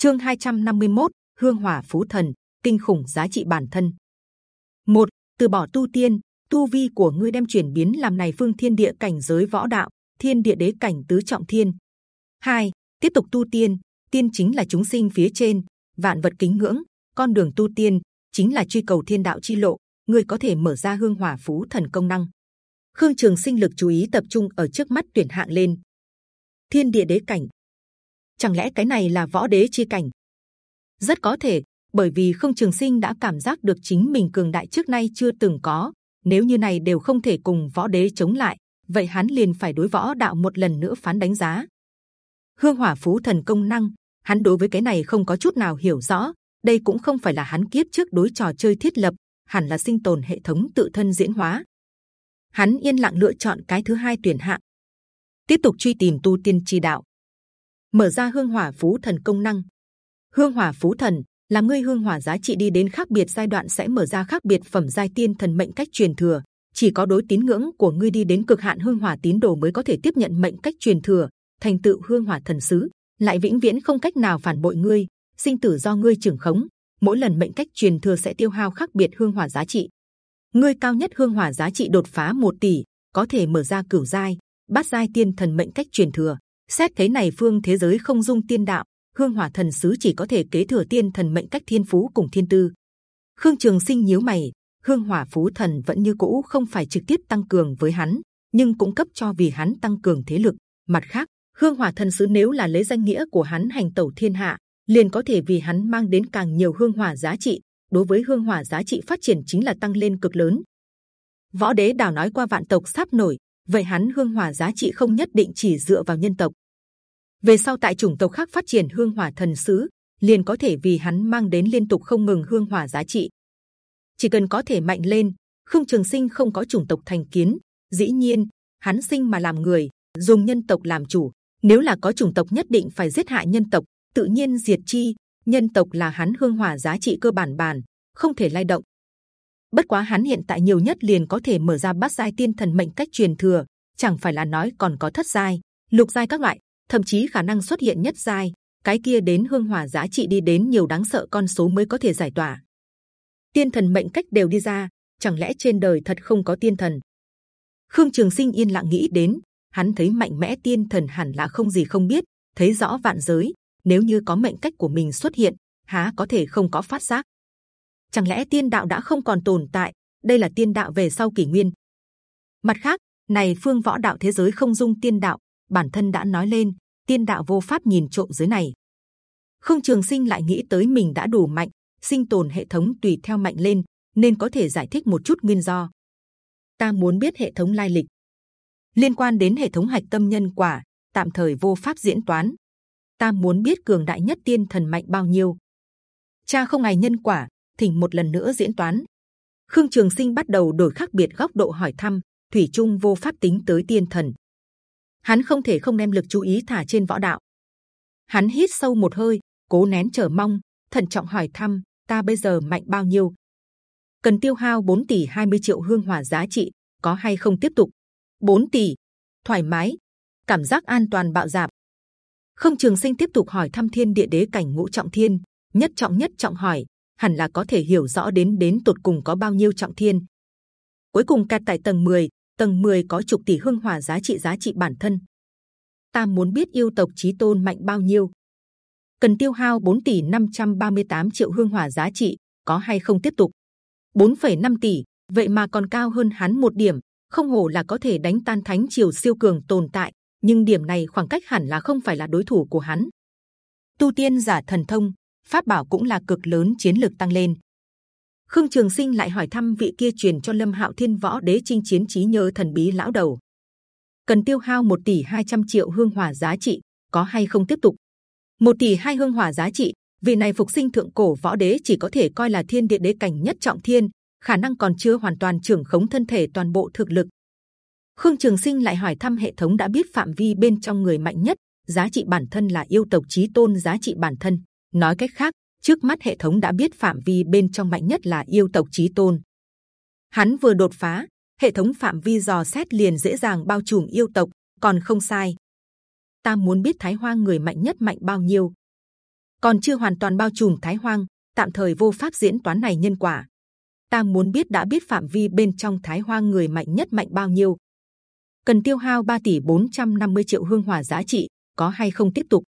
Chương 251, Hương Hỏa Phú Thần, kinh khủng giá trị bản thân. Một, từ bỏ tu tiên, tu vi của ngươi đem chuyển biến làm này phương thiên địa cảnh giới võ đạo, thiên địa đế cảnh tứ trọng thiên. Hai, tiếp tục tu tiên, tiên chính là chúng sinh phía trên, vạn vật kính ngưỡng, con đường tu tiên chính là truy cầu thiên đạo chi lộ. Ngươi có thể mở ra hương hỏa phú thần công năng. Khương Trường Sinh lực chú ý tập trung ở trước mắt tuyển hạng lên. Thiên địa đế cảnh, chẳng lẽ cái này là võ đế chi cảnh? Rất có thể, bởi vì không Trường Sinh đã cảm giác được chính mình cường đại trước nay chưa từng có. Nếu như này đều không thể cùng võ đế chống lại, vậy hắn liền phải đối võ đạo một lần nữa phán đánh giá. Hương hỏa phú thần công năng, hắn đối với cái này không có chút nào hiểu rõ. Đây cũng không phải là hắn kiếp trước đối trò chơi thiết lập, hẳn là sinh tồn hệ thống tự thân diễn hóa. Hắn yên lặng lựa chọn cái thứ hai tuyển hạng, tiếp tục truy tìm tu tiên chi đạo, mở ra hương hỏa phú thần công năng. Hương hỏa phú thần là ngươi hương hỏa giá trị đi đến khác biệt giai đoạn sẽ mở ra khác biệt phẩm giai tiên thần mệnh cách truyền thừa. Chỉ có đối tín ngưỡng của ngươi đi đến cực hạn hương hỏa tín đồ mới có thể tiếp nhận mệnh cách truyền thừa, thành tựu hương hỏa thần sứ, lại vĩnh viễn không cách nào phản bội ngươi, sinh tử do ngươi trưởng khống. Mỗi lần mệnh cách truyền thừa sẽ tiêu hao khác biệt hương hỏa giá trị. Ngươi cao nhất hương hỏa giá trị đột phá 1 tỷ, có thể mở ra cửu giai, bát giai tiên thần mệnh cách truyền thừa. Xét thế này phương thế giới không dung tiên đạo, hương hỏa thần sứ chỉ có thể kế thừa tiên thần mệnh cách thiên phú cùng thiên tư. Khương Trường Sinh nhíu mày, hương hỏa phú thần vẫn như cũ không phải trực tiếp tăng cường với hắn, nhưng cũng cấp cho vì hắn tăng cường thế lực. Mặt khác, hương hỏa thần sứ nếu là lấy danh nghĩa của hắn hành tẩu thiên hạ, liền có thể vì hắn mang đến càng nhiều hương hỏa giá trị. Đối với hương hỏa giá trị phát triển chính là tăng lên cực lớn. Võ đế đào nói qua vạn tộc sắp nổi, vậy hắn hương hỏa giá trị không nhất định chỉ dựa vào nhân tộc. Về sau tại chủng tộc khác phát triển hương hỏa thần sứ, liền có thể vì hắn mang đến liên tục không ngừng hương hỏa giá trị. Chỉ cần có thể mạnh lên, Khương Trường Sinh không có chủng tộc thành kiến. Dĩ nhiên, hắn sinh mà làm người, dùng nhân tộc làm chủ. Nếu là có chủng tộc nhất định phải giết hại nhân tộc, tự nhiên diệt chi. Nhân tộc là hắn hương hỏa giá trị cơ bản bàn, không thể lay động. Bất quá hắn hiện tại nhiều nhất liền có thể mở ra bát giai tiên thần mệnh cách truyền thừa, chẳng phải là nói còn có thất giai, lục giai các loại, thậm chí khả năng xuất hiện nhất giai. Cái kia đến hương hỏa giá trị đi đến nhiều đáng sợ con số mới có thể giải tỏa. Tiên thần mệnh cách đều đi ra, chẳng lẽ trên đời thật không có tiên thần? Khương Trường Sinh yên lặng nghĩ đến, hắn thấy mạnh mẽ tiên thần hẳn là không gì không biết, thấy rõ vạn giới. Nếu như có mệnh cách của mình xuất hiện, há có thể không có phát giác? Chẳng lẽ tiên đạo đã không còn tồn tại? Đây là tiên đạo về sau kỷ nguyên. Mặt khác, này phương võ đạo thế giới không dung tiên đạo, bản thân đã nói lên tiên đạo vô pháp nhìn trộm dưới này. Không Trường Sinh lại nghĩ tới mình đã đủ mạnh, sinh tồn hệ thống tùy theo mạnh lên, nên có thể giải thích một chút nguyên do. Ta muốn biết hệ thống lai lịch liên quan đến hệ thống hạch tâm nhân quả, tạm thời vô pháp diễn toán. Ta muốn biết cường đại nhất tiên thần mạnh bao nhiêu. Cha không ngày nhân quả, thỉnh một lần nữa diễn toán. Khương Trường Sinh bắt đầu đổi khác biệt góc độ hỏi thăm, thủy trung vô pháp tính tới tiên thần. Hắn không thể không đem lực chú ý thả trên võ đạo. Hắn hít sâu một hơi, cố nén chờ mong, thận trọng hỏi thăm: Ta bây giờ mạnh bao nhiêu? Cần tiêu hao 4 tỷ 20 triệu hương hỏa giá trị, có hay không tiếp tục? 4 tỷ, thoải mái, cảm giác an toàn bạo giảm. Không Trường Sinh tiếp tục hỏi thăm Thiên Địa Đế cảnh ngũ trọng thiên, nhất trọng nhất trọng hỏi, hẳn là có thể hiểu rõ đến đến tột cùng có bao nhiêu trọng thiên. Cuối cùng kẹt tại tầng 10, tầng 10 có chục tỷ hương hỏa giá trị giá trị bản thân. Ta muốn biết yêu tộc chí tôn mạnh bao nhiêu. Cần tiêu hao 4 tỷ 538 triệu hương hỏa giá trị, có hay không tiếp tục? 4,5 tỷ, vậy mà còn cao hơn hắn một điểm, không hồ là có thể đánh tan thánh triều siêu cường tồn tại. Nhưng điểm này khoảng cách hẳn là không phải là đối thủ của hắn. Tu tiên giả thần thông, pháp bảo cũng là cực lớn chiến lược tăng lên. Khương Trường Sinh lại hỏi thăm vị kia truyền cho Lâm Hạo Thiên võ đế chinh chiến trí nhớ thần bí lão đầu. Cần tiêu hao 1 tỷ 200 triệu hương hỏa giá trị, có hay không tiếp tục? 1 tỷ hai hương hỏa giá trị, vì này phục sinh thượng cổ võ đế chỉ có thể coi là thiên địa đế cảnh nhất trọng thiên, khả năng còn chưa hoàn toàn trưởng khống thân thể toàn bộ thực lực. Khương Trường Sinh lại hỏi thăm hệ thống đã biết phạm vi bên trong người mạnh nhất, giá trị bản thân là yêu tộc chí tôn giá trị bản thân. Nói cách khác, trước mắt hệ thống đã biết phạm vi bên trong mạnh nhất là yêu tộc chí tôn. Hắn vừa đột phá, hệ thống phạm vi dò xét liền dễ dàng bao trùm yêu tộc, còn không sai. Ta muốn biết Thái Hoang người mạnh nhất mạnh bao nhiêu. còn chưa hoàn toàn bao trùm Thái Hoang, tạm thời vô pháp diễn toán này nhân quả. Ta muốn biết đã biết phạm vi bên trong Thái Hoang người mạnh nhất mạnh bao nhiêu, cần tiêu hao 3 tỷ 450 triệu hương hỏa giá trị, có hay không tiếp tục?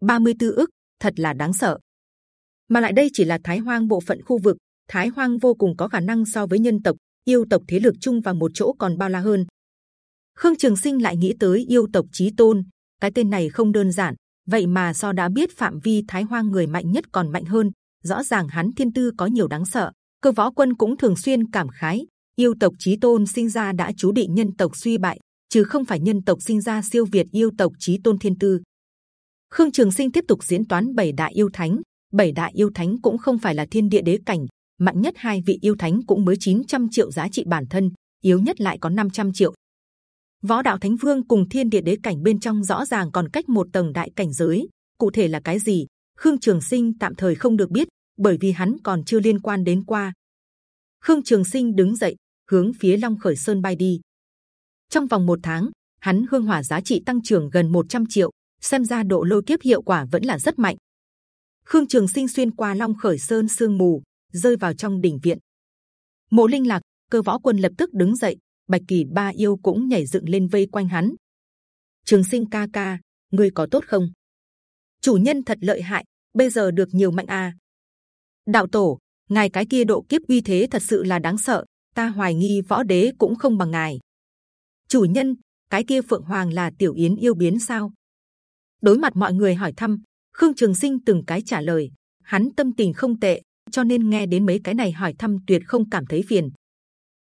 34 ức, thật là đáng sợ. Mà lại đây chỉ là Thái Hoang bộ phận khu vực, Thái Hoang vô cùng có khả năng so với nhân tộc, yêu tộc thế lực chung vào một chỗ còn bao la hơn. Khương Trường Sinh lại nghĩ tới yêu tộc chí tôn, cái tên này không đơn giản, vậy mà so đã biết phạm vi Thái Hoang người mạnh nhất còn mạnh hơn, rõ ràng hắn thiên tư có nhiều đáng sợ. Cơ võ quân cũng thường xuyên cảm khái, yêu tộc chí tôn sinh ra đã chú định nhân tộc suy bại, chứ không phải nhân tộc sinh ra siêu việt yêu tộc chí tôn thiên tư. Khương Trường Sinh tiếp tục diễn toán bảy đại yêu thánh, bảy đại yêu thánh cũng không phải là thiên địa đế cảnh, mạnh nhất hai vị yêu thánh cũng mới 900 triệu giá trị bản thân, yếu nhất lại có 500 triệu. Võ đạo thánh vương cùng thiên địa đế cảnh bên trong rõ ràng còn cách một tầng đại cảnh giới, cụ thể là cái gì? Khương Trường Sinh tạm thời không được biết, bởi vì hắn còn chưa liên quan đến qua. Khương Trường Sinh đứng dậy, hướng phía Long Khởi Sơn bay đi. Trong vòng một tháng, hắn hương hỏa giá trị tăng trưởng gần 100 triệu, xem ra độ lôi kiếp hiệu quả vẫn là rất mạnh. Khương Trường Sinh xuyên qua Long Khởi Sơn sương mù, rơi vào trong đỉnh viện. Mộ Linh Lạc, Cơ Võ Quân lập tức đứng dậy, Bạch Kỳ Ba Yêu cũng nhảy dựng lên vây quanh hắn. Trường Sinh ca ca, ngươi có tốt không? Chủ nhân thật lợi hại, bây giờ được nhiều mạnh à? Đạo tổ, ngài cái kia độ kiếp uy thế thật sự là đáng sợ, ta hoài nghi võ đế cũng không bằng ngài chủ nhân cái kia phượng hoàng là tiểu yến yêu biến sao đối mặt mọi người hỏi thăm khương trường sinh từng cái trả lời. Hắn tâm tình không tệ cho nên nghe đến mấy cái này hỏi thăm tuyệt không cảm thấy phiền.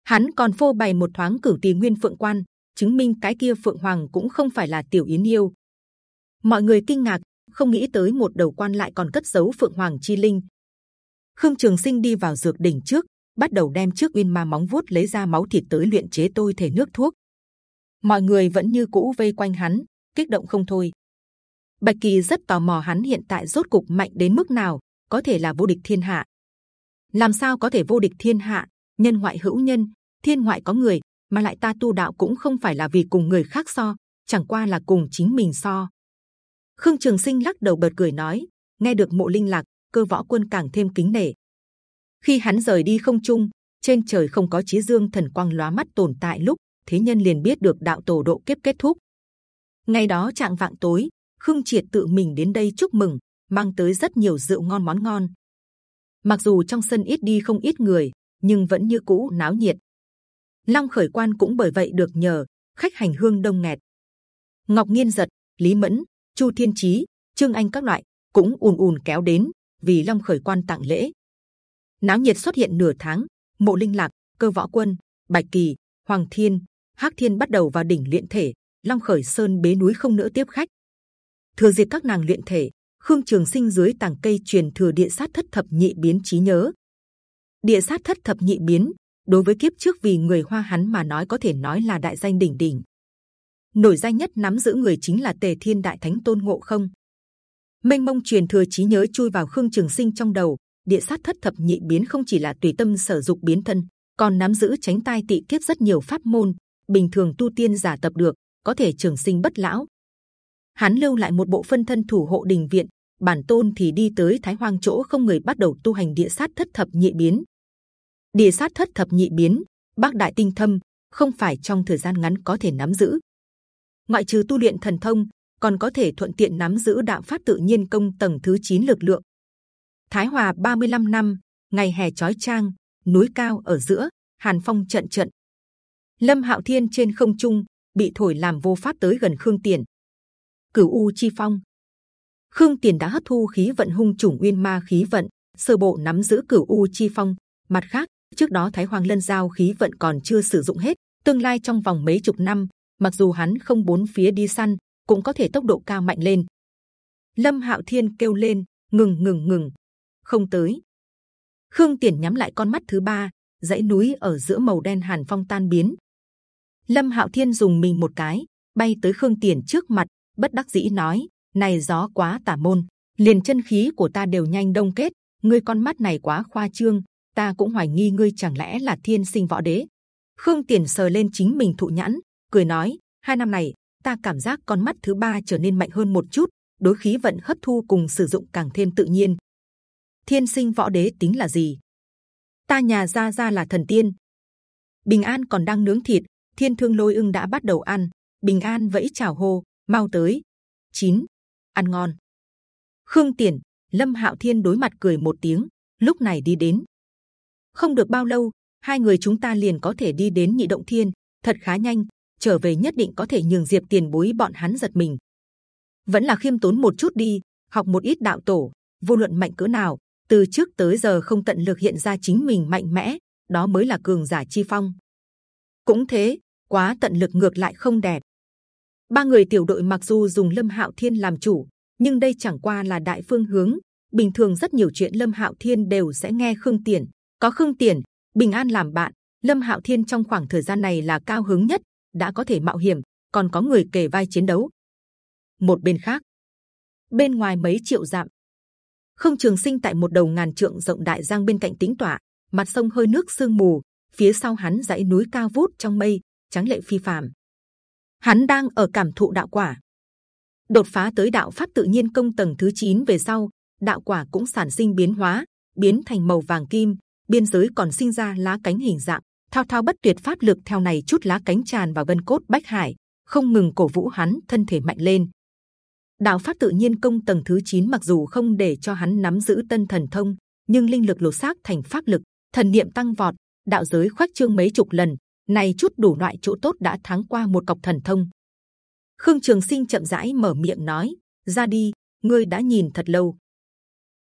Hắn còn phô bày một thoáng cử tỳ nguyên phượng quan chứng minh cái kia phượng hoàng cũng không phải là tiểu yến yêu. Mọi người kinh ngạc không nghĩ tới một đầu quan lại còn cất giấu phượng hoàng chi linh. Khương trường sinh đi vào dược đỉnh trước bắt đầu đem trước uyên ma móng vuốt lấy ra máu thịt tới luyện chế tôi thể nước thuốc. Mọi người vẫn như cũ vây quanh hắn, kích động không thôi. Bạch kỳ rất tò mò hắn hiện tại rốt cục mạnh đến mức nào, có thể là vô địch thiên hạ. Làm sao có thể vô địch thiên hạ? Nhân ngoại hữu nhân, thiên ngoại có người, mà lại ta tu đạo cũng không phải là vì cùng người khác so, chẳng qua là cùng chính mình so. Khương Trường Sinh lắc đầu bật cười nói, nghe được mộ linh lạc, cơ võ quân càng thêm kính nể. Khi hắn rời đi không trung, trên trời không có chí dương thần quang lóa mắt tồn tại lúc thế nhân liền biết được đạo tổ độ kiếp kết thúc. Ngày đó trạng vạng tối, Khương Triệt tự mình đến đây chúc mừng, mang tới rất nhiều rượu ngon món ngon. Mặc dù trong sân ít đi không ít người, nhưng vẫn như cũ náo nhiệt. Long khởi quan cũng bởi vậy được nhờ khách hành hương đông nghẹt. Ngọc Nhiên giật, Lý Mẫn, Chu Thiên Chí, Trương Anh các loại cũng ùn ùn kéo đến vì Long khởi quan tặng lễ. Náo nhiệt xuất hiện nửa tháng, Mộ Linh Lạc, Cơ Võ Quân, Bạch Kỳ, Hoàng Thiên, Hắc Thiên bắt đầu vào đỉnh luyện thể, Long Khởi Sơn bế núi không nữa tiếp khách. Thừa dịp các nàng luyện thể, Khương Trường Sinh dưới tàng cây truyền thừa địa sát thất thập nhị biến trí nhớ. Địa sát thất thập nhị biến đối với kiếp trước vì người Hoa hắn mà nói có thể nói là đại danh đỉnh đỉnh. Nổi danh nhất nắm giữ người chính là Tề Thiên Đại Thánh Tôn Ngộ Không. Mênh mông truyền thừa trí nhớ chui vào Khương Trường Sinh trong đầu. Địa sát thất thập nhị biến không chỉ là tùy tâm sở dục biến thân, còn nắm giữ tránh tai tị kiếp rất nhiều pháp môn bình thường tu tiên giả tập được có thể trường sinh bất lão hắn lưu lại một bộ phân thân thủ hộ đình viện, bản tôn thì đi tới thái hoang chỗ không người bắt đầu tu hành địa sát thất thập nhị biến. Địa sát thất thập nhị biến, bác đại tinh thâm, không phải trong thời gian ngắn có thể nắm giữ. Ngoại trừ tu luyện thần thông, còn có thể thuận tiện nắm giữ đạo pháp tự nhiên công tầng thứ 9 lực lượng. Thái hòa 35 năm, ngày hè chói chang, núi cao ở giữa, hàn phong trận trận. Lâm hạo thiên trên không trung, bị thổi làm vô pháp tới gần khương tiền cửu u chi phong. Khương tiền đã hấp thu khí vận hung chủng uyên ma khí vận, sơ bộ nắm giữ cửu u chi phong. Mặt khác, trước đó thái hoàng lân giao khí vận còn chưa sử dụng hết, tương lai trong vòng mấy chục năm, mặc dù hắn không bốn phía đi săn, cũng có thể tốc độ cao mạnh lên. Lâm hạo thiên kêu lên, ngừng ngừng ngừng. Không tới. Khương tiền nhắm lại con mắt thứ ba, dãy núi ở giữa màu đen hàn phong tan biến. Lâm hạo thiên dùng mình một cái, bay tới khương tiền trước mặt bất đắc dĩ nói này gió quá tả môn liền chân khí của ta đều nhanh đông kết ngươi con mắt này quá khoa trương ta cũng hoài nghi ngươi chẳng lẽ là thiên sinh võ đế khương tiền sờ lên chính mình thụ nhãn cười nói hai năm này ta cảm giác con mắt thứ ba trở nên mạnh hơn một chút đối khí vận hấp thu cùng sử dụng càng thêm tự nhiên. Thiên sinh võ đế tính là gì? Ta nhà gia gia là thần tiên. Bình An còn đang nướng thịt, Thiên Thương Lôi Ưng đã bắt đầu ăn. Bình An vẫy chào hô, mau tới. Chín, ăn ngon. Khương Tiền, Lâm Hạo Thiên đối mặt cười một tiếng, lúc này đi đến. Không được bao lâu, hai người chúng ta liền có thể đi đến nhị động thiên, thật khá nhanh. Trở về nhất định có thể nhường diệp tiền bối bọn hắn giật mình. Vẫn là khiêm tốn một chút đi, học một ít đạo tổ, vô luận mạnh cỡ nào, từ trước tới giờ không tận lực hiện ra chính mình mạnh mẽ, đó mới là cường giả chi phong. Cũng thế, quá tận lực ngược lại không đẹp. Ba người tiểu đội mặc dù dùng Lâm Hạo Thiên làm chủ, nhưng đây chẳng qua là đại phương hướng. Bình thường rất nhiều chuyện Lâm Hạo Thiên đều sẽ nghe Khương Tiền, có Khương Tiền, Bình An làm bạn. Lâm Hạo Thiên trong khoảng thời gian này là cao hứng nhất, đã có thể mạo hiểm, còn có người kề vai chiến đấu. Một bên khác, bên ngoài mấy triệu dặm, Khương Trường Sinh tại một đầu ngàn trượng rộng đại giang bên cạnh tĩnh tọa, mặt sông hơi nước sương mù, phía sau hắn dãy núi cao vút trong mây, trắng lệ phi phàm. Hắn đang ở cảm thụ đạo quả, đột phá tới đạo pháp tự nhiên công tầng thứ 9 về sau, đạo quả cũng sản sinh biến hóa, biến thành màu vàng kim, biên giới còn sinh ra lá cánh hình dạng, thao thao bất tuyệt pháp lực theo này chút lá cánh tràn vào gân cốt bách hải, không ngừng cổ vũ hắn thân thể mạnh lên. Đạo pháp tự nhiên công tầng thứ 9 mặc dù không để cho hắn nắm giữ tân thần thông, nhưng linh lực lột xác thành pháp lực, thần niệm tăng vọt, đạo giới khoách trương mấy chục lần, này chút đủ loại chỗ tốt đã thắng qua một cọc thần thông. Khương Trường Sinh chậm rãi mở miệng nói: ra đi, ngươi đã nhìn thật lâu.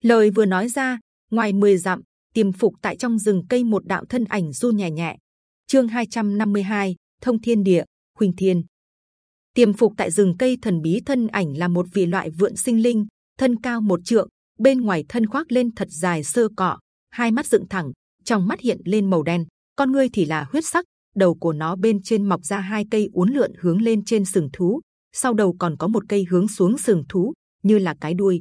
Lời vừa nói ra, ngoài 10 dặm, tiềm phục tại trong rừng cây một đạo thân ảnh du nhẹ nhẹ. Chương 252, thông thiên địa, huỳnh thiên. Tiềm phục tại rừng cây thần bí thân ảnh là một vị loại vượn sinh linh, thân cao một trượng, bên ngoài thân khoác lên thật dài sơ cọ, hai mắt dựng thẳng, trong mắt hiện lên màu đen, con ngươi thì là huyết sắc, đầu của nó bên trên mọc ra hai cây uốn lượn hướng lên trên sừng thú, sau đầu còn có một cây hướng xuống sừng thú, như là cái đuôi.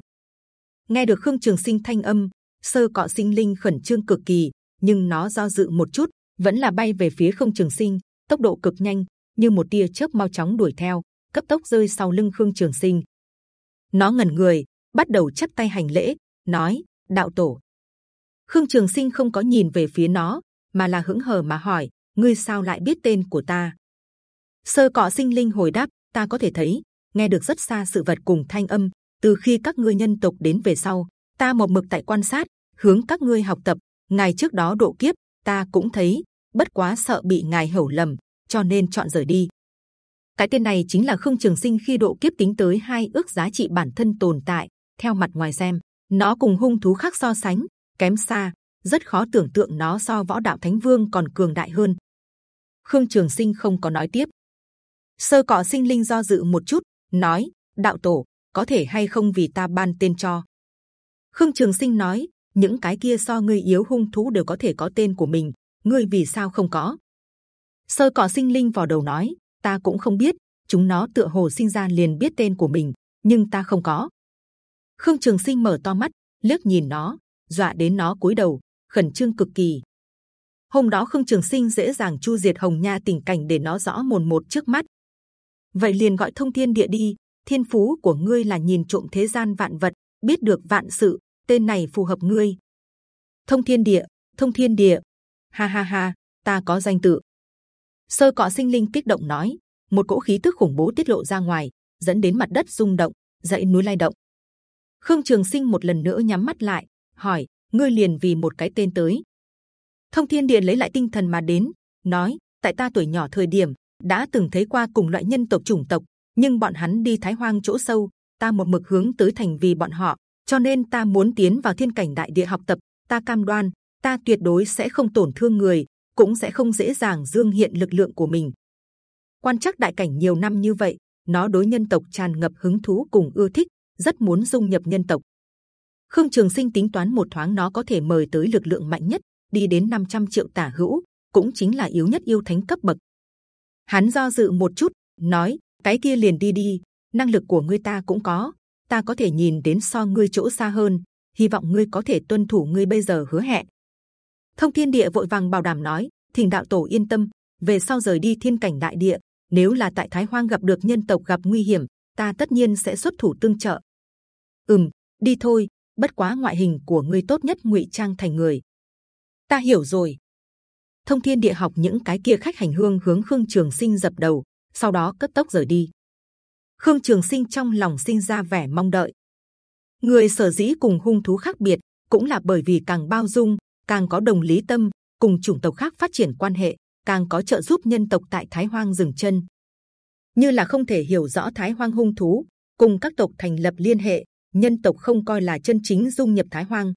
Nghe được Khương Trường Sinh thanh âm, sơ cọ sinh linh khẩn trương cực kỳ, nhưng nó do dự một chút, vẫn là bay về phía Khương Trường Sinh, tốc độ cực nhanh, như một tia chớp mau chóng đuổi theo, cấp tốc rơi sau lưng Khương Trường Sinh. Nó ngẩn người, bắt đầu chắp tay hành lễ, nói: Đạo tổ. Khương Trường Sinh không có nhìn về phía nó, mà là hững hờ mà hỏi: Ngươi sao lại biết tên của ta? Sơ cọ sinh linh hồi đáp: Ta có thể thấy, nghe được rất xa sự vật cùng thanh âm. Từ khi các ngươi nhân tộc đến về sau, ta một mực tại quan sát, hướng các ngươi học tập. Ngày trước đó độ kiếp, ta cũng thấy, bất quá sợ bị ngài hiểu lầm, cho nên chọn rời đi. Cái tên này chính là Khương Trường Sinh khi độ kiếp tính tới hai ước giá trị bản thân tồn tại. Theo mặt ngoài xem, nó cùng hung thú khác so sánh kém xa, rất khó tưởng tượng nó so võ đạo thánh vương còn cường đại hơn. Khương Trường Sinh không có nói tiếp. Sơ cọ sinh linh do dự một chút, nói: đạo tổ có thể hay không vì ta ban tên cho. Khương Trường Sinh nói: những cái kia so ngươi yếu hung thú đều có thể có tên của mình, ngươi vì sao không có? Sơ cọ sinh linh vào đầu nói: ta cũng không biết, chúng nó tựa hồ sinh ra liền biết tên của mình, nhưng ta không có. Khương Trường Sinh mở to mắt, liếc nhìn nó, dọa đến nó cúi đầu, khẩn trương cực kỳ. Hôm đó Khương Trường Sinh dễ dàng chu diệt Hồng Nha tình cảnh để nó rõ mồn một trước mắt. Vậy liền gọi thông thiên địa đi. Thiên phú của ngươi là nhìn trộm thế gian vạn vật, biết được vạn sự. Tên này phù hợp ngươi. Thông thiên địa, thông thiên địa. Ha ha ha, ta có danh tự. Sơ cọ sinh linh kích động nói, một cỗ khí tức khủng bố tiết lộ ra ngoài, dẫn đến mặt đất rung động, dãy núi lay động. Khương Trường Sinh một lần nữa nhắm mắt lại, hỏi: ngươi liền vì một cái tên tới? Thông Thiên Điện lấy lại tinh thần mà đến, nói: tại ta tuổi nhỏ thời điểm đã từng thấy qua cùng loại nhân tộc chủng tộc, nhưng bọn hắn đi Thái Hoang chỗ sâu, ta một mực hướng tới thành vì bọn họ, cho nên ta muốn tiến vào thiên cảnh đại địa học tập. Ta cam đoan, ta tuyệt đối sẽ không tổn thương người, cũng sẽ không dễ dàng dương hiện lực lượng của mình. Quan chắc đại cảnh nhiều năm như vậy, nó đối nhân tộc tràn ngập hứng thú cùng ưa thích, rất muốn dung nhập nhân tộc. Khương Trường Sinh tính toán một thoáng nó có thể mời tới lực lượng mạnh nhất, đi đến 500 triệu tả hữu, cũng chính là yếu nhất yêu thánh cấp bậc. Hắn do dự một chút, nói: cái kia liền đi đi, năng lực của ngươi ta cũng có, ta có thể nhìn đến so ngươi chỗ xa hơn, hy vọng ngươi có thể tuân thủ ngươi bây giờ hứa hẹn. Thông Thiên Địa vội vàng bảo đảm nói: Thỉnh đạo tổ yên tâm, về sau rời đi thiên cảnh đại địa, nếu là tại Thái Hoang gặp được nhân tộc gặp nguy hiểm, ta tất nhiên sẽ xuất thủ tương trợ. ừm, đi thôi. Bất quá ngoại hình của ngươi tốt nhất ngụy trang thành người. Ta hiểu rồi. Thông Thiên Địa học những cái kia khách hành hương hướng Khương Trường Sinh dập đầu, sau đó cất tốc rời đi. Khương Trường Sinh trong lòng sinh ra vẻ mong đợi. Người sở dĩ cùng hung thú khác biệt, cũng là bởi vì càng bao dung, càng có đồng lý tâm, cùng chủng tộc khác phát triển quan hệ, càng có trợ giúp nhân tộc tại Thái Hoang dừng chân. Như là không thể hiểu rõ Thái Hoang hung thú, cùng các tộc thành lập liên hệ, nhân tộc không coi là chân chính dung nhập Thái Hoang.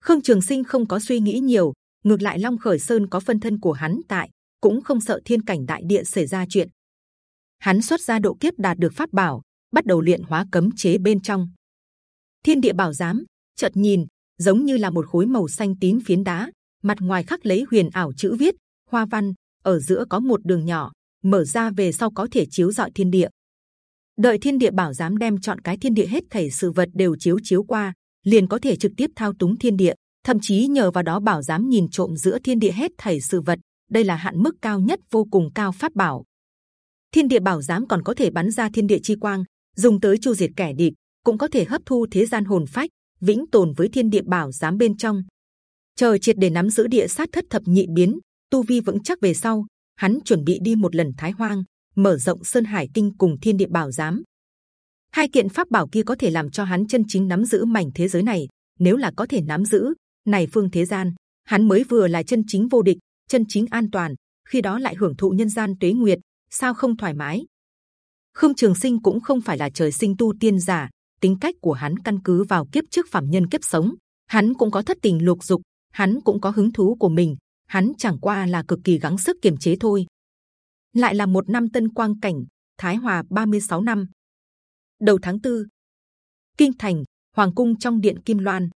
Khương Trường Sinh không có suy nghĩ nhiều, ngược lại Long Khởi Sơn có phân thân của hắn tại, cũng không sợ thiên cảnh đại địa xảy ra chuyện. Hắn xuất ra độ kiếp đạt được pháp bảo, bắt đầu luyện hóa cấm chế bên trong. Thiên địa bảo giám, chợt nhìn giống như là một khối màu xanh tím phiến đá, mặt ngoài khắc lấy huyền ảo chữ viết, hoa văn, ở giữa có một đường nhỏ, mở ra về sau có thể chiếu dọi thiên địa. Đợi thiên địa bảo giám đem chọn cái thiên địa hết thảy sự vật đều chiếu chiếu qua, liền có thể trực tiếp thao túng thiên địa, thậm chí nhờ vào đó bảo giám nhìn trộm giữa thiên địa hết thảy sự vật. Đây là hạn mức cao nhất vô cùng cao pháp bảo. Thiên địa bảo giám còn có thể bắn ra thiên địa chi quang, dùng tới chu diệt kẻ địch, cũng có thể hấp thu thế gian hồn phách, vĩnh tồn với thiên địa bảo giám bên trong. Chờ triệt để nắm giữ địa sát thất thập nhị biến, tu vi vững chắc về sau, hắn chuẩn bị đi một lần Thái Hoang, mở rộng sơn hải kinh cùng thiên địa bảo giám. Hai kiện pháp bảo kia có thể làm cho hắn chân chính nắm giữ mảnh thế giới này. Nếu là có thể nắm giữ, này phương thế gian, hắn mới vừa là chân chính vô địch, chân chính an toàn. Khi đó lại hưởng thụ nhân gian tuế nguyệt, sao không thoải mái? Khương Trường Sinh cũng không phải là trời sinh tu tiên giả, tính cách của hắn căn cứ vào kiếp trước phạm nhân kiếp sống, hắn cũng có thất tình lục dục, hắn cũng có hứng thú của mình, hắn chẳng qua là cực kỳ gắng sức kiềm chế thôi. Lại là một năm tân quang cảnh, Thái Hòa 36 năm. Đầu tháng tư, Kinh Thành, Hoàng cung trong điện Kim Loan.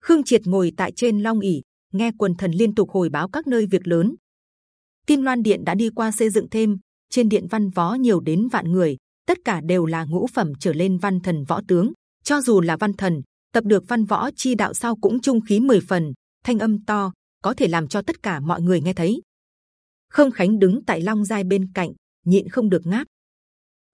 Khương Triệt ngồi tại trên long ỷ, nghe quần thần liên tục hồi báo các nơi việc lớn. Kim Loan điện đã đi qua xây dựng thêm, trên điện văn võ nhiều đến vạn người, tất cả đều là ngũ phẩm trở lên văn thần võ tướng. Cho dù là văn thần, tập được văn võ chi đạo sau cũng trung khí mười phần, thanh âm to, có thể làm cho tất cả mọi người nghe thấy. Khương Khánh đứng tại Long Giai bên cạnh, nhịn không được ngáp.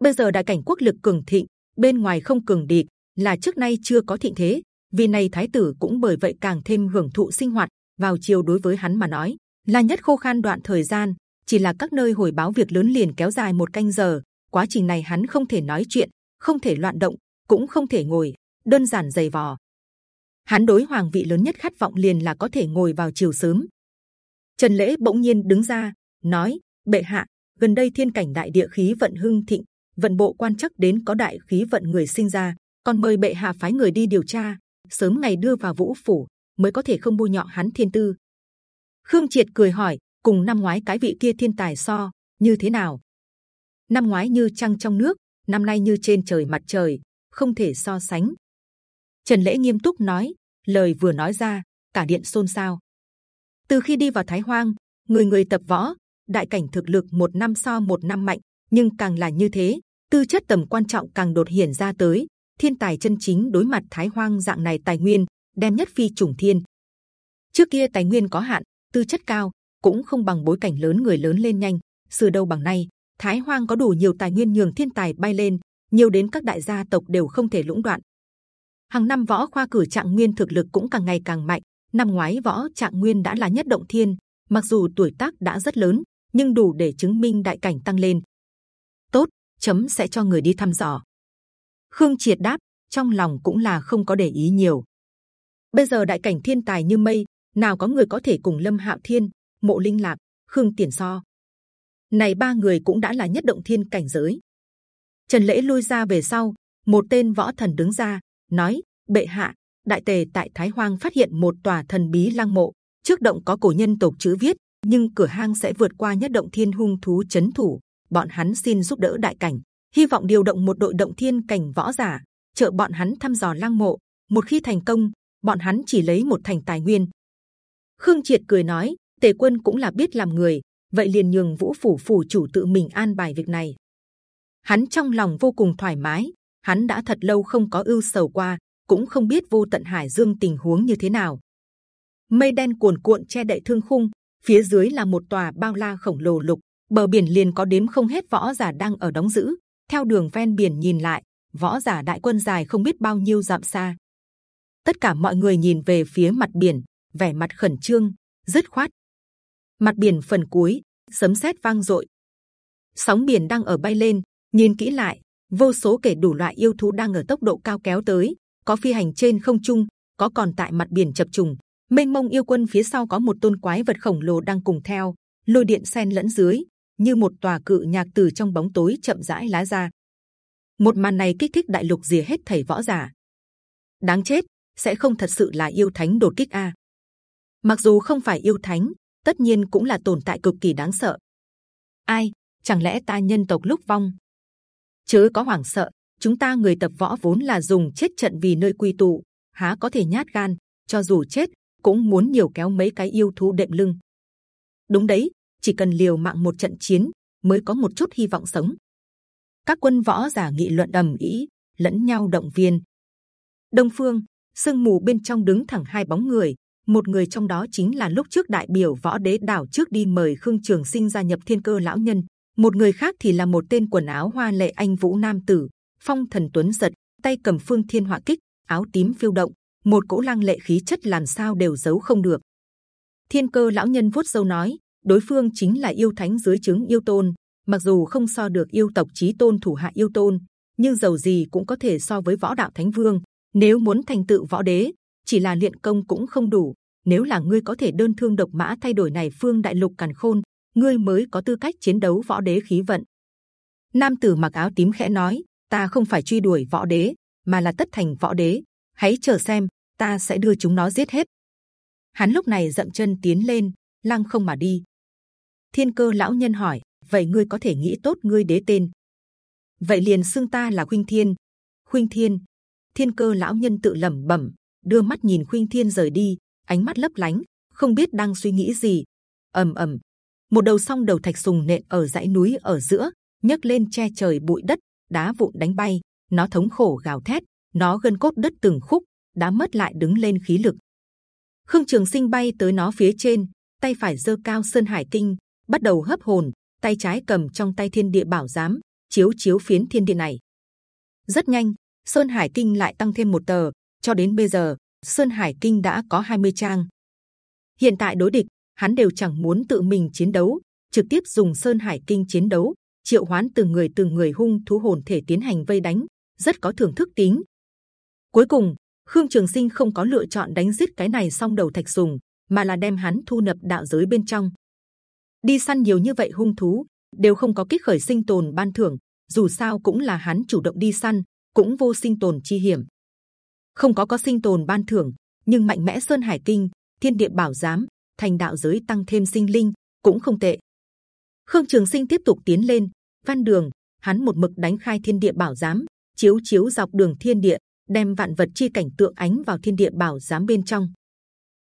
Bây giờ đại cảnh quốc lực cường thịnh, bên ngoài không cường địch, là trước nay chưa có thịnh thế. Vì này Thái tử cũng bởi vậy càng thêm hưởng thụ sinh hoạt. Vào chiều đối với hắn mà nói, là nhất khô khan đoạn thời gian, chỉ là các nơi hồi báo việc lớn liền kéo dài một canh giờ. Quá trình này hắn không thể nói chuyện, không thể loạn động, cũng không thể ngồi, đơn giản dày vò. Hắn đối hoàng vị lớn nhất khát vọng liền là có thể ngồi vào chiều sớm. Trần lễ bỗng nhiên đứng ra, nói: bệ hạ, gần đây thiên cảnh đại địa khí vận hưng thịnh, vận bộ quan chắc đến có đại khí vận người sinh ra, còn mời bệ hạ phái người đi điều tra, sớm ngày đưa vào vũ phủ mới có thể không bôi nhọ hắn thiên tư. Khương Triệt cười hỏi, cùng năm ngoái cái vị kia thiên tài so như thế nào? Năm ngoái như trăng trong nước, năm nay như trên trời mặt trời, không thể so sánh. Trần lễ nghiêm túc nói, lời vừa nói ra, cả điện xôn xao. Từ khi đi vào Thái Hoang, người người tập võ, đại cảnh thực lực một năm so một năm mạnh, nhưng càng là như thế, tư chất tầm quan trọng càng đột hiển ra tới. Thiên tài chân chính đối mặt Thái Hoang dạng này tài nguyên, đem nhất phi trùng thiên. Trước kia tài nguyên có hạn, tư chất cao, cũng không bằng bối cảnh lớn người lớn lên nhanh. sửa đâu bằng nay, Thái Hoang có đủ nhiều tài nguyên nhường thiên tài bay lên, nhiều đến các đại gia tộc đều không thể lũng đoạn. Hàng năm võ khoa cử trạng nguyên thực lực cũng càng ngày càng mạnh. Năm ngoái võ trạng nguyên đã là nhất động thiên, mặc dù tuổi tác đã rất lớn, nhưng đủ để chứng minh đại cảnh tăng lên. Chấm sẽ cho người đi thăm dò. Khương Triệt đáp, trong lòng cũng là không có để ý nhiều. Bây giờ đại cảnh thiên tài như mây, nào có người có thể cùng Lâm Hạo Thiên, Mộ Linh Lạc, Khương Tiền so. Này ba người cũng đã là nhất động thiên cảnh giới. Trần lễ lui ra về sau, một tên võ thần đứng ra, nói: bệ hạ, đại tề tại Thái Hoang phát hiện một tòa thần bí lăng mộ, trước động có cổ nhân tộc chữ viết, nhưng cửa hang sẽ vượt qua nhất động thiên hung thú chấn thủ. Bọn hắn xin giúp đỡ đại cảnh, hy vọng điều động một đội động thiên cảnh võ giả trợ bọn hắn thăm dò lăng mộ. Một khi thành công, bọn hắn chỉ lấy một thành tài nguyên. Khương Triệt cười nói, Tề Quân cũng là biết làm người, vậy liền nhường Vũ phủ phủ chủ tự mình an bài việc này. Hắn trong lòng vô cùng thoải mái, hắn đã thật lâu không có ưu sầu qua, cũng không biết vô tận hải dương tình huống như thế nào. Mây đen cuồn cuộn che đậy thương khung, phía dưới là một tòa bao la khổng lồ lục, bờ biển liền có đếm không hết võ giả đang ở đóng giữ. Theo đường ven biển nhìn lại, võ giả đại quân dài không biết bao nhiêu dặm xa. Tất cả mọi người nhìn về phía mặt biển, vẻ mặt khẩn trương, dứt khoát. Mặt biển phần cuối, sấm sét vang dội, sóng biển đang ở bay lên. Nhìn kỹ lại, vô số kể đủ loại yêu thú đang ở tốc độ cao kéo tới, có phi hành trên không trung, có còn tại mặt biển chập trùng. Mênh mông yêu quân phía sau có một tôn quái vật khổng lồ đang cùng theo, lôi điện xen lẫn dưới, như một tòa cự nhạc từ trong bóng tối chậm rãi lá ra. Một màn này kích thích đại lục dìa hết thầy võ giả. Đáng chết, sẽ không thật sự là yêu thánh đột kích a. Mặc dù không phải yêu thánh, tất nhiên cũng là tồn tại cực kỳ đáng sợ. Ai, chẳng lẽ ta nhân tộc lúc vong? Chớ có hoảng sợ, chúng ta người tập võ vốn là dùng chết trận vì nơi quy tụ, há có thể nhát gan, cho dù chết cũng muốn nhiều kéo mấy cái yêu thú đệm lưng. Đúng đấy, chỉ cần liều mạng một trận chiến mới có một chút hy vọng sống. Các quân võ giả nghị luận ầm ĩ, lẫn nhau động viên. Đông phương, sương mù bên trong đứng thẳng hai bóng người, một người trong đó chính là lúc trước đại biểu võ đế đảo trước đi mời khương trường sinh gia nhập thiên cơ lão nhân, một người khác thì là một tên quần áo hoa lệ anh vũ nam tử, phong thần tuấn giật, tay cầm phương thiên hỏa kích, áo tím phiêu động, một cỗ lăng lệ khí chất làm sao đều giấu không được. Thiên cơ lão nhân vuốt râu nói, đối phương chính là yêu thánh dưới trướng yêu tôn, mặc dù không so được yêu tộc chí tôn thủ hạ yêu tôn, nhưng dầu gì cũng có thể so với võ đạo thánh vương. Nếu muốn thành tựu võ đế, chỉ là luyện công cũng không đủ. Nếu là ngươi có thể đơn thương độc mã thay đổi này phương đại lục càn khôn, ngươi mới có tư cách chiến đấu võ đế khí vận. Nam tử mặc áo tím khẽ nói, ta không phải truy đuổi võ đế, mà là tất thành võ đế. Hãy chờ xem, ta sẽ đưa chúng nó giết hết. Hắn lúc này dậm chân tiến lên, lăng không mà đi. Thiên cơ lão nhân hỏi, vậy ngươi có thể nghĩ tốt ngươi đế tên? Vậy liền xưng ta là Khuynh Thiên. Khuynh Thiên. Thiên cơ lão nhân tự lẩm bẩm, đưa mắt nhìn Khuynh Thiên rời đi, ánh mắt lấp lánh, không biết đang suy nghĩ gì. ầm ầm, một đầu song đầu thạch sùng nện ở dãy núi ở giữa, nhấc lên che trời bụi đất, đá vụn đánh bay, nó thống khổ gào thét, nó gân cốt đất từng khúc, đã mất lại đứng lên khí lực. Khương Trường Sinh bay tới nó phía trên, tay phải giơ cao sơn hải kinh, bắt đầu hấp hồn, tay trái cầm trong tay thiên địa bảo giám, chiếu chiếu phiến thiên địa này. Rất nhanh, sơn hải kinh lại tăng thêm một tờ, cho đến bây giờ sơn hải kinh đã có 20 trang. Hiện tại đối địch, hắn đều chẳng muốn tự mình chiến đấu, trực tiếp dùng sơn hải kinh chiến đấu, triệu hoán từng người từng người hung thú hồn thể tiến hành vây đánh, rất có thưởng thức tính. Cuối cùng, Khương Trường Sinh không có lựa chọn đánh giết cái này song đầu thạch sùng, mà là đem hắn thu nạp đạo giới bên trong. Đi săn nhiều như vậy hung thú đều không có kích khởi sinh tồn ban thưởng, dù sao cũng là hắn chủ động đi săn, cũng vô sinh tồn chi hiểm. Không có có sinh tồn ban thưởng, nhưng mạnh mẽ sơn hải kinh, thiên địa bảo giám, thành đạo giới tăng thêm sinh linh cũng không tệ. Khương Trường Sinh tiếp tục tiến lên, văn đường, hắn một mực đánh khai thiên địa bảo giám, chiếu chiếu dọc đường thiên địa, đem vạn vật chi cảnh tượng ánh vào thiên địa bảo giám bên trong.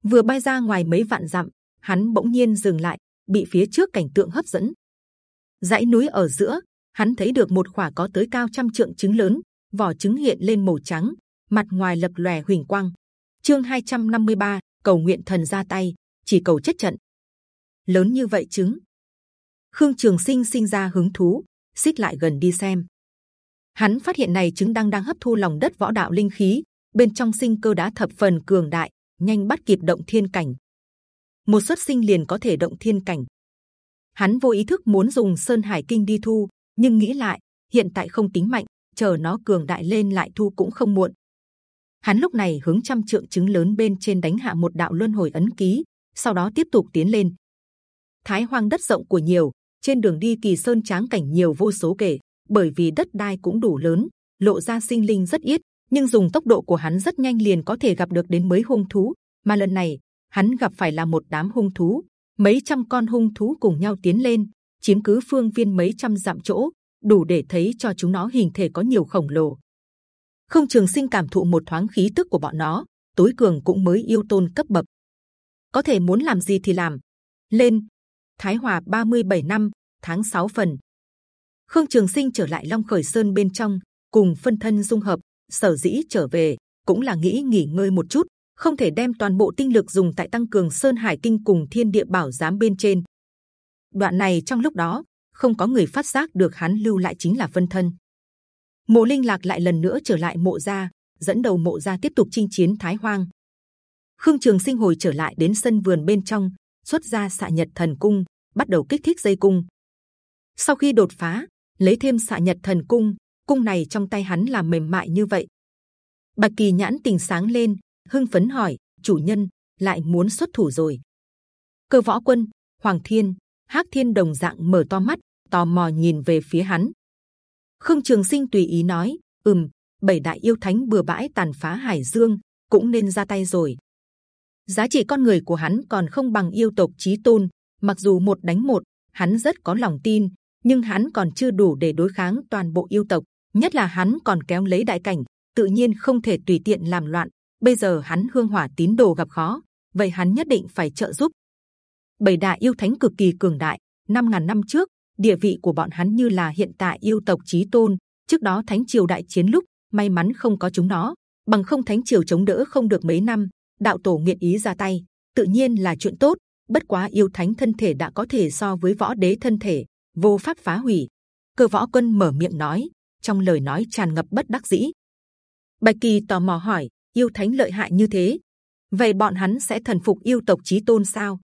Vừa bay ra ngoài mấy vạn dặm, hắn bỗng nhiên dừng lại, bị phía trước cảnh tượng hấp dẫn. dãy núi ở giữa, hắn thấy được một quả có tới cao trăm trượng trứng lớn, vỏ trứng hiện lên màu trắng, mặt ngoài lập lòe huỳnh quang. Chương 253, cầu nguyện thần ra tay, chỉ cầu chết trận. Lớn như vậy trứng, Khương Trường Sinh sinh ra hứng thú, xích lại gần đi xem. Hắn phát hiện này trứng đang đang hấp thu lòng đất võ đạo linh khí, bên trong sinh cơ đã thập phần cường đại, nhanh bắt kịp động thiên cảnh. Một xuất sinh liền có thể động thiên cảnh. Hắn vô ý thức muốn dùng sơn hải kinh đi thu, nhưng nghĩ lại hiện tại không tính mạnh, chờ nó cường đại lên lại thu cũng không muộn. Hắn lúc này hướng trăm trượng trứng lớn bên trên đánh hạ một đạo luân hồi ấn ký, sau đó tiếp tục tiến lên. Thái hoang đất rộng của nhiều, trên đường đi kỳ sơn tráng cảnh nhiều vô số kể, bởi vì đất đai cũng đủ lớn, lộ ra sinh linh rất ít, nhưng dùng tốc độ của hắn rất nhanh liền có thể gặp được đến mấy hung thú. Mà lần này hắn gặp phải là một đám hung thú, mấy trăm con hung thú cùng nhau tiến lên, chiếm cứ phương viên mấy trăm dặm chỗ, đủ để thấy cho chúng nó hình thể có nhiều khổng lồ. Không Trường Sinh cảm thụ một thoáng khí tức của bọn nó, tối cường cũng mới yêu tôn cấp bậc, có thể muốn làm gì thì làm. Lên, Thái Hòa 37 năm, tháng 6 phần. Khương Trường Sinh trở lại Long Khởi Sơn bên trong, cùng phân thân dung hợp. Sở dĩ trở về cũng là nghĩ nghỉ ngơi một chút, không thể đem toàn bộ tinh lực dùng tại tăng cường Sơn Hải Kinh cùng Thiên Địa Bảo Giám bên trên. Đoạn này trong lúc đó không có người phát giác được hắn lưu lại chính là phân thân. Mộ Linh Lạc lại lần nữa trở lại mộ gia, dẫn đầu mộ gia tiếp tục chinh chiến Thái Hoang. Khương Trường Sinh hồi trở lại đến sân vườn bên trong, xuất ra xạ nhật thần cung, bắt đầu kích thích dây cung. Sau khi đột phá, lấy thêm xạ nhật thần cung, cung này trong tay hắn là mềm mại như vậy. Bạch Kỳ nhãn tình sáng lên, hưng phấn hỏi: chủ nhân lại muốn xuất thủ rồi? Cơ võ quân, Hoàng Thiên, Hắc Thiên đồng dạng mở to mắt, tò mò nhìn về phía hắn. Khương Trường Sinh tùy ý nói: ừm, bảy đại yêu thánh bừa bãi tàn phá hải dương, cũng nên ra tay rồi. Giá trị con người của hắn còn không bằng yêu tộc chí tôn. Mặc dù một đánh một, hắn rất có lòng tin, nhưng hắn còn chưa đủ để đối kháng toàn bộ yêu tộc. Nhất là hắn còn kéo lấy đại cảnh, tự nhiên không thể tùy tiện làm loạn. Bây giờ hắn hương hỏa tín đồ gặp khó, vậy hắn nhất định phải trợ giúp. Bảy đại yêu thánh cực kỳ cường đại. Năm ngàn năm trước, địa vị của bọn hắn như là hiện tại yêu tộc chí tôn. Trước đó thánh triều đại chiến lúc may mắn không có chúng nó, bằng không thánh triều chống đỡ không được mấy năm. Đạo tổ nghiện ý ra tay, tự nhiên là chuyện tốt. Bất quá yêu thánh thân thể đã có thể so với võ đế thân thể, vô pháp phá hủy. Cơ võ quân mở miệng nói, trong lời nói tràn ngập bất đắc dĩ. Bạch kỳ tò mò hỏi, yêu thánh lợi hại như thế, vậy bọn hắn sẽ thần phục yêu tộc chí tôn sao?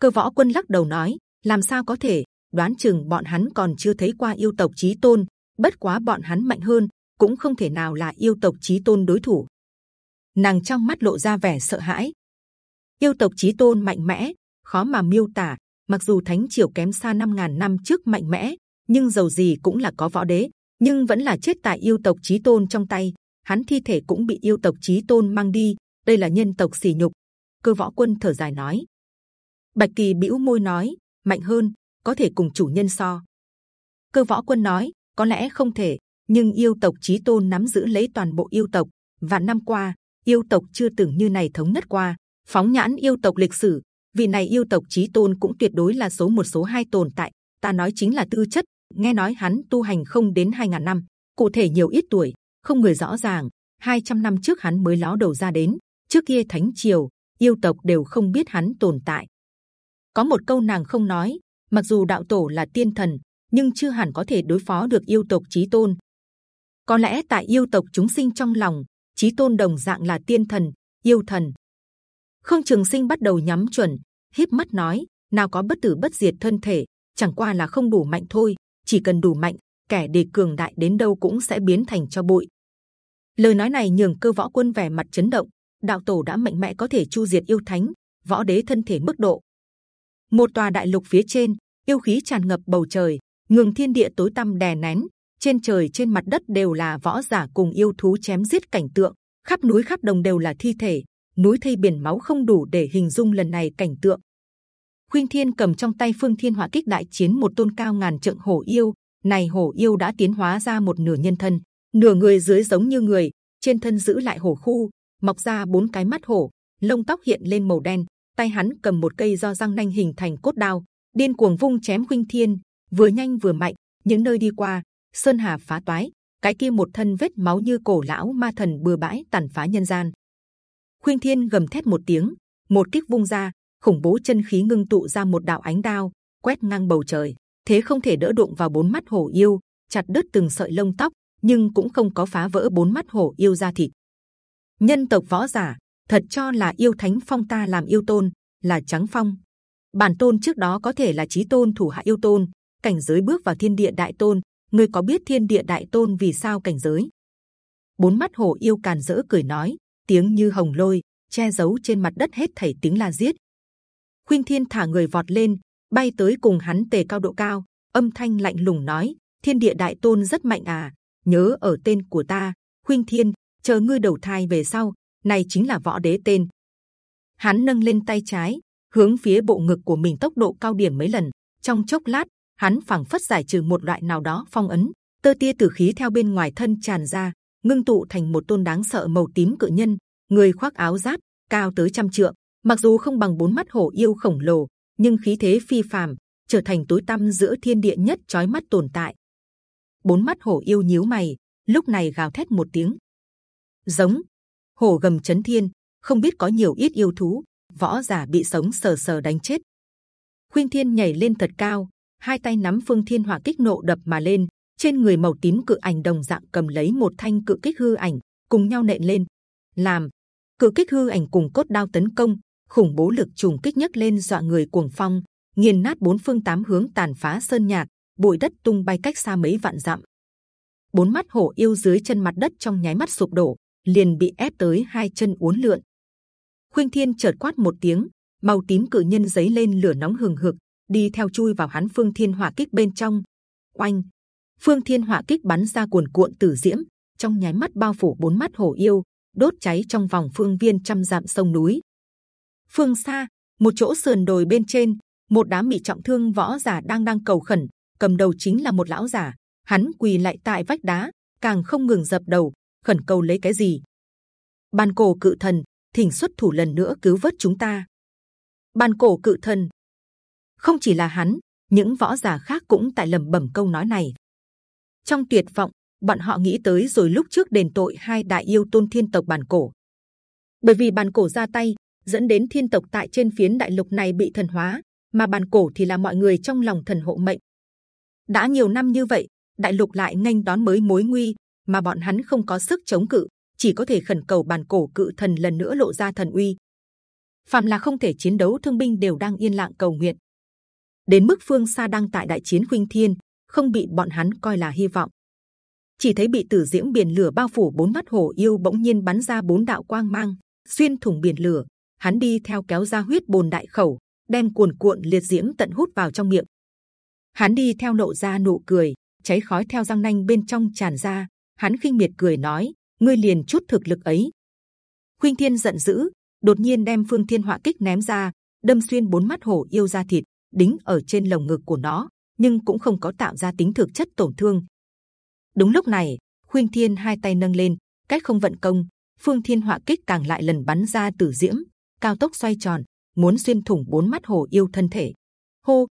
Cơ võ quân lắc đầu nói, làm sao có thể? Đoán chừng bọn hắn còn chưa thấy qua yêu tộc chí tôn. Bất quá bọn hắn mạnh hơn, cũng không thể nào là yêu tộc chí tôn đối thủ. Nàng trong mắt lộ ra vẻ sợ hãi. Yêu tộc chí tôn mạnh mẽ, khó mà miêu tả. Mặc dù thánh triều kém xa 5.000 năm trước mạnh mẽ, nhưng dầu gì cũng là có võ đế, nhưng vẫn là chết tại yêu tộc chí tôn trong tay. Hắn thi thể cũng bị yêu tộc chí tôn mang đi. Đây là nhân tộc sỉ nhục. Cơ võ quân thở dài nói. Bạch kỳ bĩu môi nói, mạnh hơn, có thể cùng chủ nhân so. Cơ võ quân nói, có lẽ không thể, nhưng yêu tộc chí tôn nắm giữ lấy toàn bộ yêu tộc. Và năm qua, yêu tộc chưa từng như này thống nhất qua. Phóng nhãn yêu tộc lịch sử, vì này yêu tộc chí tôn cũng tuyệt đối là số một số hai tồn tại. Ta nói chính là tư chất. Nghe nói hắn tu hành không đến 2.000 năm, cụ thể nhiều ít tuổi, không người rõ ràng. 200 năm trước hắn mới ló đầu ra đến. Trước kia thánh triều, yêu tộc đều không biết hắn tồn tại. Có một câu nàng không nói, mặc dù đạo tổ là tiên thần, nhưng chưa hẳn có thể đối phó được yêu tộc chí tôn. Có lẽ tại yêu tộc chúng sinh trong lòng, chí tôn đồng dạng là tiên thần, yêu thần. Khương Trường Sinh bắt đầu nhắm chuẩn, híp mắt nói: nào có bất tử bất diệt thân thể, chẳng qua là không đủ mạnh thôi. Chỉ cần đủ mạnh, kẻ địch cường đại đến đâu cũng sẽ biến thành cho bụi. Lời nói này nhường cơ võ quân vẻ mặt chấn động. Đạo tổ đã mạnh mẽ có thể chu diệt yêu thánh, võ đế thân thể mức độ. Một tòa đại lục phía trên, yêu khí tràn ngập bầu trời, ngừng thiên địa tối tăm đè nén, trên trời trên mặt đất đều là võ giả cùng yêu thú chém giết cảnh tượng. Khắp núi khắp đồng đều là thi thể. Núi thây biển máu không đủ để hình dung lần này cảnh tượng. Khuyên thiên cầm trong tay phương thiên hỏa kích đại chiến một tôn cao ngàn trượng hổ yêu. Này hổ yêu đã tiến hóa ra một nửa nhân thân nửa người dưới giống như người, trên thân giữ lại hổ khu, mọc ra bốn cái mắt hổ, lông tóc hiện lên màu đen, tay hắn cầm một cây do răng nanh hình thành cốt đao, điên cuồng vung chém khuynh thiên, vừa nhanh vừa mạnh, những nơi đi qua, sơn hà phá toái, cái kia một thân vết máu như cổ lão ma thần bừa bãi tàn phá nhân gian. Khuyên thiên gầm thét một tiếng, một kích vung ra, khủng bố chân khí ngưng tụ ra một đạo ánh đao, quét ngang bầu trời, thế không thể đỡ đụng vào bốn mắt hổ yêu, chặt đứt từng sợi lông tóc nhưng cũng không có phá vỡ bốn mắt hổ yêu ra thịt nhân tộc võ giả thật cho là yêu thánh phong ta làm yêu tôn là trắng phong bản tôn trước đó có thể là chí tôn thủ hạ yêu tôn cảnh giới bước vào thiên địa đại tôn ngươi có biết thiên địa đại tôn vì sao cảnh giới? Bốn mắt hổ yêu càn dỡ cười nói, tiếng như hồng lôi che giấu trên mặt đất hết thảy tiếng là giết. Khuyên Thiên thả người vọt lên, bay tới cùng hắn tề cao độ cao, âm thanh lạnh lùng nói: Thiên địa đại tôn rất mạnh à, nhớ ở tên của ta, Khuyên Thiên, chờ ngươi đầu thai về sau, này chính là võ đế tên. Hắn nâng lên tay trái, hướng phía bộ ngực của mình tốc độ cao điểm mấy lần, trong chốc lát hắn phảng phất giải trừ một loại nào đó phong ấn tơ tia tử khí theo bên ngoài thân tràn ra ngưng tụ thành một tôn đáng sợ màu tím cự nhân người khoác áo giáp cao tới trăm trượng mặc dù không bằng bốn mắt hổ yêu khổng lồ nhưng khí thế phi phàm trở thành tối tăm giữa thiên địa nhất chói mắt tồn tại bốn mắt hổ yêu nhíu mày, lúc này gào thét một tiếng. Giống, hổ gầm chấn thiên, không biết có nhiều ít yêu thú, võ giả bị sống sờ sờ đánh chết. Khuyên thiên nhảy lên thật cao, hai tay nắm phương thiên hỏa kích nộ đập mà lên, trên người màu tím cự ảnh đồng dạng cầm lấy một thanh cự kích hư ảnh, cùng nhau nện lên. Làm, cự kích hư ảnh cùng cốt đao tấn công, khủng bố lực trùng kích nhất lên dọa người cuồng phong, nghiền nát bốn phương tám hướng tàn phá sơn nhạc bụi đất tung bay cách xa mấy vạn dặm. Bốn mắt hổ yêu dưới chân mặt đất trong nháy mắt sụp đổ, liền bị ép tới hai chân uốn lượn. Khuynh thiên chợt quát một tiếng, màu tím cự nhân giấy lên lửa nóng hừng hực, đi theo chui vào hắn phương thiên hỏa kích bên trong. Oanh! Phương thiên hỏa kích bắn ra cuồn cuộn tử diễm, trong nháy mắt bao phủ bốn mắt hổ yêu, đốt cháy trong vòng phương viên trăm dặm sông núi. Phương xa, một chỗ sườn đồi bên trên, một đám bị trọng thương võ giả đang đang cầu khẩn cầm đầu chính là một lão giả hắn quỳ lại tại vách đá, càng không ngừng dập đầu, khẩn cầu lấy cái gì? Ban cổ cự thần, thỉnh xuất thủ lần nữa cứu vớt chúng ta. Ban cổ cự thần. Không chỉ là hắn, những võ giả khác cũng tại lẩm bẩm câu nói này. Trong tuyệt vọng, bọn họ nghĩ tới rồi lúc trước đền tội hai đại yêu tôn thiên tộc bản cổ. Bởi vì bản cổ ra tay, dẫn đến thiên tộc tại trên phiến đại lục này bị thần hóa, mà bản cổ thì là mọi người trong lòng thần hộ mệnh đã nhiều năm như vậy, đại lục lại nghênh đón mới mối nguy mà bọn hắn không có sức chống cự, chỉ có thể khẩn cầu bản cổ cự thần lần nữa lộ ra thần uy. Phạm là không thể chiến đấu, thương binh đều đang yên lặng cầu nguyện. Đến mức phương xa đang tại đại chiến khuynh thiên, không bị bọn hắn coi là hy vọng. Chỉ thấy bị tử diễm biển lửa bao phủ bốn mắt hổ yêu bỗng nhiên bắn ra bốn đạo quang mang, xuyên thủng biển lửa. Hắn đi theo kéo ra huyết bồn đại khẩu, đem cuồn cuộn liệt diễm tận hút vào trong miệng hắn đi theo nộ ra nụ cười, cháy khói theo răng nanh bên trong tràn ra. Hắn khinh miệt cười nói, ngươi liền chút thực lực ấy. Khuynh thiên giận dữ, đột nhiên đem phương thiên họa kích ném ra, đâm xuyên bốn mắt hổ yêu ra thịt, đính ở trên lồng ngực của nó, nhưng cũng không có tạo ra tính thực chất tổn thương. Đúng lúc này, khuynh thiên hai tay nâng lên, cách không vận công, phương thiên họa kích càng lại lần bắn ra tử diễm, cao tốc xoay tròn, muốn xuyên thủng bốn mắt hổ yêu thân thể. Hô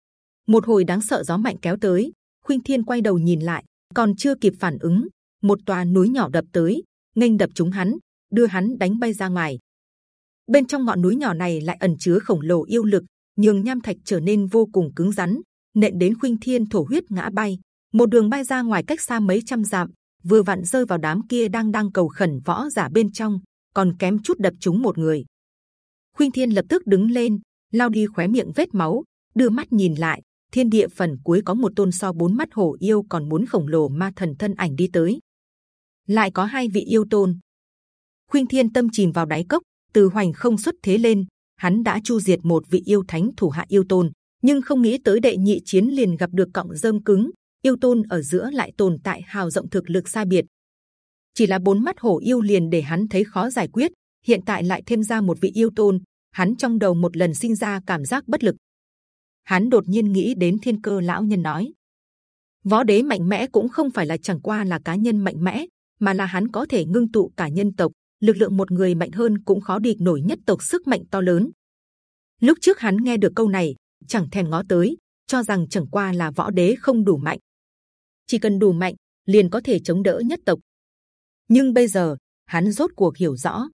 một hồi đáng sợ gió mạnh kéo tới, khuynh thiên quay đầu nhìn lại, còn chưa kịp phản ứng, một tòa núi nhỏ đập tới, nghênh đập chúng hắn, đưa hắn đánh bay ra ngoài. Bên trong ngọn núi nhỏ này lại ẩn chứa khổng lồ yêu lực, nhường nham thạch trở nên vô cùng cứng rắn, nện đến khuynh thiên thổ huyết ngã bay. Một đường bay ra ngoài cách xa mấy trăm dặm, vừa vặn rơi vào đám kia đang đang cầu khẩn võ giả bên trong, còn kém chút đập chúng một người. Khuynh thiên lập tức đứng lên lao đi khóe miệng vết máu, đưa mắt nhìn lại thiên địa phần cuối có một tôn so bốn mắt hổ yêu còn muốn khổng lồ ma thần thân ảnh đi tới. Lại có hai vị yêu tôn. Khuynh thiên tâm chìm vào đáy cốc, từ hoành không xuất thế lên, hắn đã chu diệt một vị yêu thánh thủ hạ yêu tôn, nhưng không nghĩ tới đệ nhị chiến liền gặp được cọng rơm cứng, yêu tôn ở giữa lại tồn tại hào rộng thực lực xa biệt. Chỉ là bốn mắt hổ yêu liền để hắn thấy khó giải quyết, hiện tại lại thêm ra một vị yêu tôn, hắn trong đầu một lần sinh ra cảm giác bất lực hắn đột nhiên nghĩ đến thiên cơ lão nhân nói. Võ đế mạnh mẽ cũng không phải là chẳng qua là cá nhân mạnh mẽ, mà là hắn có thể ngưng tụ cả nhân tộc, lực lượng một người mạnh hơn cũng khó địch nổi nhất tộc sức mạnh to lớn. Lúc trước hắn nghe được câu này, chẳng thèm ngó tới, cho rằng chẳng qua là võ đế không đủ mạnh. Chỉ cần đủ mạnh, liền có thể chống đỡ nhất tộc. Nhưng bây giờ, hắn rốt cuộc hiểu rõ.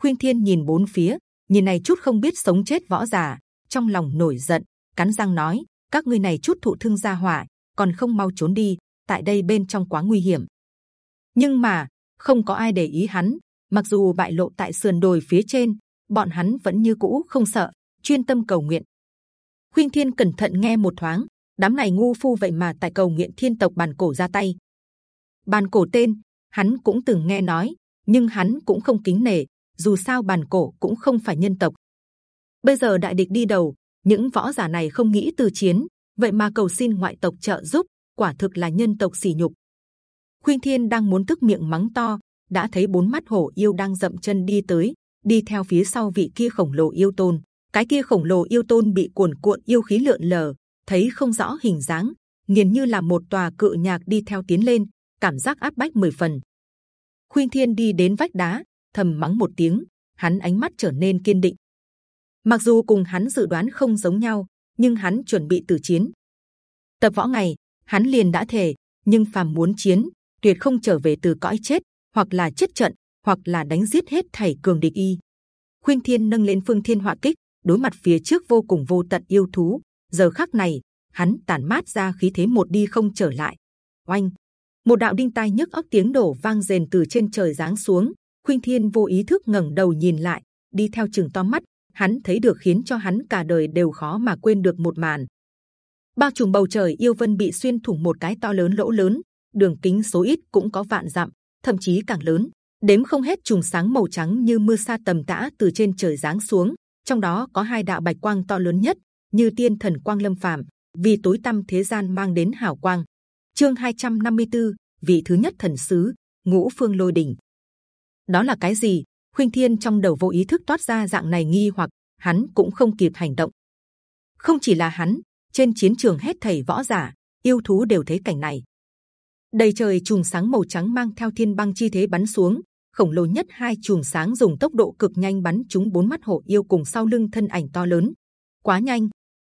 Khuyên thiên nhìn bốn phía, nhìn này chút không biết sống chết võ giả, trong lòng nổi giận cắn răng nói, các ngươi này chút thụ thương gia hỏa, còn không mau trốn đi, tại đây bên trong quá nguy hiểm. Nhưng mà, không có ai để ý hắn, mặc dù bại lộ tại sườn đồi phía trên, bọn hắn vẫn như cũ không sợ, chuyên tâm cầu nguyện. Khuyên thiên cẩn thận nghe một thoáng, đám này ngu phu vậy mà tại cầu nguyện thiên tộc bàn cổ ra tay. Bàn cổ tên, hắn cũng từng nghe nói, nhưng hắn cũng không kính nể, dù sao bàn cổ cũng không phải nhân tộc. Bây giờ đại địch đi đầu những võ giả này không nghĩ từ chiến, vậy mà cầu xin ngoại tộc trợ giúp, quả thực là nhân tộc sỉ nhục. Khuyên thiên đang muốn tức miệng mắng to, đã thấy bốn mắt hổ yêu đang dậm chân đi tới, đi theo phía sau vị kia khổng lồ yêu tôn. Cái kia khổng lồ yêu tôn bị cuồn cuộn yêu khí lượn lờ, thấy không rõ hình dáng, nghiền như là một tòa cự nhạc đi theo tiến lên, cảm giác áp bách mười phần. Khuyên thiên đi đến vách đá, thầm mắng một tiếng, hắn ánh mắt trở nên kiên định mặc dù cùng hắn dự đoán không giống nhau, nhưng hắn chuẩn bị tử chiến. Tập võ ngày, hắn liền đã thể nhưng phàm muốn chiến, tuyệt không trở về từ cõi chết, hoặc là chết trận, hoặc là đánh giết hết thảy cường địch y. Khuyên thiên nâng lên phương thiên họa kích, đối mặt phía trước vô cùng vô tận yêu thú. Giờ khắc này, hắn tản mát ra khí thế một đi không trở lại. Oanh! Một đạo đinh tai nhức óc tiếng đổ vang rền từ trên trời giáng xuống. Khuyên thiên vô ý thức ngẩng đầu nhìn lại, đi theo chừng to mắt hắn thấy được khiến cho hắn cả đời đều khó mà quên được một màn. Bao trùm bầu trời yêu vân bị xuyên thủng một cái to lớn lỗ lớn đường kính số ít cũng có vạn dặm thậm chí càng lớn đếm không hết trùng sáng màu trắng như mưa sa tầm tã từ trên trời giáng xuống trong đó có hai đạo bạch quang to lớn nhất như tiên thần quang lâm phàm vì tối tâm thế gian mang đến hào quang. Chương 254, vị thứ nhất thần sứ ngũ phương lôi đỉnh. Đó là cái gì? Khuynh thiên trong đầu vô ý thức toát ra dạng này nghi hoặc, hắn cũng không kịp hành động. Không chỉ là hắn, trên chiến trường hết thầy võ giả, yêu thú đều thấy cảnh này. Đầy trời chùm sáng màu trắng mang theo thiên băng chi thế bắn xuống, khổng lồ nhất hai chùm sáng dùng tốc độ cực nhanh bắn chúng bốn mắt hổ yêu cùng sau lưng thân ảnh to lớn. Quá nhanh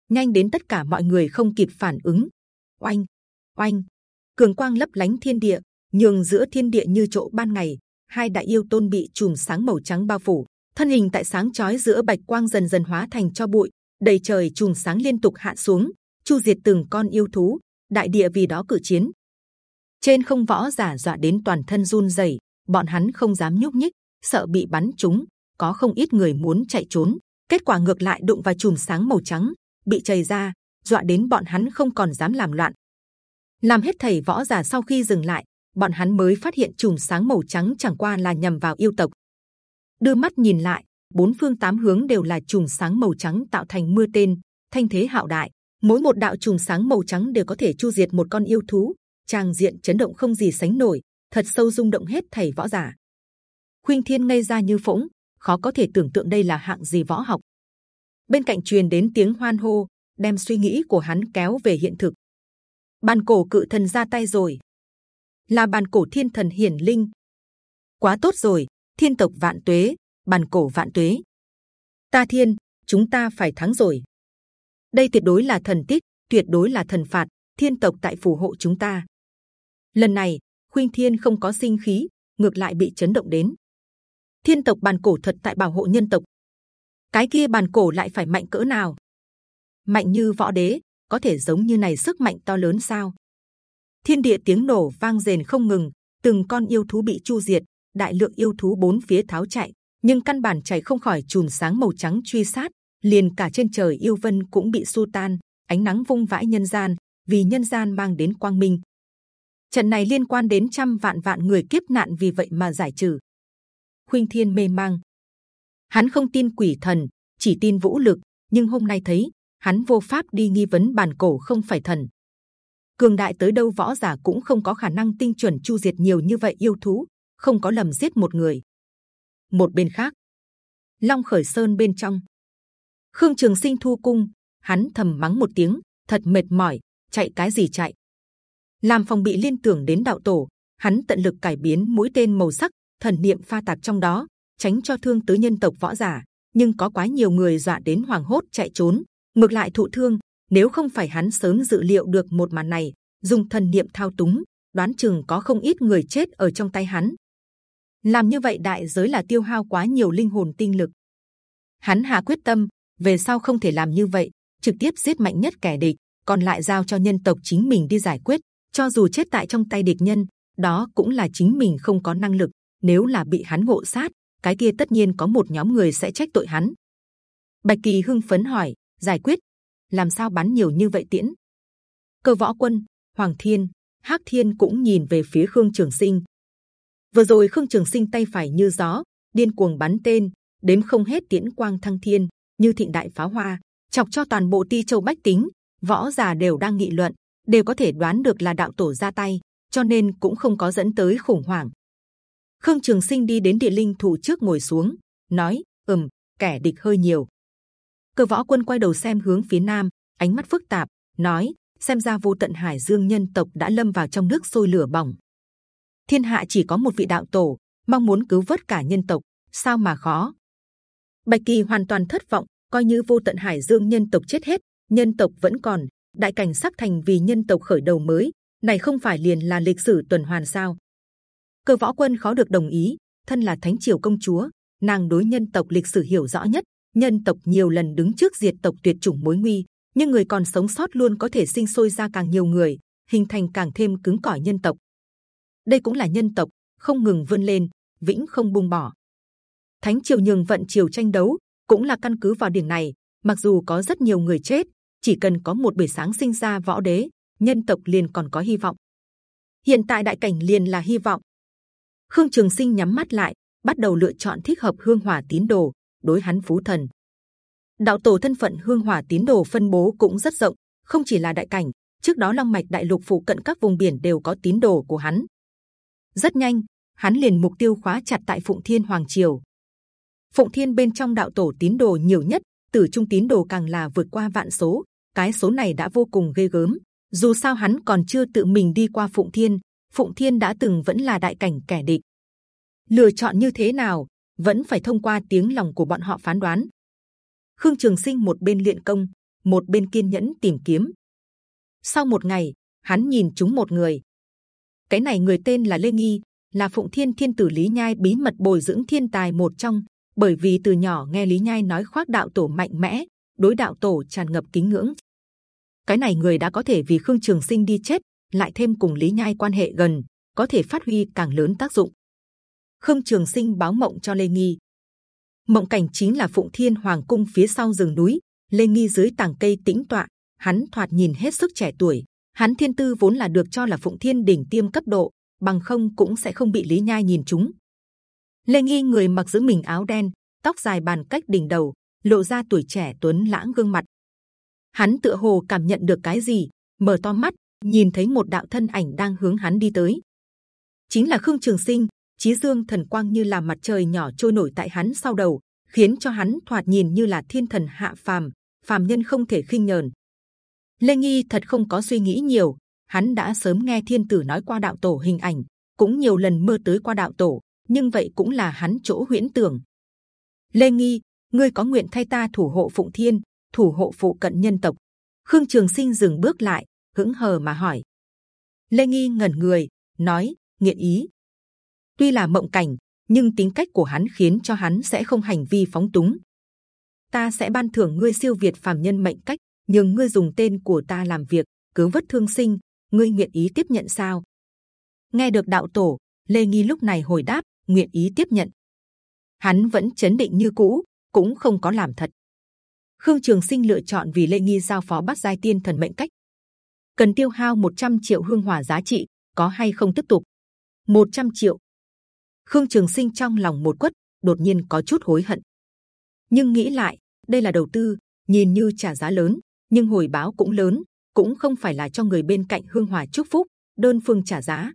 nhanh đến tất cả mọi người không kịp phản ứng. Oanh oanh, cường quang lấp lánh thiên địa, nhường giữa thiên địa như chỗ ban ngày hai đại yêu tôn bị chùm sáng màu trắng bao phủ. Thân hình tại sáng chói giữa bạch quang dần dần hóa thành cho bụi. Đầy trời chùm sáng liên tục hạ xuống, chu diệt từng con yêu thú. Đại địa vì đó cử chiến. Trên không võ giả dọa đến toàn thân run rẩy. Bọn hắn không dám nhúc nhích, sợ bị bắn trúng. Có không ít người muốn chạy trốn. Kết quả ngược lại đụng vào chùm sáng màu trắng, bị chảy ra, dọa đến bọn hắn không còn dám làm loạn. Làm hết thầy võ giả sau khi dừng lại bọn hắn mới phát hiện chùm sáng màu trắng chẳng qua là nhằm vào yêu tộc. Đưa mắt nhìn lại, bốn phương tám hướng đều là chùm sáng màu trắng tạo thành mưa tên, thanh thế hạo đại. Mỗi một đạo chùm sáng màu trắng đều có thể chu diệt một con yêu thú. Tràng diện chấn động không gì sánh nổi, thật sâu rung động hết thầy võ giả. Khuynh thiên ngây ra như phỗng, khó có thể tưởng tượng đây là hạng gì võ học. Bên cạnh truyền đến tiếng hoan hô, đem suy nghĩ của hắn kéo về hiện thực. Bàn cổ cự thần ra tay rồi là bàn cổ thiên thần hiển linh. Quá tốt rồi, thiên tộc vạn tuế bàn cổ vạn tuế. Ta thiên, chúng ta phải thắng rồi. Đây tuyệt đối là thần tích, tuyệt đối là thần phạt, thiên tộc tại phù hộ chúng ta. Lần này, khuynh thiên không có sinh khí, ngược lại bị chấn động đến. Thiên tộc bàn cổ thật tại bảo hộ nhân tộc. Cái kia bàn cổ lại phải mạnh cỡ nào? Mạnh như võ đế, có thể giống như này sức mạnh to lớn sao? Thiên địa tiếng nổ vang rền không ngừng, từng con yêu thú bị chu diệt, đại lượng yêu thú bốn phía tháo chạy, nhưng căn bản chạy không khỏi chùm sáng màu trắng truy sát, liền cả trên trời yêu vân cũng bị xua tan, ánh nắng vung vãi nhân gian, vì nhân gian mang đến quang minh. Trận này liên quan đến trăm vạn vạn người kiếp nạn vì vậy mà giải trừ. Khuynh thiên mê mang. Hắn không tin quỷ thần, chỉ tin vũ lực, nhưng hôm nay thấy, hắn vô pháp đi nghi vấn bản cổ không phải thần cường đại tới đâu võ giả cũng không có khả năng tinh chuẩn chu diệt nhiều như vậy yêu thú, không có lầm giết một người. Một bên khác, long khởi sơn bên trong, khương trường sinh thu cung, hắn thầm mắng một tiếng, thật mệt mỏi, chạy cái gì chạy? Làm phòng bị liên tưởng đến đạo tổ, hắn tận lực cải biến mũi tên màu sắc, thần niệm pha tạp trong đó, tránh cho thương tới nhân tộc võ giả, nhưng có quá nhiều người dọa đến hoàng hốt chạy trốn, ngược lại thụ thương nếu không phải hắn sớm dự liệu được một màn này, dùng thần niệm thao túng, đoán chừng có không ít người chết ở trong tay hắn. Làm như vậy đại giới là tiêu hao quá nhiều linh hồn tinh lực. Hắn hạ quyết tâm, về sau không thể làm như vậy, trực tiếp giết mạnh nhất kẻ địch, còn lại giao cho nhân tộc chính mình đi giải quyết, cho dù chết tại trong tay địch nhân, đó cũng là chính mình không có năng lực, nếu là bị hắn ngộ sát, cái kia tất nhiên có một nhóm người sẽ trách tội hắn. Bạch kỳ hưng phấn hỏi, giải quyết làm sao bắn nhiều như vậy tiễn? Cơ võ quân, hoàng thiên, hắc thiên cũng nhìn về phía khương trường sinh. Vừa rồi khương trường sinh tay phải như gió, điên cuồng bắn tên đến không hết tiễn quang thăng thiên, như thịnh đại pháo hoa, chọc cho toàn bộ ti châu bách tính, võ già đều đang nghị luận, đều có thể đoán được là đạo tổ ra tay, cho nên cũng không có dẫn tới khủng hoảng. Khương trường sinh đi đến địa linh thủ trước ngồi xuống, nói, ừm, kẻ địch hơi nhiều cơ võ quân quay đầu xem hướng phía nam, ánh mắt phức tạp, nói, xem ra vô tận hải dương nhân tộc đã lâm vào trong nước sôi lửa bỏng. Thiên hạ chỉ có một vị đạo tổ, mong muốn cứu vớt cả nhân tộc, sao mà khó? Bạch kỳ hoàn toàn thất vọng, coi như vô tận hải dương nhân tộc chết hết, nhân tộc vẫn còn, đại cảnh sắc thành vì nhân tộc khởi đầu mới, này không phải liền là lịch sử tuần hoàn sao? Cơ võ quân khó được đồng ý, thân là thánh triều công chúa, nàng đối nhân tộc lịch sử hiểu rõ nhất nhân tộc nhiều lần đứng trước diệt tộc tuyệt chủng mối nguy nhưng người còn sống sót luôn có thể sinh sôi ra càng nhiều người hình thành càng thêm cứng cỏi nhân tộc. Đây cũng là nhân tộc không ngừng vươn lên, vĩnh không buông bỏ. Thánh triều nhường vận triều tranh đấu cũng là căn cứ vào điểm này. Mặc dù có rất nhiều người chết, chỉ cần có một buổi sáng sinh ra võ đế, nhân tộc liền còn có hy vọng. Hiện tại đại cảnh liền là hy vọng. Khương Trường Sinh nhắm mắt lại, bắt đầu lựa chọn thích hợp hương hỏa tín đồ đối hắn phú thần. Đạo tổ thân phận hương hỏa tín đồ phân bố cũng rất rộng, không chỉ là đại cảnh. Trước đó long mạch đại lục phụ cận các vùng biển đều có tín đồ của hắn. Rất nhanh, hắn liền mục tiêu khóa chặt tại Phụng Thiên Hoàng Triều. Phụng Thiên bên trong đạo tổ tín đồ nhiều nhất, tử trung tín đồ càng là vượt qua vạn số. Cái số này đã vô cùng ghê gớm. Dù sao hắn còn chưa tự mình đi qua Phụng Thiên, Phụng Thiên đã từng vẫn là đại cảnh kẻ địch. Lựa chọn như thế nào, vẫn phải thông qua tiếng lòng của bọn họ phán đoán. Khương Trường Sinh một bên luyện công, một bên kiên nhẫn tìm kiếm. Sau một ngày, hắn nhìn chúng một người. Cái này người tên là Lê Nghi, là Phụng Thiên Thiên Tử Lý Nhai bí mật bồi dưỡng thiên tài một trong. Bởi vì từ nhỏ nghe Lý Nhai nói khoác đạo tổ mạnh mẽ, đối đạo tổ tràn ngập kính ngưỡng. Cái này người đã có thể vì Khương Trường Sinh đi chết, lại thêm cùng Lý Nhai quan hệ gần, có thể phát huy càng lớn tác dụng. Khương Trường Sinh báo mộng cho Lê Nghi. Mộng cảnh chính là Phụng Thiên Hoàng cung phía sau rừng núi, Lê Nghi dưới tàng cây tĩnh tọa, hắn thoạt nhìn hết sức trẻ tuổi. Hắn thiên tư vốn là được cho là Phụng Thiên đỉnh tiêm cấp độ, bằng không cũng sẽ không bị Lý Nhai nhìn chúng. Lê Nghi người mặc giữ mình áo đen, tóc dài bàn cách đỉnh đầu, lộ ra tuổi trẻ tuấn lãng gương mặt. Hắn tựa hồ cảm nhận được cái gì, mở to mắt, nhìn thấy một đạo thân ảnh đang hướng hắn đi tới. Chính là Khương Trường Sinh, Chí Dương thần quang như là mặt trời nhỏ trôi nổi tại hắn sau đầu, khiến cho hắn thoạt nhìn như là thiên thần hạ phàm, phàm nhân không thể khinh nhờn. Lê Nghi thật không có suy nghĩ nhiều, hắn đã sớm nghe thiên tử nói qua đạo tổ hình ảnh, cũng nhiều lần mơ tới qua đạo tổ, nhưng vậy cũng là hắn chỗ huyễn tưởng. Lê Nghi, ngươi có nguyện thay ta thủ hộ Phụng Thiên, thủ hộ phụ cận nhân tộc? Khương Trường Sinh dừng bước lại, hững hờ mà hỏi. Lê Nghi ngẩn người, nói, nghiện ý. Tuy là mộng cảnh, nhưng tính cách của hắn khiến cho hắn sẽ không hành vi phóng túng. Ta sẽ ban thưởng ngươi siêu việt phàm nhân mệnh cách, nhưng ngươi dùng tên của ta làm việc, cứu vớt thương sinh, ngươi nguyện ý tiếp nhận sao? Nghe được đạo tổ, Lê Nghi lúc này hồi đáp, nguyện ý tiếp nhận. Hắn vẫn chấn định như cũ, cũng không có làm thật. Khương Trường Sinh lựa chọn vì Lê Nghi giao phó bắt giai tiên thần mệnh cách, cần tiêu hao 100 triệu hương hỏa giá trị, có hay không tiếp tục? 100 triệu. Khương Trường Sinh trong lòng một quất, đột nhiên có chút hối hận. Nhưng nghĩ lại, đây là đầu tư, nhìn như trả giá lớn, nhưng hồi báo cũng lớn, cũng không phải là cho người bên cạnh hương hòa chúc phúc, đơn phương trả giá.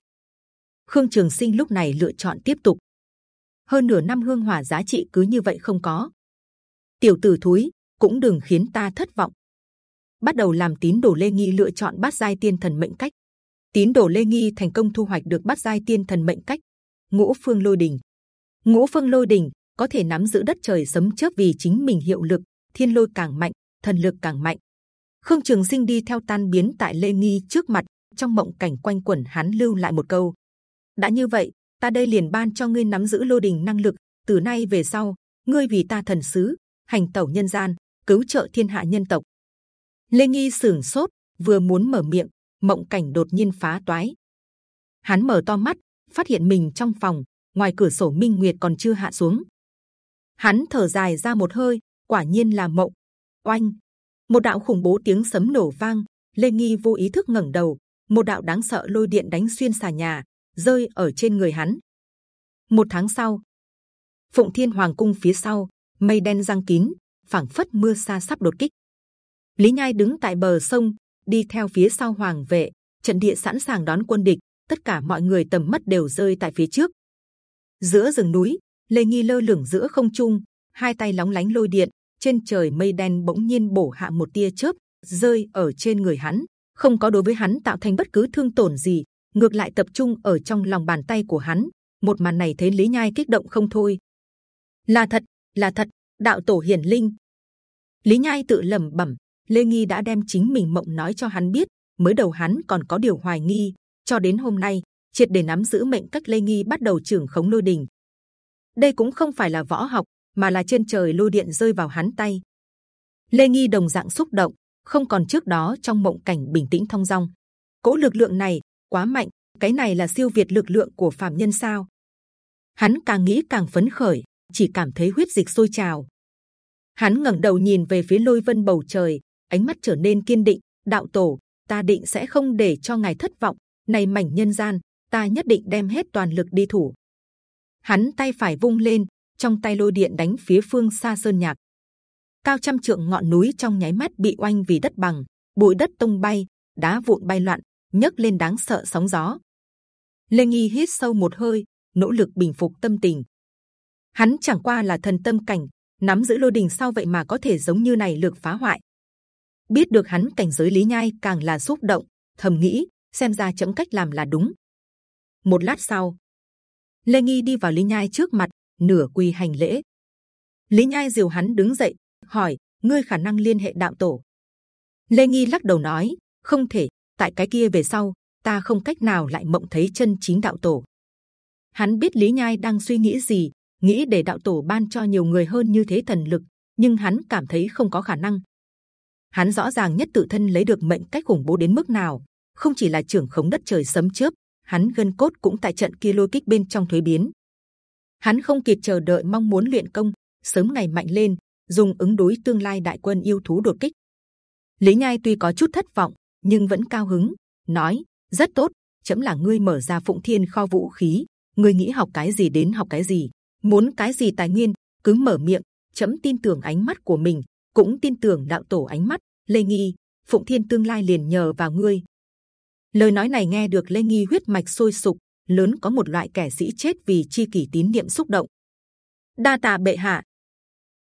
Khương Trường Sinh lúc này lựa chọn tiếp tục. Hơn nửa năm hương hòa giá trị cứ như vậy không có. Tiểu tử thúi, cũng đừng khiến ta thất vọng. Bắt đầu làm tín đồ Lê Nghi lựa chọn bát giai tiên thần mệnh cách. Tín đồ Lê Nghi thành công thu hoạch được bát giai tiên thần mệnh cách. Ngũ phương lôi đình, ngũ phương lôi đình có thể nắm giữ đất trời sấm chớp vì chính mình hiệu lực. Thiên lôi càng mạnh, thần lực càng mạnh. Khương Trường Sinh đi theo tan biến tại Lê Nghi trước mặt, trong mộng cảnh quanh quẩn hắn lưu lại một câu: đã như vậy, ta đây liền ban cho ngươi nắm giữ lôi đình năng lực. Từ nay về sau, ngươi vì ta thần sứ, hành tẩu nhân gian, cứu trợ thiên hạ nhân tộc. Lê Nghi sửng sốt, vừa muốn mở miệng, mộng cảnh đột nhiên phá toái. Hắn mở to mắt, phát hiện mình trong phòng, ngoài cửa sổ minh nguyệt còn chưa hạ xuống. Hắn thở dài ra một hơi, quả nhiên là mộng. Oanh, một đạo khủng bố tiếng sấm nổ vang. Lê Nghi vô ý thức ngẩng đầu, một đạo đáng sợ lôi điện đánh xuyên xà nhà, rơi ở trên người hắn. Một tháng sau, Phụng Thiên Hoàng cung phía sau, mây đen giăng kín, phảng phất mưa xa sắp đột kích. Lý Nhai đứng tại bờ sông, đi theo phía sau Hoàng vệ, trận địa sẵn sàng đón quân địch. Tất cả mọi người tầm mắt đều rơi tại phía trước. Giữa rừng núi, Lê Nghi lơ lửng giữa không trung, hai tay lóng lánh lôi điện. Trên trời mây đen bỗng nhiên bổ hạ một tia chớp, rơi ở trên người hắn, không có đối với hắn tạo thành bất cứ thương tổn gì, ngược lại tập trung ở trong lòng bàn tay của hắn. Một màn này thấy Lý Nhai kích động không thôi. Là thật, là thật, đạo tổ hiển linh. Lý Nhai tự lẩm bẩm, Lê Nghi đã đem chính mình mộng nói cho hắn biết. Mới đầu hắn còn có điều hoài nghi, cho đến hôm nay triệt để nắm giữ mệnh cách Lê Nghi bắt đầu trưởng khống lôi đình. Đây cũng không phải là võ học, mà là trên trời lôi điện rơi vào hắn tay. Lê Nghi đồng dạng xúc động, không còn trước đó trong mộng cảnh bình tĩnh thông dong. cỗ lực lượng này quá mạnh cái này là siêu việt lực lượng của phàm nhân sao hắn càng nghĩ càng phấn khởi chỉ cảm thấy huyết dịch sôi trào hắn ngẩng đầu nhìn về phía lôi vân bầu trời ánh mắt trở nên kiên định đạo tổ ta định sẽ không để cho ngài thất vọng này mảnh nhân gian, ta nhất định đem hết toàn lực đi thủ. Hắn tay phải vung lên, trong tay lôi điện đánh phía phương xa sơn nhạc. Cao trăm trượng ngọn núi trong nháy mắt bị oanh vì đất bằng, bụi đất tung bay, đá vụn bay loạn, nhấc lên đáng sợ sóng gió. Lê nghi hít sâu một hơi, nỗ lực bình phục tâm tình. Hắn chẳng qua là thần tâm cảnh, nắm giữ lôi đình sau vậy mà có thể giống như này lược phá hoại? Biết được hắn cảnh giới lý nhai càng là xúc động, thầm nghĩ xem ra chấm cách làm là đúng. Một lát sau, lê nghi đi vào lý nhai trước mặt, nửa quỳ hành lễ. Lý nhai diều hắn đứng dậy, hỏi, ngươi khả năng liên hệ đạo tổ? Lê nghi lắc đầu nói, không thể, tại cái kia về sau, ta không cách nào lại mộng thấy chân chính đạo tổ. Hắn biết lý nhai đang suy nghĩ gì, nghĩ để đạo tổ ban cho nhiều người hơn như thế thần lực, nhưng hắn cảm thấy không có khả năng. Hắn rõ ràng nhất tự thân lấy được mệnh cách khủng bố đến mức nào không chỉ là trưởng khống đất trời sấm chớp, hắn gân cốt cũng tại trận kia lôi kích bên trong thuế biến. Hắn không kịp chờ đợi mong muốn luyện công, sớm ngày mạnh lên, dùng ứng đối tương lai đại quân yêu thú đột kích. Lý nhai tuy có chút thất vọng, nhưng vẫn cao hứng, nói, rất tốt, chấm là ngươi mở ra phụng thiên kho vũ khí, ngươi nghĩ học cái gì đến học cái gì, muốn cái gì tài nguyên, cứ mở miệng, chấm tin tưởng ánh mắt của mình, cũng tin tưởng đạo tổ ánh mắt, lê nghi, phụng thiên tương lai liền nhờ vào ngươi lời nói này nghe được lê nghi huyết mạch sôi sục, lớn có một loại kẻ sĩ chết vì chi kỷ tín niệm xúc động. Đa tạ bệ hạ.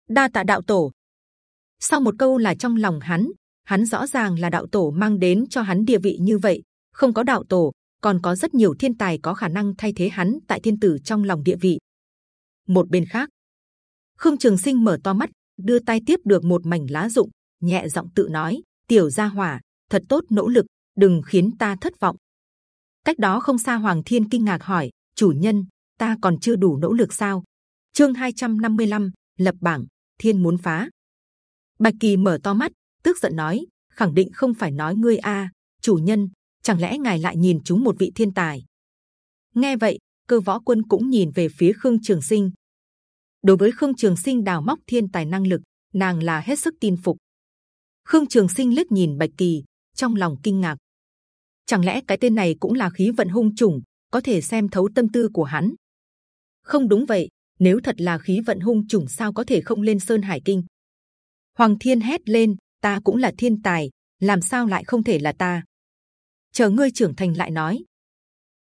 Đa tạ đạo tổ. Sau một câu là trong lòng hắn hắn rõ ràng là đạo tổ mang đến cho hắn địa vị như vậy, không có đạo tổ, còn có rất nhiều thiên tài có khả năng thay thế hắn tại thiên tử trong lòng địa vị. Một bên khác, khương trường sinh mở to mắt, đưa tay tiếp được một mảnh lá rụng, nhẹ giọng tự nói, tiểu gia hỏa, thật tốt nỗ lực đừng khiến ta thất vọng. Cách đó không xa hoàng thiên kinh ngạc hỏi chủ nhân ta còn chưa đủ nỗ lực sao? Chương 255, lập bảng thiên muốn phá. Bạch kỳ mở to mắt tức giận nói khẳng định không phải nói ngươi a chủ nhân chẳng lẽ ngài lại nhìn chúng một vị thiên tài? Nghe vậy cơ võ quân cũng nhìn về phía khương trường sinh. Đối với khương trường sinh đào móc thiên tài năng lực nàng là hết sức tin phục. Khương trường sinh liếc nhìn bạch kỳ trong lòng kinh ngạc chẳng lẽ cái tên này cũng là khí vận hung trùng có thể xem thấu tâm tư của hắn? Không đúng vậy, nếu thật là khí vận hung trùng sao có thể không lên sơn hải kinh? Hoàng thiên hét lên, ta cũng là thiên tài, làm sao lại không thể là ta? Chờ ngươi trưởng thành lại nói.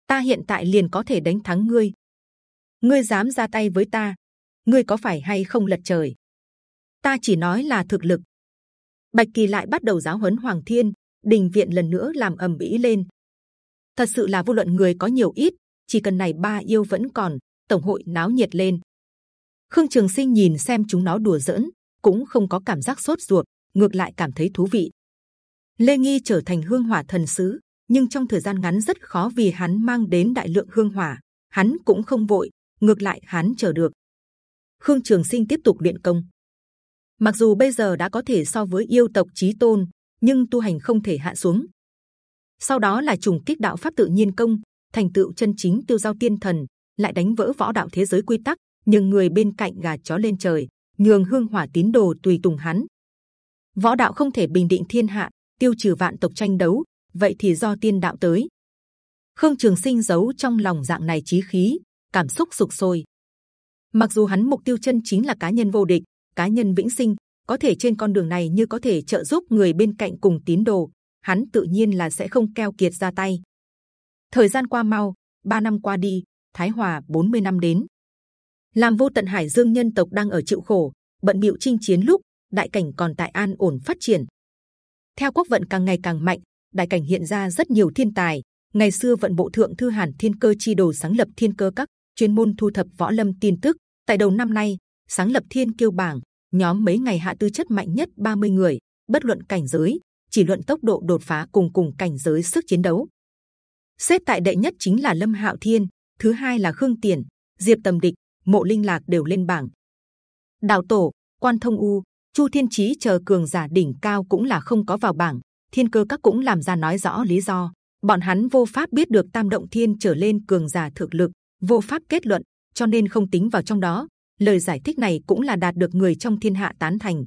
Ta hiện tại liền có thể đánh thắng ngươi. Ngươi dám ra tay với ta, ngươi có phải hay không lật trời? Ta chỉ nói là thực lực. Bạch kỳ lại bắt đầu giáo huấn hoàng thiên đình viện lần nữa làm ầm ĩ lên. Thật sự là vô luận người có nhiều ít, chỉ cần này ba yêu vẫn còn, tổng hội náo nhiệt lên. Khương trường sinh nhìn xem chúng nó đùa giỡn, cũng không có cảm giác sốt ruột, ngược lại cảm thấy thú vị. Lê nghi trở thành hương hỏa thần sứ, nhưng trong thời gian ngắn rất khó vì hắn mang đến đại lượng hương hỏa, hắn cũng không vội, ngược lại hắn chờ được. Khương trường sinh tiếp tục luyện công. Mặc dù bây giờ đã có thể so với yêu tộc chí tôn nhưng tu hành không thể hạ xuống. Sau đó là trùng kích đạo pháp tự nhiên công, thành tựu chân chính tiêu giao tiên thần, lại đánh vỡ võ đạo thế giới quy tắc nhưng người bên cạnh gà chó lên trời, nhường hương hỏa tín đồ tùy tùng hắn. Võ đạo không thể bình định thiên hạ, tiêu trừ vạn tộc tranh đấu, vậy thì do tiên đạo tới. Khương trường sinh giấu trong lòng dạng này trí khí, cảm xúc sục sôi. Mặc dù hắn mục tiêu chân chính là cá nhân vô địch, cá nhân vĩnh sinh có thể trên con đường này như có thể trợ giúp người bên cạnh cùng tín đồ, hắn tự nhiên là sẽ không keo kiệt ra tay. Thời gian qua mau, ba năm qua đi, thái hòa 40 năm đến. Làm vô tận hải dương nhân tộc đang ở chịu khổ, bận bịu chinh chiến lúc, đại cảnh còn tại an ổn phát triển. Theo quốc vận càng ngày càng mạnh, đại cảnh hiện ra rất nhiều thiên tài. Ngày xưa vận bộ thượng thư hàn thiên cơ chi đồ sáng lập thiên cơ các chuyên môn thu thập võ lâm tin tức. Tại đầu năm nay, sáng lập thiên kiêu bảng nhóm mấy ngày hạ tư chất mạnh nhất 30 người bất luận cảnh giới chỉ luận tốc độ đột phá cùng cùng cảnh giới sức chiến đấu. Xếp tại đệ nhất chính là lâm hạo thiên thứ hai là khương tiền diệp tầm địch mộ linh lạc đều lên bảng. Đào tổ quan thông u chu thiên chí chờ cường giả đỉnh cao cũng là không có vào bảng. Thiên cơ các cũng làm ra nói rõ lý do. Bọn hắn vô pháp biết được tam động thiên trở lên cường giả thực lực, vô pháp kết luận, cho nên không tính vào trong đó. Lời giải thích này cũng là đạt được người trong thiên hạ tán thành.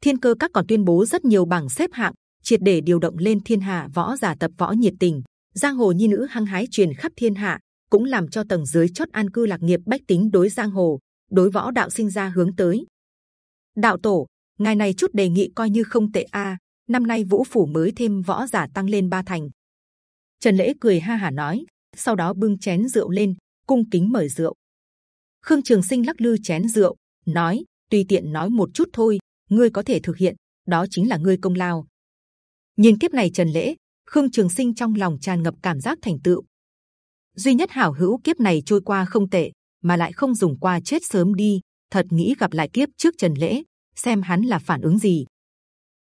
Thiên cơ các còn tuyên bố rất nhiều bảng xếp hạng, triệt để điều động lên thiên hạ võ giả tập võ nhiệt tình, giang hồ nhi nữ hăng hái truyền khắp thiên hạ, cũng làm cho tầng dưới chót an cư lạc nghiệp bách tính đối giang hồ, đối võ đạo sinh ra hướng tới. Đạo tổ, ngài này chút đề nghị coi như không tệ a. năm nay vũ phủ mới thêm võ giả tăng lên ba thành. Trần lễ cười ha hà nói, sau đó bưng chén rượu lên, cung kính mời rượu. Khương Trường Sinh lắc lư chén rượu, nói: tùy tiện nói một chút thôi, ngươi có thể thực hiện, đó chính là ngươi công lao. Nhìn kiếp này Trần lễ, Khương Trường Sinh trong lòng tràn ngập cảm giác thành tựu. duy nhất hảo hữu kiếp này trôi qua không tệ, mà lại không dùng qua chết sớm đi. Thật nghĩ gặp lại kiếp trước Trần lễ, xem hắn là phản ứng gì.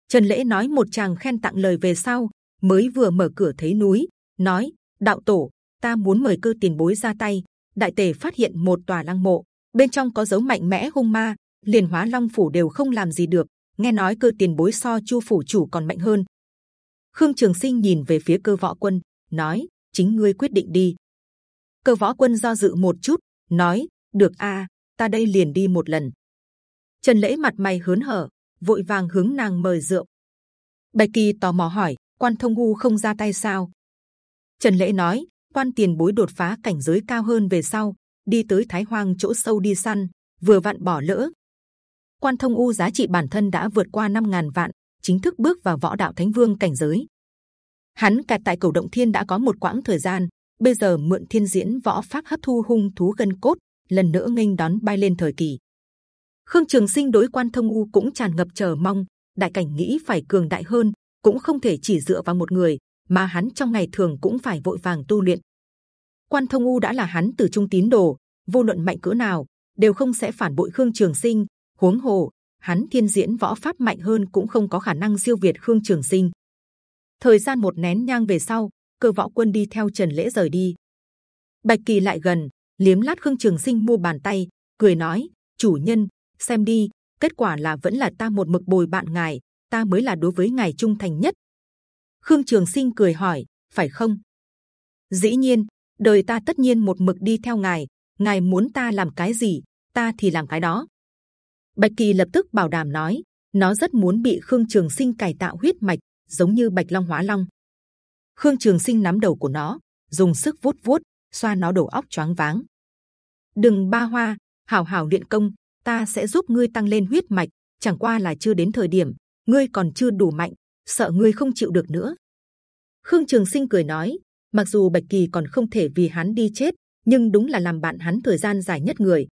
Trần lễ nói một chàng khen tặng lời về sau, mới vừa mở cửa thấy núi, nói: đạo tổ, ta muốn mời cơ tiền bối ra tay. Đại tề phát hiện một tòa lăng mộ, bên trong có dấu mạnh mẽ hung ma, liền hóa long phủ đều không làm gì được. Nghe nói cơ tiền bối so chu phủ chủ còn mạnh hơn. Khương Trường Sinh nhìn về phía cơ võ quân, nói: chính ngươi quyết định đi. Cơ võ quân do dự một chút, nói: được a, ta đây liền đi một lần. Trần lễ mặt mày hớn hở, vội vàng hướng nàng mời rượu. Bạch kỳ tò mò hỏi: quan thông u không ra tay sao? Trần lễ nói: quan tiền bối đột phá cảnh giới cao hơn về sau, đi tới Thái Hoang chỗ sâu đi săn, vừa vặn bỏ lỡ. Quan thông u giá trị bản thân đã vượt qua 5.000 vạn, chính thức bước vào võ đạo thánh vương cảnh giới. Hắn kẹt tại cầu động thiên đã có một quãng thời gian, bây giờ mượn thiên diễn võ pháp hấp thu hung thú gân cốt, lần nữa nghênh đón bay lên thời kỳ. Khương Trường Sinh đối quan thông u cũng tràn ngập chờ mong, đại cảnh nghĩ phải cường đại hơn, cũng không thể chỉ dựa vào một người, mà hắn trong ngày thường cũng phải vội vàng tu luyện. Quan thông u đã là hắn từ trung tín đồ, vô luận mạnh cỡ nào đều không sẽ phản bội Khương Trường Sinh. Huống hồ hắn thiên diễn võ pháp mạnh hơn cũng không có khả năng siêu việt Khương Trường Sinh. Thời gian một nén nhang về sau, cơ võ quân đi theo Trần Lễ rời đi. Bạch Kỳ lại gần, liếm lát Khương Trường Sinh mua bàn tay, cười nói: chủ nhân, xem đi, kết quả là vẫn là ta một mực bồi bạn ngài, ta mới là đối với ngài trung thành nhất. Khương Trường Sinh cười hỏi: phải không? Dĩ nhiên, đời ta tất nhiên một mực đi theo ngài. Ngài muốn ta làm cái gì, ta thì làm cái đó. Bạch Kỳ lập tức bảo đảm nói, nó rất muốn bị Khương Trường Sinh cải tạo huyết mạch, giống như Bạch Long Hóa Long. Khương Trường Sinh nắm đầu của nó, dùng sức vuốt vuốt, xoa nó đầu óc choáng váng. Đừng ba hoa, hảo hảo luyện công, ta sẽ giúp ngươi tăng lên huyết mạch. Chẳng qua là chưa đến thời điểm, ngươi còn chưa đủ mạnh, sợ ngươi không chịu được nữa. Khương Trường Sinh cười nói, mặc dù Bạch Kỳ còn không thể vì hắn đi chết, nhưng đúng là làm bạn hắn thời gian dài nhất người.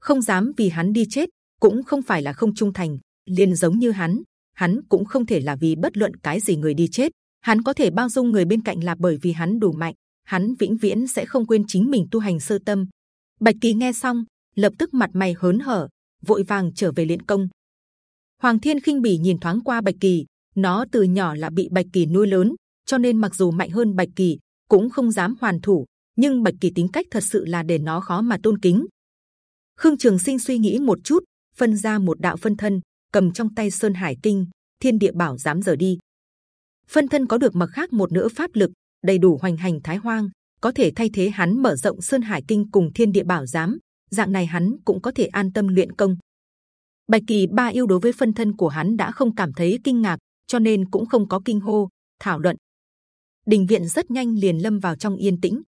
Không dám vì hắn đi chết, cũng không phải là không trung thành. liền giống như hắn, hắn cũng không thể là vì bất luận cái gì người đi chết. Hắn có thể bao dung người bên cạnh là bởi vì hắn đủ mạnh. Hắn vĩnh viễn sẽ không quên chính mình tu hành sơ tâm. Bạch Kỳ nghe xong, lập tức mặt mày hớn hở, vội vàng trở về luyện công. Hoàng Thiên khinh bỉ nhìn thoáng qua Bạch Kỳ, nó từ nhỏ là bị Bạch Kỳ nuôi lớn, cho nên mặc dù mạnh hơn Bạch Kỳ cũng không dám hoàn thủ, nhưng Bạch Kỳ tính cách thật sự là để nó khó mà tôn kính. Khương Trường Sinh suy nghĩ một chút, phân ra một đạo phân thân, cầm trong tay Sơn Hải Kinh, Thiên Địa Bảo dám rời đi. Phân thân có được mặc khác một nửa pháp lực, đầy đủ hoành hành Thái Hoang, có thể thay thế hắn mở rộng Sơn Hải Kinh cùng Thiên Địa Bảo dám. Dạng này hắn cũng có thể an tâm luyện công. Bạch Kỳ ba yêu đối với phân thân của hắn đã không cảm thấy kinh ngạc, cho nên cũng không có kinh hô, thảo luận. Đình viện rất nhanh liền lâm vào trong yên tĩnh.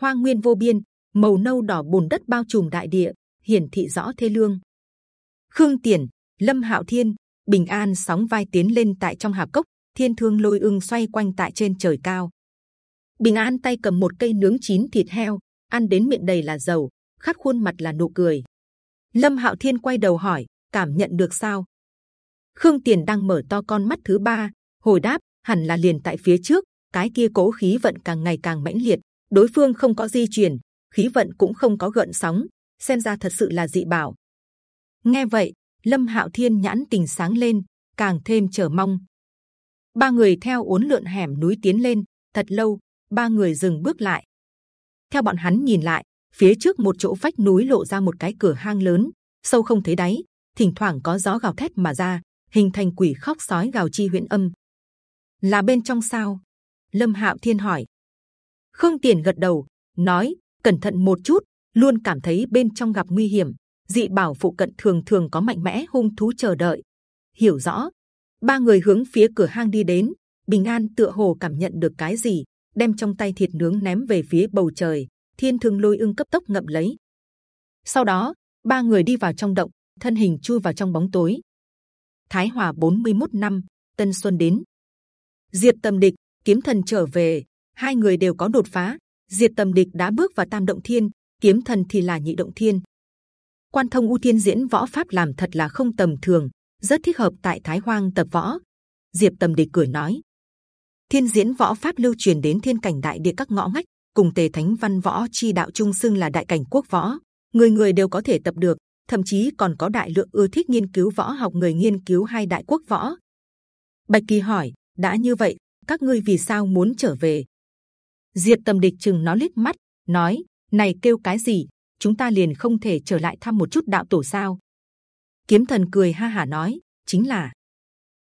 Hoang nguyên vô biên, màu nâu đỏ bùn đất bao trùm đại địa, hiển thị rõ thê lương. Khương tiền lâm hạo thiên, bình an sóng vai tiến lên tại trong hạp cốc, thiên thương lôi ương xoay quanh tại trên trời cao. Bình an tay cầm một cây nướng chín thịt heo, ăn đến miệng đầy là dầu khát khuôn mặt là nụ cười. Lâm hạo thiên quay đầu hỏi, cảm nhận được sao? Khương tiền đang mở to con mắt thứ ba, hồi đáp, hẳn là liền tại phía trước, cái kia cố khí vận càng ngày càng mãnh liệt, đối phương không có di chuyển, khí vận cũng không có gợn sóng, xem ra thật sự là dị bảo. Nghe vậy, lâm hạo thiên nhãn tình sáng lên, càng thêm chờ mong. Ba người theo uốn lượn hẻm núi tiến lên, thật lâu, ba người dừng bước lại. Theo bọn hắn nhìn lại, phía trước một chỗ vách núi lộ ra một cái cửa hang lớn, sâu không thấy đáy, thỉnh thoảng có gió gào thét mà ra hình thành quỷ khóc sói gào chi huyễn âm là bên trong sao Lâm Hạo Thiên hỏi. Khương Tiền gật đầu, nói: cẩn thận một chút, luôn cảm thấy bên trong gặp nguy hiểm. Dị bảo phụ cận thường thường có mạnh mẽ hung thú chờ đợi. Hiểu rõ. Ba người hướng phía cửa hang đi đến. Bình An tựa hồ cảm nhận được cái gì, đem trong tay thịt nướng ném về phía bầu trời. Thiên Thương Lôi Ưng cấp tốc ngậm lấy. Sau đó, ba người đi vào trong động, thân hình chui vào trong bóng tối. Thái Hòa 41 năm, Tân Xuân đến. Diệp Tâm Địch, Kiếm Thần trở về, hai người đều có đột phá. Diệp Tâm Địch đã bước vào Tam Động Thiên, Kiếm Thần thì là Nhị Động Thiên. Quan thông U Thiên diễn võ pháp làm thật là không tầm thường, rất thích hợp tại Thái Hoang tập võ. Diệp Tâm Địch cười nói: Thiên diễn võ pháp lưu truyền đến thiên cảnh đại địa các ngõ ngách, cùng Tề Thánh Văn võ chi đạo trung xưng là đại cảnh quốc võ, người người đều có thể tập được, thậm chí còn có đại lượng ưa thích nghiên cứu võ học người nghiên cứu hai đại quốc võ. Bạch Kỳ hỏi: đã như vậy, các ngươi vì sao muốn trở về? diệt Tâm Địch chừng nó liếc mắt, nói: này kêu cái gì? Chúng ta liền không thể trở lại thăm một chút đạo tổ sao? Kiếm Thần cười ha hà nói: chính là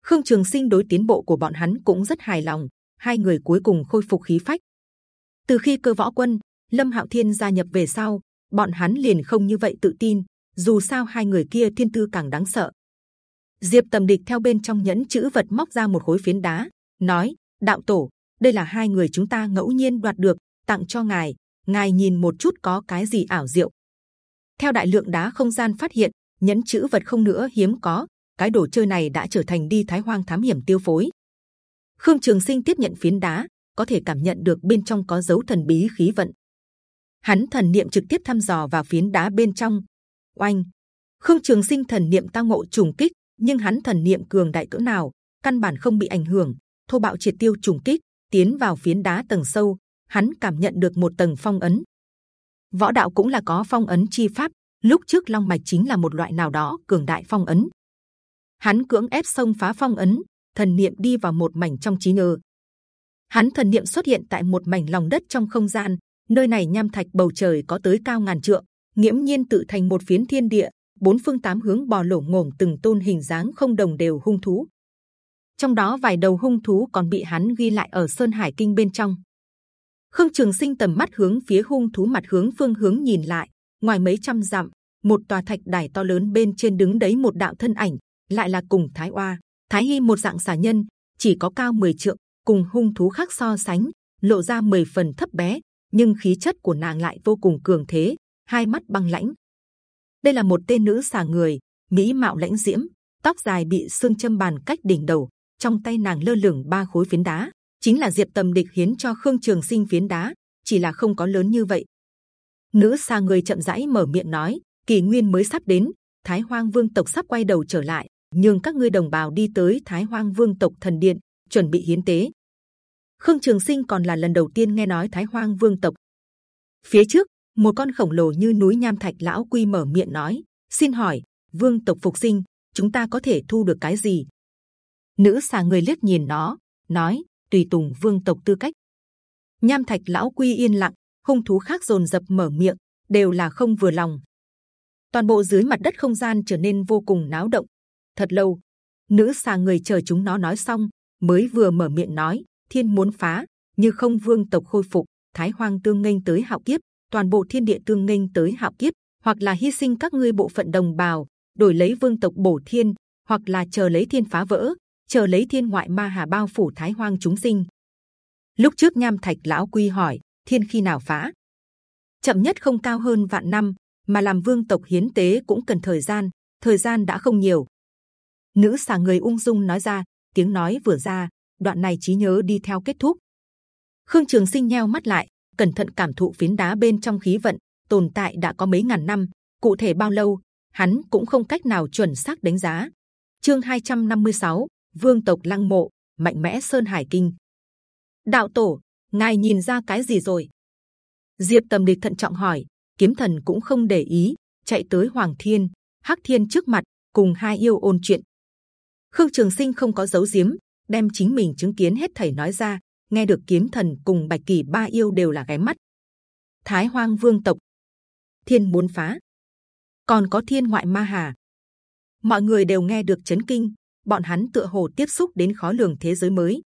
Khương Trường Sinh đối tiến bộ của bọn hắn cũng rất hài lòng. Hai người cuối cùng khôi phục khí phách. Từ khi cơ võ quân Lâm Hạo Thiên gia nhập về sau, bọn hắn liền không như vậy tự tin. Dù sao hai người kia thiên tư càng đáng sợ. Diệp Tầm Địch theo bên trong nhẫn chữ vật móc ra một khối phiến đá, nói: Đạo tổ, đây là hai người chúng ta ngẫu nhiên đoạt được, tặng cho ngài. Ngài nhìn một chút có cái gì ảo diệu. Theo đại lượng đá không gian phát hiện, nhẫn chữ vật không nữa hiếm có, cái đồ chơi này đã trở thành đi Thái Hoang thám hiểm tiêu phối. Khương Trường Sinh tiếp nhận phiến đá, có thể cảm nhận được bên trong có dấu thần bí khí vận. Hắn thần niệm trực tiếp thăm dò vào phiến đá bên trong. Oanh! Khương Trường Sinh thần niệm tăng ngộ trùng kích, nhưng hắn thần niệm cường đại cỡ nào, căn bản không bị ảnh hưởng, thô bạo triệt tiêu trùng kích, tiến vào phiến đá tầng sâu, hắn cảm nhận được một tầng phong ấn. Võ đạo cũng là có phong ấn chi pháp, lúc trước long mạch chính là một loại nào đó cường đại phong ấn. Hắn cưỡng ép xông phá phong ấn, thần niệm đi vào một mảnh trong trí nhớ. Hắn thần niệm xuất hiện tại một mảnh lòng đất trong không gian, nơi này nham thạch bầu trời có tới cao ngàn trượng, nghiễm nhiên tự thành một phiến thiên địa, bốn phương tám hướng bò lổ ngổm từng tôn hình dáng không đồng đều hung thú. Trong đó vài đầu hung thú còn bị hắn ghi lại ở sơn hải kinh bên trong. Khương Trường Sinh tầm mắt hướng phía hung thú mặt hướng phương hướng nhìn lại, ngoài mấy trăm dặm, một tòa thạch đài to lớn bên trên đứng đấy một đạo thân ảnh, lại là cùng Thái Oa, Thái Hi một dạng xà nhân, chỉ có cao 10 trượng, cùng hung thú khác so sánh, lộ ra 10 phần thấp bé, nhưng khí chất của nàng lại vô cùng cường thế, hai mắt băng lãnh. Đây là một tên nữ xà người, mỹ mạo lãnh diễm, tóc dài bị xương châm bàn cách đỉnh đầu, trong tay nàng lơ lửng ba khối phiến đá, chính là diệp tầm địch hiến cho khương trường sinh phiến đá, chỉ là không có lớn như vậy. Nữ xà người chậm rãi mở miệng nói, kỳ nguyên mới sắp đến, Thái Hoang Vương tộc sắp quay đầu trở lại, nhưng các ngươi đồng bào đi tới Thái Hoang Vương tộc thần điện chuẩn bị hiến tế. Khương Trường Sinh còn là lần đầu tiên nghe nói Thái Hoang Vương tộc. Phía trước, một con khổng lồ như núi nham thạch lão quy mở miệng nói: xin hỏi Vương tộc phục sinh, chúng ta có thể thu được cái gì? Nữ xà người liếc nhìn nó, nói: tùy tùng Vương tộc tư cách. Nham thạch lão quy yên lặng, hung thú khác rồn rập mở miệng, đều là không vừa lòng. Toàn bộ dưới mặt đất không gian trở nên vô cùng náo động, thật lâu nữ xà người chờ chúng nó nói xong mới vừa mở miệng nói thiên muốn phá như không vương tộc khôi phục thái hoang tương nghênh tới hạo kiếp toàn bộ thiên địa tương nghênh tới hạo kiếp, hoặc là hy sinh các ngươi bộ phận đồng bào, đổi lấy vương tộc bổ thiên, hoặc là chờ lấy thiên phá vỡ, chờ lấy thiên ngoại ma hà bao phủ thái hoang chúng sinh. Lúc trước nham thạch lão quy hỏi, thiên khi nào phá? Chậm nhất không cao hơn vạn năm, mà làm vương tộc hiến tế cũng cần thời gian thời gian đã không nhiều. Nữ xà người ung dung nói ra, tiếng nói vừa ra, đoạn này trí nhớ đi theo kết thúc. Khương trường sinh nheo mắt lại cẩn thận cảm thụ phiến đá bên trong khí vận tồn tại đã có mấy ngàn năm cụ thể bao lâu hắn cũng không cách nào chuẩn xác đánh giá. Chương 256, vương tộc lăng mộ mạnh mẽ sơn hải kinh. Đạo tổ ngài nhìn ra cái gì rồi? Diệp tầm địch thận trọng hỏi kiếm thần cũng không để ý chạy tới hoàng thiên hắc thiên trước mặt cùng hai yêu ôn chuyện. Khương Trường Sinh không có giấu giếm, đem chính mình chứng kiến hết thảy nói ra. Nghe được Kiếm Thần cùng Bạch Kỳ ba yêu đều là ghé mắt. Thái Hoang Vương tộc, Thiên muốn phá, còn có Thiên ngoại ma hà. Mọi người đều nghe được chấn kinh, bọn hắn tựa hồ tiếp xúc đến khó lường thế giới mới.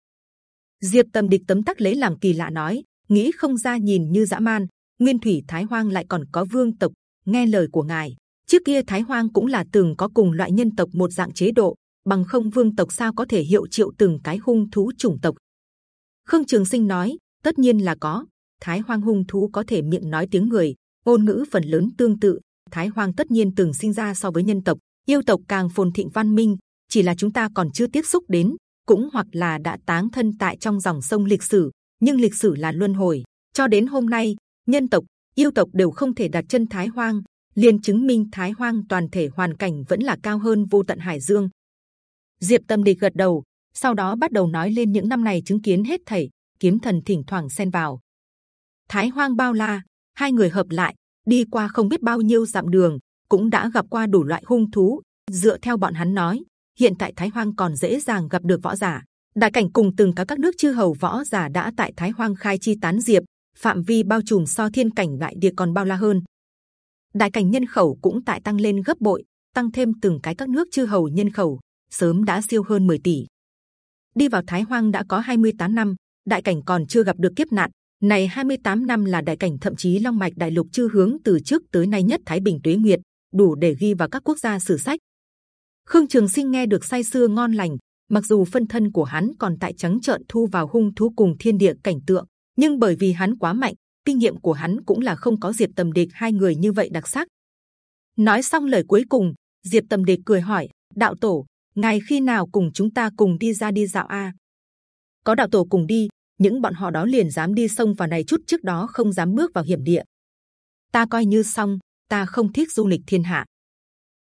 Diệp Tâm Địch tấm tắc lấy làm kỳ lạ nói, nghĩ không ra nhìn như dã man, Nguyên Thủy Thái Hoang lại còn có vương tộc. Nghe lời của ngài, trước kia Thái Hoang cũng là từng có cùng loại nhân tộc một dạng chế độ, bằng không vương tộc sao có thể hiệu triệu từng cái hung thú chủng tộc? Khương Trường Sinh nói, tất nhiên là có. Thái Hoang hung thú có thể miệng nói tiếng người, ngôn ngữ phần lớn tương tự. Thái Hoang tất nhiên từng sinh ra so với nhân tộc, yêu tộc càng phồn thịnh văn minh, chỉ là chúng ta còn chưa tiếp xúc đến, cũng hoặc là đã táng thân tại trong dòng sông lịch sử. Nhưng lịch sử là luân hồi, cho đến hôm nay, nhân tộc, yêu tộc đều không thể đặt chân Thái Hoang, liền chứng minh Thái Hoang toàn thể hoàn cảnh vẫn là cao hơn vô tận hải dương. Diệp Tâm Địch gật đầu, sau đó bắt đầu nói lên những năm này chứng kiến hết thảy, kiếm thần thỉnh thoảng xen vào. Thái Hoang bao la, hai người hợp lại, đi qua không biết bao nhiêu dặm đường, cũng đã gặp qua đủ loại hung thú. Dựa theo bọn hắn nói, hiện tại Thái Hoang còn dễ dàng gặp được võ giả. Đại cảnh cùng từng cả các nước chư hầu võ giả đã tại Thái Hoang khai chi tán diệp, phạm vi bao trùm so thiên cảnh đại địa còn bao la hơn. Đại cảnh nhân khẩu cũng tại tăng lên gấp bội, tăng thêm từng cái các nước chư hầu nhân khẩu sớm đã siêu hơn 10 tỷ. Đi vào Thái Hoang đã có 28 năm, đại cảnh còn chưa gặp được kiếp nạn. Này 28 năm là đại cảnh thậm chí long mạch đại lục chưa hướng từ trước tới nay nhất Thái Bình tuế nguyệt, đủ để ghi vào các quốc gia sử sách. Khương Trường Sinh nghe được say sưa ngon lành, mặc dù phân thân của hắn còn tại trắng trợn thu vào hung thú cùng thiên địa cảnh tượng, nhưng bởi vì hắn quá mạnh, kinh nghiệm của hắn cũng là không có Diệp Tầm Địch hai người như vậy đặc sắc. Nói xong lời cuối cùng, Diệp Tầm Địch cười hỏi: Đạo tổ, ngài khi nào cùng chúng ta cùng đi ra đi dạo a? Có đạo tổ cùng đi, những bọn họ đó liền dám đi sông vào này chút trước đó không dám bước vào hiểm địa. Ta coi như xong, ta không thích du lịch thiên hạ.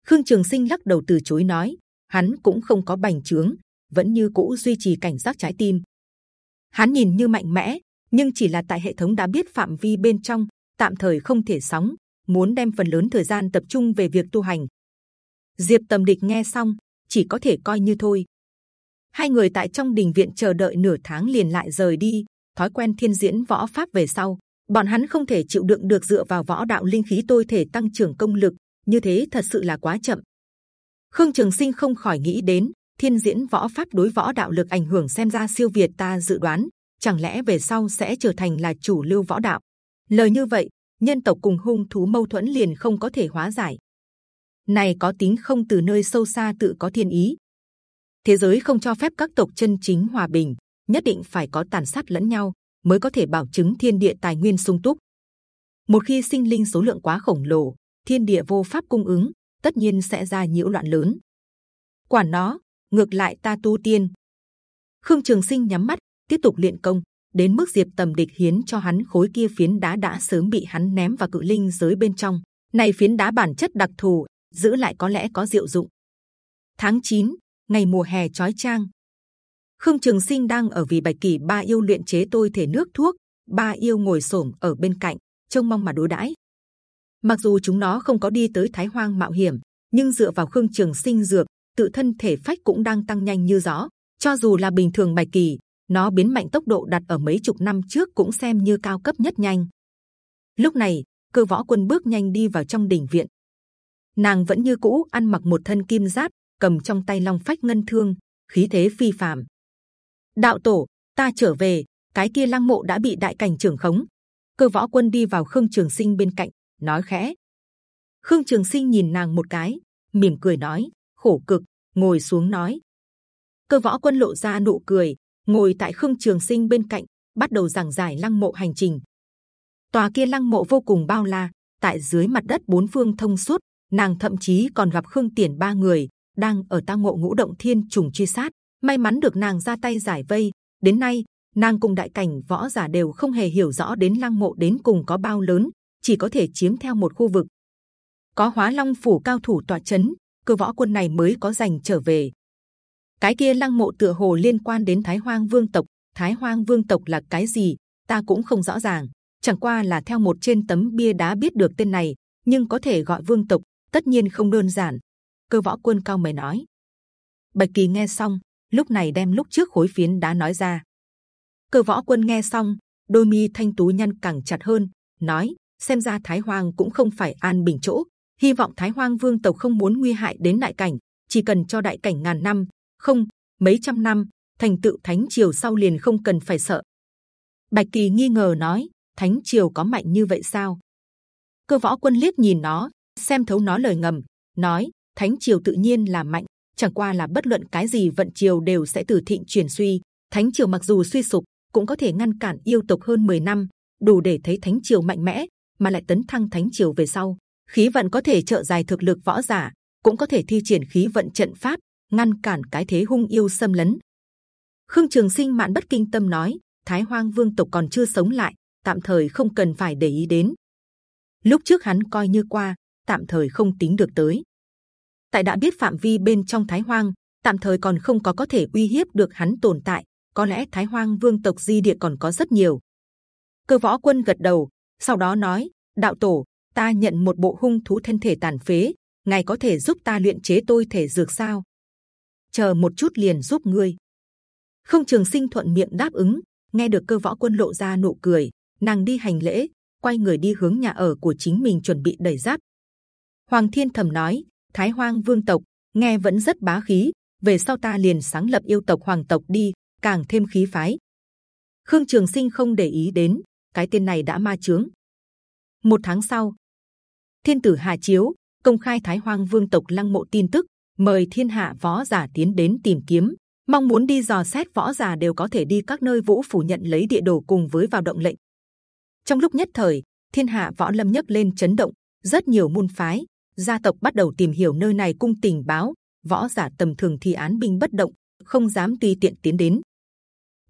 Khương Trường Sinh lắc đầu từ chối nói, hắn cũng không có bành trướng, vẫn như cũ duy trì cảnh giác trái tim. Hắn nhìn như mạnh mẽ, nhưng chỉ là tại hệ thống đã biết phạm vi bên trong, tạm thời không thể sóng, muốn đem phần lớn thời gian tập trung về việc tu hành. Diệp Tầm Địch nghe xong, chỉ có thể coi như thôi. Hai người tại trong đình viện chờ đợi nửa tháng liền lại rời đi. Thói quen thiên diễn võ pháp về sau, bọn hắn không thể chịu đựng được dựa vào võ đạo linh khí tôi thể tăng trưởng công lực, như thế thật sự là quá chậm. Khương Trường Sinh không khỏi nghĩ đến thiên diễn võ pháp đối võ đạo lực ảnh hưởng xem ra siêu việt ta dự đoán, chẳng lẽ về sau sẽ trở thành là chủ lưu võ đạo? Lời như vậy, nhân tộc cùng hung thú mâu thuẫn liền không có thể hóa giải. Này có tính không từ nơi sâu xa tự có thiên ý. Thế giới không cho phép các tộc chân chính hòa bình, nhất định phải có tàn sát lẫn nhau mới có thể bảo chứng thiên địa tài nguyên sung túc. Một khi sinh linh số lượng quá khổng lồ, thiên địa vô pháp cung ứng, tất nhiên sẽ ra nhiễu loạn lớn. Quản nó, ngược lại ta tu tiên. Khương Trường Sinh nhắm mắt, tiếp tục luyện công. Đến mức Diệp Tầm Địch hiến cho hắn khối kia phiến đá đã sớm bị hắn ném vào cự linh giới bên trong. Này phiến đá bản chất đặc thù, giữ lại có lẽ có diệu dụng. Tháng 9, ngày mùa hè chói chang, Khương Trường Sinh đang ở vì bạch kỳ ba yêu luyện chế tôi thể nước thuốc. Ba yêu ngồi xổm ở bên cạnh, trông mong mà đối đãi. Mặc dù chúng nó không có đi tới Thái Hoang mạo hiểm, nhưng dựa vào Khương Trường Sinh dược, tự thân thể phách cũng đang tăng nhanh như gió. Cho dù là bình thường bạch kỳ, nó biến mạnh tốc độ đặt ở mấy chục năm trước cũng xem như cao cấp nhất nhanh. Lúc này, cơ võ quân bước nhanh đi vào trong đỉnh viện. Nàng vẫn như cũ ăn mặc một thân kim giáp, cầm trong tay long phách ngân thương, khí thế phi phàm. Đạo tổ, ta trở về, cái kia lăng mộ đã bị đại cảnh trưởng khống. Cơ võ quân đi vào khương trường sinh bên cạnh, nói khẽ. Khương Trường Sinh nhìn nàng một cái, mỉm cười nói, khổ cực, ngồi xuống nói. Cơ võ quân lộ ra nụ cười, ngồi tại Khương Trường Sinh bên cạnh, bắt đầu giảng giải lăng mộ hành trình. Tòa kia lăng mộ vô cùng bao la, tại dưới mặt đất bốn phương thông suốt, nàng thậm chí còn gặp Khương Tiền ba người đang ở tang ngộ ngũ động thiên trùng truy sát. May mắn được nàng ra tay giải vây. Đến nay, nàng cùng đại cảnh võ giả đều không hề hiểu rõ đến lăng mộ đến cùng có bao lớn, chỉ có thể chiếm theo một khu vực. Có hóa long phủ cao thủ tọa chấn, cơ võ quân này mới có giành trở về. Cái kia lăng mộ tựa hồ liên quan đến Thái Hoang Vương tộc. Thái Hoang Vương tộc là cái gì? Ta cũng không rõ ràng. Chẳng qua là theo một trên tấm bia đá biết được tên này, nhưng có thể gọi Vương tộc, tất nhiên không đơn giản. Cơ võ quân cao mày nói. Bạch kỳ nghe xong, lúc này đem lúc trước khối phiến đá nói ra. Cơ võ quân nghe xong, đôi mi thanh tú nhăn càng chặt hơn, nói: xem ra Thái hoàng cũng không phải an bình chỗ. Hy vọng Thái hoàng Vương tộc không muốn nguy hại đến đại cảnh, chỉ cần cho đại cảnh ngàn năm, không mấy trăm năm, thành tựu thánh triều sau liền không cần phải sợ. Bạch kỳ nghi ngờ nói, thánh triều có mạnh như vậy sao? Cơ võ quân liếc nhìn nó, xem thấu nó lời ngầm, nói thánh triều tự nhiên là mạnh, chẳng qua là bất luận cái gì vận triều đều sẽ từ thịnh chuyển suy. Thánh triều mặc dù suy sụp, cũng có thể ngăn cản yêu tộc hơn 10 năm, đủ để thấy thánh triều mạnh mẽ, mà lại tấn thăng thánh triều về sau, khí vận có thể trợ dài thực lực võ giả, cũng có thể thi triển khí vận trận pháp, ngăn cản cái thế hung yêu xâm lấn. Khương Trường Sinh mạn bất kinh tâm nói, Thái Hoang Vương tộc còn chưa sống lại, tạm thời không cần phải để ý đến. Lúc trước hắn coi như qua, tạm thời không tính được tới. Tại đã biết phạm vi bên trong Thái Hoang, tạm thời còn không có có thể uy hiếp được hắn tồn tại. Có lẽ Thái Hoang Vương tộc di địa còn có rất nhiều. Cơ võ quân gật đầu, sau đó nói: Đạo tổ, ta nhận một bộ hung thú thân thể tàn phế, ngài có thể giúp ta luyện chế tôi thể dược sao? Chờ một chút liền giúp ngươi. Không Trường Sinh thuận miệng đáp ứng. Nghe được cơ võ quân lộ ra nụ cười, nàng đi hành lễ, quay người đi hướng nhà ở của chính mình chuẩn bị đẩy giáp. Hoàng Thiên thầm nói: Thái Hoang Vương tộc nghe vẫn rất bá khí, về sau ta liền sáng lập yêu tộc Hoàng tộc đi, càng thêm khí phái. Khương Trường Sinh không để ý đến cái tên này đã ma chướng. Một tháng sau, Thiên tử Hà Chiếu công khai Thái Hoang Vương tộc lăng mộ tin tức, mời thiên hạ võ giả tiến đến tìm kiếm, mong muốn đi dò xét võ giả đều có thể đi các nơi vũ phủ nhận lấy địa đồ cùng với vào động lệnh. Trong lúc nhất thời, thiên hạ võ lâm nhấc lên chấn động, rất nhiều môn phái, gia tộc bắt đầu tìm hiểu nơi này cung tình báo. Võ giả tầm thường thì án binh bất động, không dám tùy tiện tiến đến.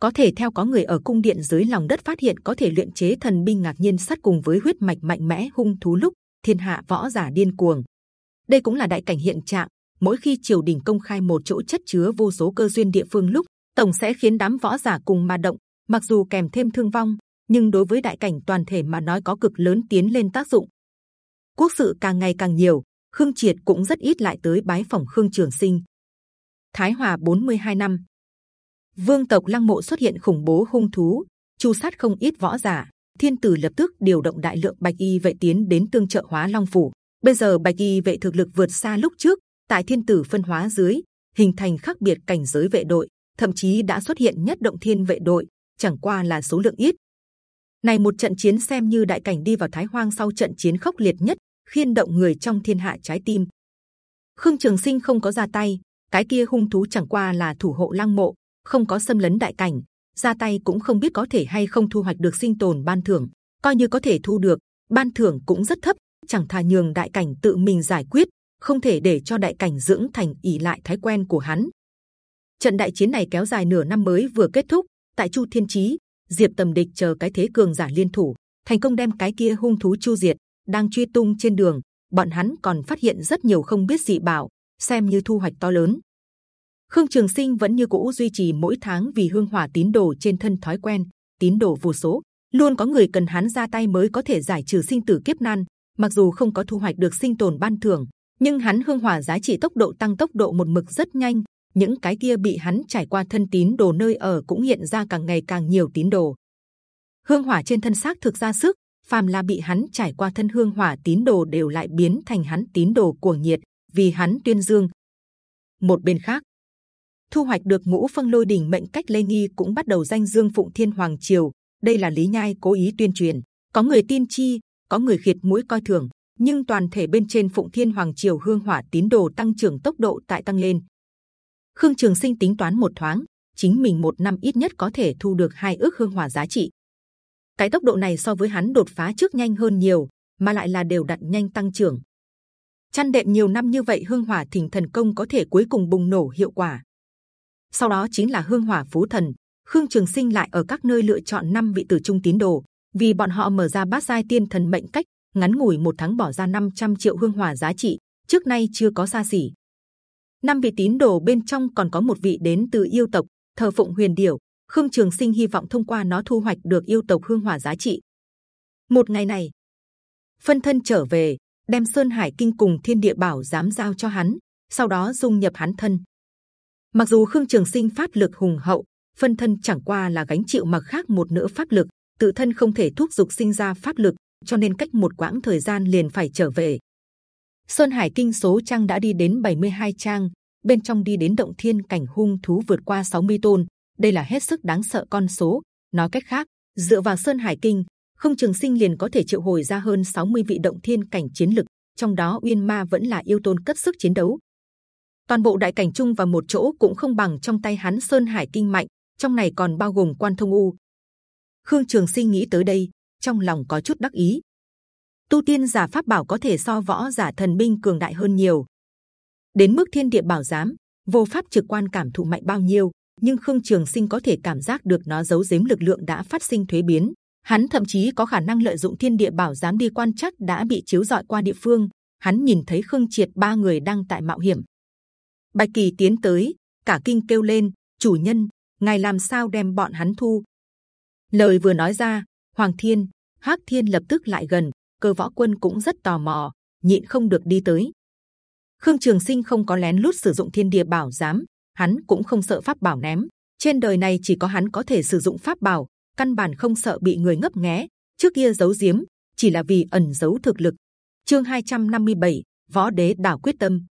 Có thể theo có người ở cung điện dưới lòng đất phát hiện có thể luyện chế thần binh ngạc nhiên sắt cùng với huyết mạch mạnh mẽ hung thú lúc thiên hạ võ giả điên cuồng. Đây cũng là đại cảnh hiện trạng. Mỗi khi triều đình công khai một chỗ chất chứa vô số cơ duyên địa phương lúc tổng sẽ khiến đám võ giả cùng mà động, mặc dù kèm thêm thương vong, nhưng đối với đại cảnh toàn thể mà nói có cực lớn tiến lên tác dụng. Quốc sự càng ngày càng nhiều, Khương Triệt cũng rất ít lại tới bái phòng Khương Trường Sinh. Thái Hòa 42 năm, Vương tộc Lăng Mộ xuất hiện khủng bố hung thú, chu sát không ít võ giả. Thiên tử lập tức điều động đại lượng bạch y vệ tiến đến tương trợ hóa Long phủ. Bây giờ bạch y vệ thực lực vượt xa lúc trước. Tại thiên tử phân hóa dưới, hình thành khác biệt cảnh giới vệ đội, thậm chí đã xuất hiện nhất động thiên vệ đội. Chẳng qua là số lượng ít, này một trận chiến xem như đại cảnh đi vào Thái Hoang sau trận chiến khốc liệt nhất, khiên động người trong thiên hạ trái tim. Khương Trường Sinh không có ra tay, cái kia hung thú chẳng qua là thủ hộ lăng mộ, không có xâm lấn đại cảnh, ra tay cũng không biết có thể hay không thu hoạch được sinh tồn ban thưởng. Coi như có thể thu được, ban thưởng cũng rất thấp, chẳng thà nhường đại cảnh tự mình giải quyết, không thể để cho đại cảnh dưỡng thành ỉ lại thái quen của hắn. Trận đại chiến này kéo dài nửa năm mới vừa kết thúc. Tại Chu Thiên Chí, Diệp Tầm Địch chờ cái thế cường giả liên thủ, thành công đem cái kia hung thú chu diệt. Đang truy tung trên đường, bọn hắn còn phát hiện rất nhiều không biết dị bảo, xem như thu hoạch to lớn. Khương Trường Sinh vẫn như cũ duy trì mỗi tháng vì hương hỏa tín đồ trên thân thói quen, tín đồ vô số, luôn có người cần hắn ra tay mới có thể giải trừ sinh tử kiếp nan. Mặc dù không có thu hoạch được sinh tồn ban thưởng, nhưng hắn hương hỏa giá trị tốc độ tăng tốc độ một mực rất nhanh, những cái kia bị hắn trải qua thân tín đồ nơi ở cũng hiện ra càng ngày càng nhiều tín đồ. Hương hỏa trên thân xác thực ra sức, phàm là bị hắn trải qua thân hương hỏa tín đồ đều lại biến thành hắn tín đồ cuồng nhiệt, vì hắn tuyên dương. Một bên khác, thu hoạch được ngũ phân lôi đỉnh mệnh cách lê nghi cũng bắt đầu danh dương phụng thiên hoàng triều. Đây là lý nhai cố ý tuyên truyền, có người tin chi, có người khiệt mũi coi thường, nhưng toàn thể bên trên phụng thiên hoàng triều hương hỏa tín đồ tăng trưởng tốc độ tại tăng lên Khương Trường Sinh tính toán một thoáng, chính mình một năm ít nhất có thể thu được hai ước hương hỏa giá trị. Cái tốc độ này so với hắn đột phá trước nhanh hơn nhiều, mà lại là đều đặn nhanh tăng trưởng. Chăn đệm nhiều năm như vậy, hương hỏa thỉnh thần công có thể cuối cùng bùng nổ hiệu quả. Sau đó chính là hương hỏa phú thần. Khương Trường Sinh lại ở các nơi lựa chọn năm vị tử trung tín đồ, vì bọn họ mở ra bát giai tiên thần mệnh cách, ngắn ngủi một tháng bỏ ra 500 triệu hương hỏa giá trị, trước nay chưa có xa xỉ năm vị tín đồ bên trong còn có một vị đến từ yêu tộc, thờ phụng huyền điểu. Khương trường sinh hy vọng thông qua nó thu hoạch được yêu tộc hương hỏa giá trị. Một ngày này, phân thân trở về, đem sơn hải kinh cùng thiên địa bảo dám giao cho hắn, sau đó dung nhập hắn thân. Mặc dù khương trường sinh pháp lực hùng hậu, phân thân chẳng qua là gánh chịu mặc khác một nửa pháp lực, tự thân không thể thúc giục sinh ra pháp lực, cho nên cách một quãng thời gian liền phải trở về. Sơn Hải Kinh số trang đã đi đến 72 trang, bên trong đi đến động thiên cảnh hung thú vượt qua 60 tôn, đây là hết sức đáng sợ con số. Nói cách khác, dựa vào Sơn Hải Kinh, không trường sinh liền có thể triệu hồi ra hơn 60 vị động thiên cảnh chiến lực, trong đó Uyên Ma vẫn là yêu tôn cất sức chiến đấu. Toàn bộ đại cảnh chung vào một chỗ cũng không bằng trong tay hắn Sơn Hải Kinh mạnh, trong này còn bao gồm Quan Thông U. Khương Trường Sinh nghĩ tới đây, trong lòng có chút đắc ý. Tu tiên giả pháp bảo có thể so võ giả thần binh cường đại hơn nhiều. Đến mức thiên địa bảo giám, vô pháp trực quan cảm thụ mạnh bao nhiêu, nhưng Khương Trường Sinh có thể cảm giác được nó giấu giếm lực lượng đã phát sinh thuế biến. Hắn thậm chí có khả năng lợi dụng thiên địa bảo giám đi quan chắc đã bị chiếu dọi qua địa phương. Hắn nhìn thấy Khương Triệt ba người đang tại mạo hiểm. Bạch Kỳ tiến tới, cả kinh kêu lên: chủ nhân, ngài làm sao đem bọn hắn thu? Lời vừa nói ra, Hoàng Thiên, Hắc Thiên lập tức lại gần. Cơ võ quân cũng rất tò mò, nhịn không được đi tới. Khương Trường Sinh không có lén lút sử dụng thiên địa bảo giám, hắn cũng không sợ pháp bảo ném. Trên đời này chỉ có hắn có thể sử dụng pháp bảo, căn bản không sợ bị người ngấp nghé. Trước kia giấu giếm chỉ là vì ẩn giấu thực lực. Chương 257, Võ Đế đảo quyết tâm.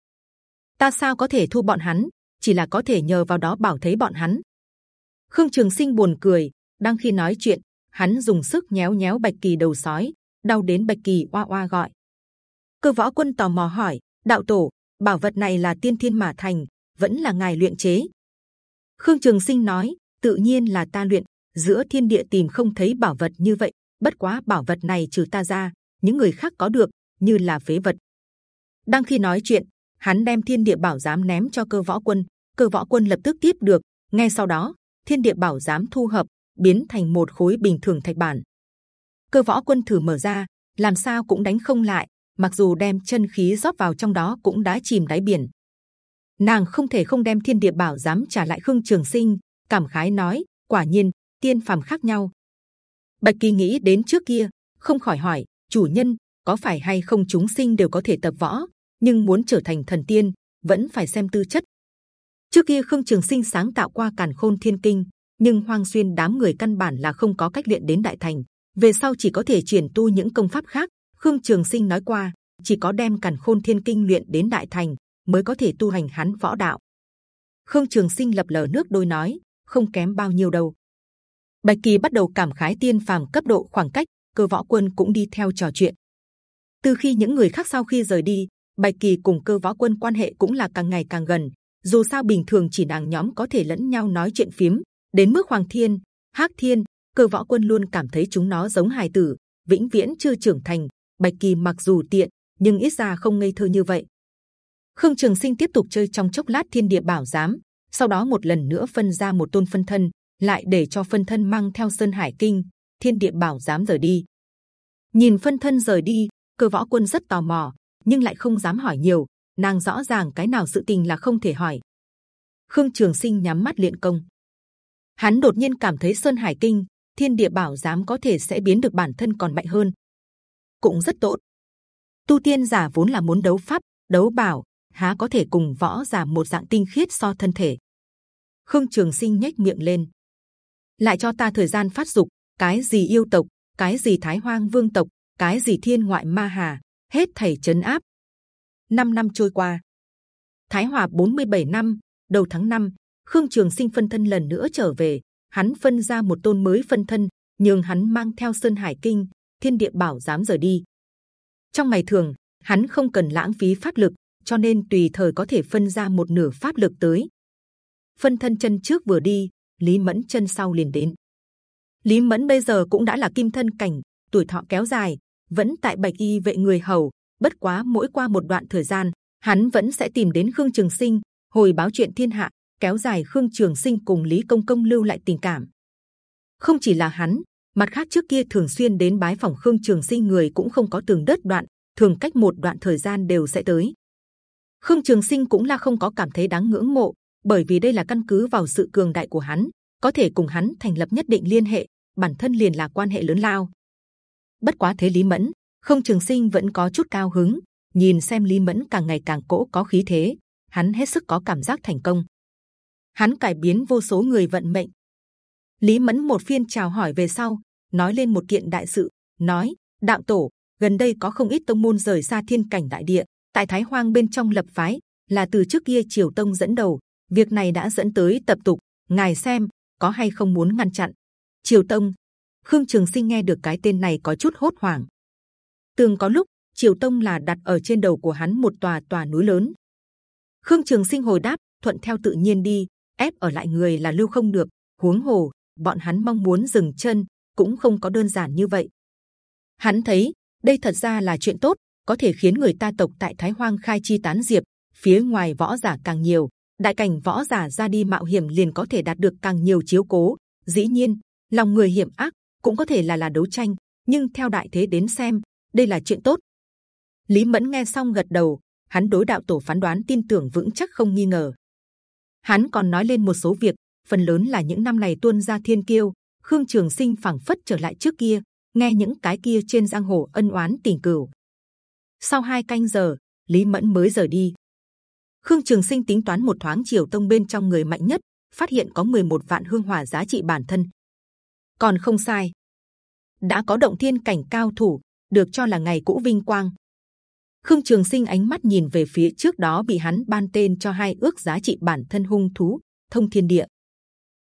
Ta sao có thể thu bọn hắn? Chỉ là có thể nhờ vào đó bảo thấy bọn hắn. Khương Trường Sinh buồn cười, đang khi nói chuyện, hắn dùng sức nhéo nhéo Bạch Kỳ đầu sói, đau đến Bạch Kỳ oa oa gọi. Cơ võ quân tò mò hỏi, đạo tổ, bảo vật này là tiên thiên mà thành, vẫn là ngài luyện chế. Khương Trường Sinh nói, tự nhiên là ta luyện. Giữa thiên địa tìm không thấy bảo vật như vậy, bất quá bảo vật này trừ ta ra, những người khác có được, như là phế vật. Đang khi nói chuyện, hắn đem thiên địa bảo giám ném cho cơ võ quân, cơ võ quân lập tức tiếp được. Ngay sau đó, thiên địa bảo giám thu hợp, biến thành một khối bình thường thạch bản. Cơ võ quân thử mở ra, làm sao cũng đánh không lại. Mặc dù đem chân khí rót vào trong đó cũng đã chìm đáy biển, nàng không thể không đem thiên địa bảo dám trả lại khương trường sinh cảm khái nói quả nhiên tiên phàm khác nhau. Bạch kỳ nghĩ đến trước kia không khỏi hỏi chủ nhân có phải hay không chúng sinh đều có thể tập võ nhưng muốn trở thành thần tiên vẫn phải xem tư chất. Trước kia khương trường sinh sáng tạo qua càn khôn thiên kinh nhưng hoang xuyên đám người căn bản là không có cách luyện đến đại thành về sau chỉ có thể chuyển tu những công pháp khác khương trường sinh nói qua chỉ có đem càn khôn thiên kinh luyện đến đại thành mới có thể tu hành hắn võ đạo. Khương Trường Sinh lập lờ nước đôi nói, không kém bao nhiêu đâu. Bạch Kỳ bắt đầu cảm khái tiên phàm cấp độ khoảng cách, cơ võ quân cũng đi theo trò chuyện. Từ khi những người khác sau khi rời đi, Bạch Kỳ cùng cơ võ quân quan hệ cũng là càng ngày càng gần. Dù sao bình thường chỉ nàng nhóm có thể lẫn nhau nói chuyện phím, đến mức Hoàng Thiên, Hắc Thiên, cơ võ quân luôn cảm thấy chúng nó giống hài tử, vĩnh viễn chưa trưởng thành. Bạch Kỳ mặc dù tiện, nhưng ít ra không ngây thơ như vậy. Khương Trường Sinh tiếp tục chơi trong chốc lát Thiên Địa Bảo Giám, sau đó một lần nữa phân ra một tôn phân thân, lại để cho phân thân mang theo Sơn Hải Kinh, Thiên Địa Bảo Giám rời đi. Nhìn phân thân rời đi, cơ võ quân rất tò mò, nhưng lại không dám hỏi nhiều. Nàng rõ ràng cái nào sự tình là không thể hỏi. Khương Trường Sinh nhắm mắt luyện công. Hắn đột nhiên cảm thấy Sơn Hải Kinh, Thiên Địa Bảo Giám có thể sẽ biến được bản thân còn mạnh hơn, cũng rất tốt. Tu tiên giả vốn là muốn đấu pháp, đấu bảo, há có thể cùng võ giả một dạng tinh khiết so thân thể. Khương Trường Sinh nhếch miệng lên, lại cho ta thời gian phát dục. Cái gì yêu tộc, cái gì Thái Hoang Vương tộc, cái gì Thiên Ngoại Ma Hà, hết thảy chấn áp. Năm năm trôi qua, Thái Hòa 47 năm, đầu tháng 5, Khương Trường Sinh phân thân lần nữa trở về. Hắn phân ra một tôn mới phân thân, nhường hắn mang theo Sơn Hải Kinh, Thiên Địa Bảo dám rời đi. Trong ngày thường, hắn không cần lãng phí pháp lực, cho nên tùy thời có thể phân ra một nửa pháp lực tới. Phân thân chân trước vừa đi, Lý Mẫn chân sau liền đến. Lý Mẫn bây giờ cũng đã là kim thân cảnh, tuổi thọ kéo dài, vẫn tại bạch y vệ người hầu. Bất quá mỗi qua một đoạn thời gian, hắn vẫn sẽ tìm đến Khương Trường Sinh, hồi báo chuyện thiên hạ, kéo dài Khương Trường Sinh cùng Lý Công Công lưu lại tình cảm. Không chỉ là hắn, mặt khác trước kia thường xuyên đến bái phòng Khương Trường Sinh người cũng không có tường đất đoạn, thường cách một đoạn thời gian đều sẽ tới. Khương Trường Sinh cũng là không có cảm thấy đáng ngưỡng mộ, bởi vì đây là căn cứ vào sự cường đại của hắn, có thể cùng hắn thành lập nhất định liên hệ, bản thân liền là quan hệ lớn lao. Bất quá thế Lý Mẫn, Khương Trường Sinh vẫn có chút cao hứng, nhìn xem Lý Mẫn càng ngày càng cỗ có khí thế, hắn hết sức có cảm giác thành công. Hắn cải biến vô số người vận mệnh. Lý Mẫn một phiên chào hỏi về sau, nói lên một kiện đại sự, nói: đạo tổ gần đây có không ít tông môn rời xa thiên cảnh đại địa, tại Thái Hoang bên trong lập phái là từ trước kia Triều Tông dẫn đầu. Việc này đã dẫn tới tập tục. Ngài xem, có hay không muốn ngăn chặn? Triều Tông, Khương Trường Sinh nghe được cái tên này có chút hốt hoảng. Từng có lúc Triều Tông là đặt ở trên đầu của hắn một tòa tòa núi lớn. Khương Trường Sinh hồi đáp, thuận theo tự nhiên đi, ép ở lại người là lưu không được. Huống hồ, bọn hắn mong muốn dừng chân cũng không có đơn giản như vậy. Hắn thấy đây thật ra là chuyện tốt, có thể khiến người ta tộc tại Thái Hoang khai chi tán diệp. Phía ngoài võ giả càng nhiều, đại cảnh võ giả ra đi mạo hiểm liền có thể đạt được càng nhiều chiếu cố. Dĩ nhiên, lòng người hiểm ác cũng có thể là là đấu tranh, nhưng theo đại thế đến xem, đây là chuyện tốt. Lý Mẫn nghe xong gật đầu, hắn đối đạo tổ phán đoán tin tưởng vững chắc không nghi ngờ. Hắn còn nói lên một số việc, phần lớn là những năm này tuôn ra thiên kiêu. Khương Trường Sinh phảng phất trở lại trước kia, nghe những cái kia trên giang hồ ân oán tình cửu. Sau hai canh giờ, Lý Mẫn mới rời đi. Khương Trường Sinh tính toán một thoáng triều tông bên trong người mạnh nhất, phát hiện có 11 vạn hương hỏa giá trị bản thân, còn không sai. đã có động thiên cảnh cao thủ, được cho là ngày cũ vinh quang. Khương Trường Sinh ánh mắt nhìn về phía trước đó bị hắn ban tên cho hai ước giá trị bản thân hung thú, thông thiên địa.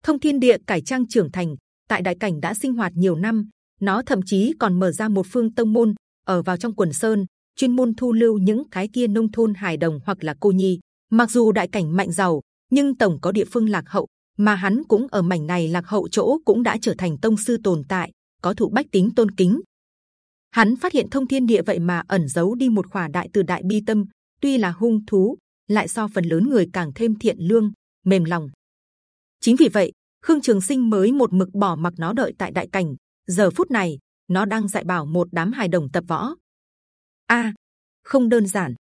Thông thiên địa cải trang trưởng thành, tại đại cảnh đã sinh hoạt nhiều năm, nó thậm chí còn mở ra một phương tông môn ở vào trong quần sơn, chuyên môn thu lưu những cái kia nông thôn hài đồng hoặc là cô nhi. Mặc dù đại cảnh mạnh giàu, nhưng tổng có địa phương lạc hậu, mà hắn cũng ở mảnh này lạc hậu chỗ cũng đã trở thành tông sư tồn tại, có thụ bách tính tôn kính. Hắn phát hiện thông thiên địa vậy mà ẩn giấu đi một khỏa đại từ đại bi tâm, tuy là hung thú, lại so phần lớn người càng thêm thiện lương, mềm lòng. Chính vì vậy, Khương Trường Sinh mới một mực bỏ mặc nó đợi tại đại cảnh. Giờ phút này, nó đang dạy bảo một đám hài đồng tập võ. A, không đơn giản.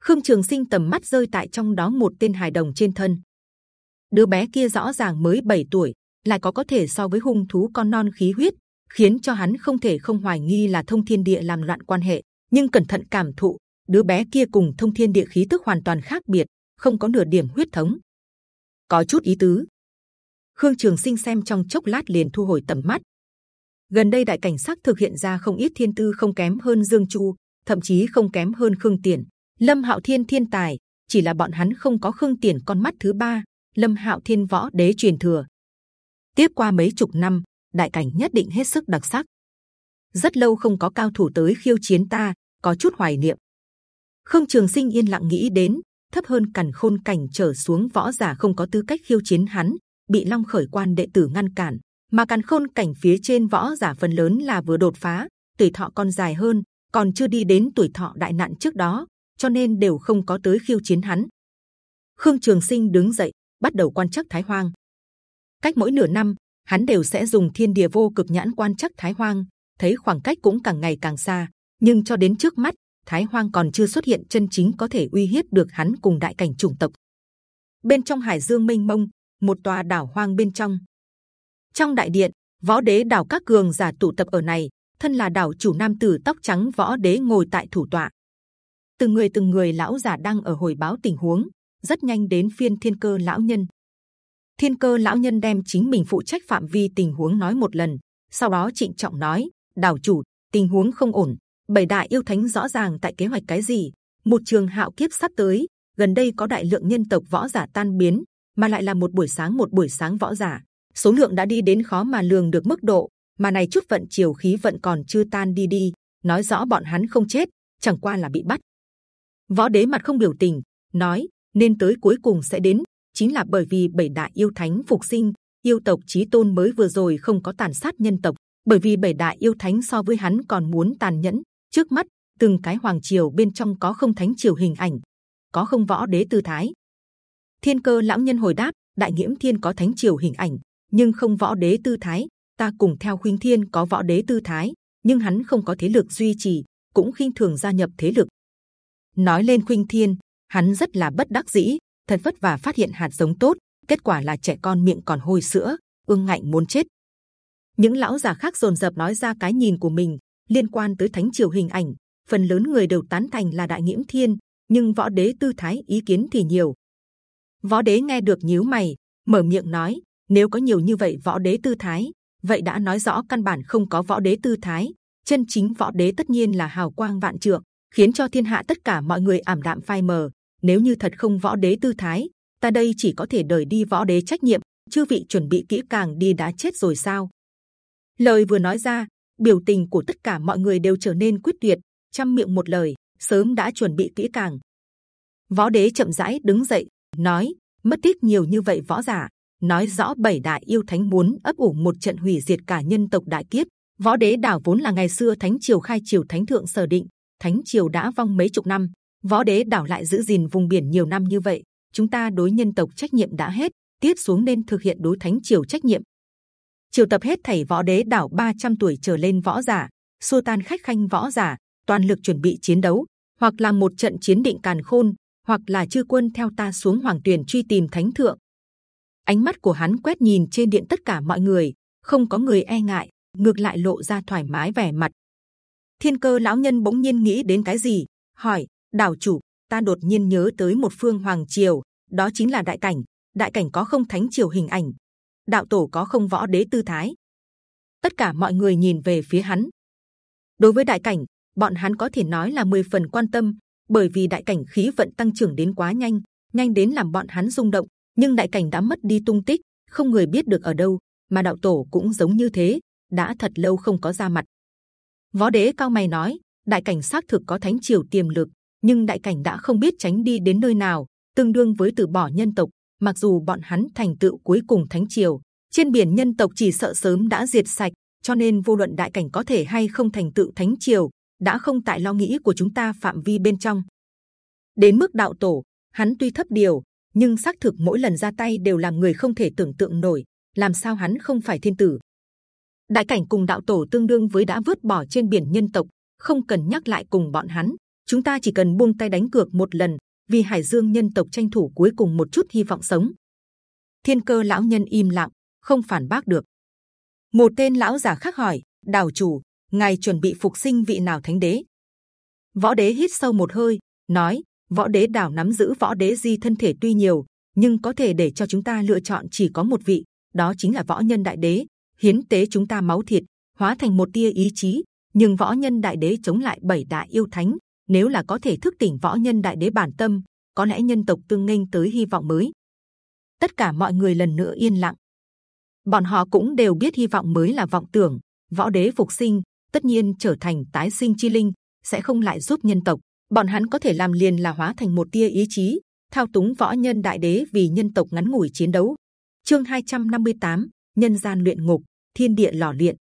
Khương Trường Sinh tầm mắt rơi tại trong đó một tên hài đồng trên thân đứa bé kia rõ ràng mới 7 tuổi, lại có có thể so với hung thú con non khí huyết, khiến cho hắn không thể không hoài nghi là thông thiên địa làm loạn quan hệ. Nhưng cẩn thận cảm thụ, đứa bé kia cùng thông thiên địa khí tức hoàn toàn khác biệt, không có nửa điểm huyết thống, có chút ý tứ. Khương Trường Sinh xem trong chốc lát liền thu hồi tầm mắt. Gần đây đại cảnh sát thực hiện ra không ít thiên tư không kém hơn Dương Chu, thậm chí không kém hơn Khương Tiền, Lâm Hạo Thiên thiên tài, chỉ là bọn hắn không có Khương Tiền con mắt thứ ba, Lâm Hạo Thiên võ đế truyền thừa. Tiếp qua mấy chục năm, đại cảnh nhất định hết sức đặc sắc. Rất lâu không có cao thủ tới khiêu chiến ta, có chút hoài niệm. Khương Trường Sinh yên lặng nghĩ đến, thấp hơn cẩn khôn cảnh trở xuống võ giả không có tư cách khiêu chiến hắn, bị Long khởi quan đệ tử ngăn cản, mà cẩn khôn cảnh phía trên võ giả phần lớn là vừa đột phá, tuổi thọ còn dài hơn, còn chưa đi đến tuổi thọ đại nạn trước đó, cho nên đều không có tới khiêu chiến hắn. Khương Trường Sinh đứng dậy, bắt đầu quan chắc Thái Hoang. Cách mỗi nửa năm, hắn đều sẽ dùng Thiên Địa Vô Cực Nhãn quan chắc Thái Hoang, thấy khoảng cách cũng càng ngày càng xa. Nhưng cho đến trước mắt, Thái Hoang còn chưa xuất hiện chân chính có thể uy hiếp được hắn cùng đại cảnh chủng tộc. Bên trong Hải Dương mênh mông, một tòa đảo hoang bên trong. Trong đại điện, võ đế đảo các cường giả tụ tập ở này, thân là đảo chủ nam tử tóc trắng võ đế ngồi tại thủ tọa. Từng người từng người lão giả đang ở hồi báo tình huống, rất nhanh đến phiên thiên cơ lão nhân. Thiên cơ lão nhân đem chính mình phụ trách phạm vi tình huống nói một lần, sau đó trịnh trọng nói: đảo chủ, tình huống không ổn. Bảy đại yêu thánh rõ ràng tại kế hoạch cái gì? Một trường hạo kiếp sắp tới, gần đây có đại lượng nhân tộc võ giả tan biến, mà lại là một buổi sáng một buổi sáng võ giả, số lượng đã đi đến khó mà lường được mức độ. Mà này chút vận chiều khí vận còn chưa tan đi đi, nói rõ bọn hắn không chết, chẳng qua là bị bắt. Võ đế mặt không biểu tình, nói: nên tới cuối cùng sẽ đến chính là bởi vì bảy đại yêu thánh phục sinh yêu tộc chí tôn mới vừa rồi không có tàn sát nhân tộc. Bởi vì bảy đại yêu thánh so với hắn còn muốn tàn nhẫn. Trước mắt từng cái hoàng triều bên trong có không thánh triều hình ảnh có không võ đế tư thái. Thiên cơ lão nhân hồi đáp đại nghiễm thiên có thánh triều hình ảnh nhưng không võ đế tư thái. Ta cùng theo khuynh thiên có võ đế tư thái nhưng hắn không có thế lực duy trì cũng khinh thường gia nhập thế lực. Nói lên khuynh thiên hắn rất là bất đắc dĩ, thật vất vả phát hiện hạt giống tốt, kết quả là trẻ con miệng còn hôi sữa, ương ngạnh muốn chết. Những lão già khác rồn rập nói ra cái nhìn của mình liên quan tới thánh triều hình ảnh, phần lớn người đều tán thành là đại nghiễm thiên, nhưng võ đế tư thái ý kiến thì nhiều. Võ đế nghe được nhíu mày, mở miệng nói: nếu có nhiều như vậy võ đế tư thái, vậy đã nói rõ căn bản không có võ đế tư thái. Chân chính võ đế tất nhiên là hào quang vạn trượng, khiến cho thiên hạ tất cả mọi người ảm đạm phai mờ nếu như thật không võ đế tư thái ta đây chỉ có thể đời đi võ đế trách nhiệm chư vị chuẩn bị kỹ càng đi đã chết rồi sao? Lời vừa nói ra, biểu tình của tất cả mọi người đều trở nên quyết tuyệt, trăm miệng một lời, sớm đã chuẩn bị kỹ càng. Võ đế chậm rãi đứng dậy, nói: mất tích nhiều như vậy võ giả, nói rõ bảy đại yêu thánh muốn ấp ủ một trận hủy diệt cả nhân tộc đại kiếp. Võ đế đảo vốn là ngày xưa thánh triều khai triều thánh thượng sở định, thánh triều đã vong mấy chục năm, võ đế đảo lại giữ gìn vùng biển nhiều năm như vậy, chúng ta đối nhân tộc trách nhiệm đã hết, tiếp xuống nên thực hiện đối thánh triều trách nhiệm. Triều tập hết thảy võ đế đảo 300 tuổi trở lên võ giả, xua tan khách khanh võ giả, toàn lực chuẩn bị chiến đấu, hoặc là một trận chiến định càn khôn, hoặc là chư quân theo ta xuống hoàng tuyền truy tìm thánh thượng. Ánh mắt của hắn quét nhìn trên điện tất cả mọi người, không có người e ngại, ngược lại lộ ra thoải mái vẻ mặt. Thiên cơ lão nhân bỗng nhiên nghĩ đến cái gì, hỏi: đảo chủ, ta đột nhiên nhớ tới một phương hoàng triều, đó chính là đại cảnh. Đại cảnh có không thánh triều hình ảnh, đạo tổ có không võ đế tư thái. Tất cả mọi người nhìn về phía hắn. Đối với đại cảnh, bọn hắn có thể nói là mười phần quan tâm, bởi vì đại cảnh khí vận tăng trưởng đến quá nhanh, nhanh đến làm bọn hắn rung động. Nhưng đại cảnh đã mất đi tung tích, không người biết được ở đâu, mà đạo tổ cũng giống như thế, đã thật lâu không có ra mặt. Võ đế cao mày nói, đại cảnh xác thực có thánh triều tiềm lực, nhưng đại cảnh đã không biết tránh đi đến nơi nào, tương đương với từ bỏ nhân tộc. Mặc dù bọn hắn thành tựu cuối cùng thánh triều, trên biển nhân tộc chỉ sợ sớm đã diệt sạch, cho nên vô luận đại cảnh có thể hay không thành tựu thánh triều, đã không tại lo nghĩ của chúng ta phạm vi bên trong. Đến mức đạo tổ, hắn tuy thấp điều, nhưng xác thực mỗi lần ra tay đều làm người không thể tưởng tượng nổi. Làm sao hắn không phải thiên tử? Đại cảnh cùng đạo tổ tương đương với đã vứt bỏ trên biển nhân tộc, không cần nhắc lại cùng bọn hắn. Chúng ta chỉ cần buông tay đánh cược một lần, vì Hải Dương nhân tộc tranh thủ cuối cùng một chút hy vọng sống. Thiên cơ lão nhân im lặng, không phản bác được. Một tên lão giả khác hỏi: Đào chủ, ngài chuẩn bị phục sinh vị nào thánh đế? Võ đế hít sâu một hơi, nói: Võ đế đảo nắm giữ võ đế di thân thể tuy nhiều, nhưng có thể để cho chúng ta lựa chọn chỉ có một vị, đó chính là võ nhân đại đế. Hiến tế chúng ta máu thịt, hóa thành một tia ý chí. Nhưng võ nhân đại đế chống lại bảy đại yêu thánh, nếu là có thể thức tỉnh võ nhân đại đế bản tâm, có lẽ nhân tộc tương nghênh tới hy vọng mới. Tất cả mọi người lần nữa yên lặng. Bọn họ cũng đều biết hy vọng mới là vọng tưởng. Võ đế phục sinh, tất nhiên trở thành tái sinh chi linh, sẽ không lại giúp nhân tộc. Bọn hắn có thể làm liền là hóa thành một tia ý chí, thao túng võ nhân đại đế vì nhân tộc ngắn ngủi chiến đấu. Chương 258, nhân gian luyện ngục, thiên địa lò luyện.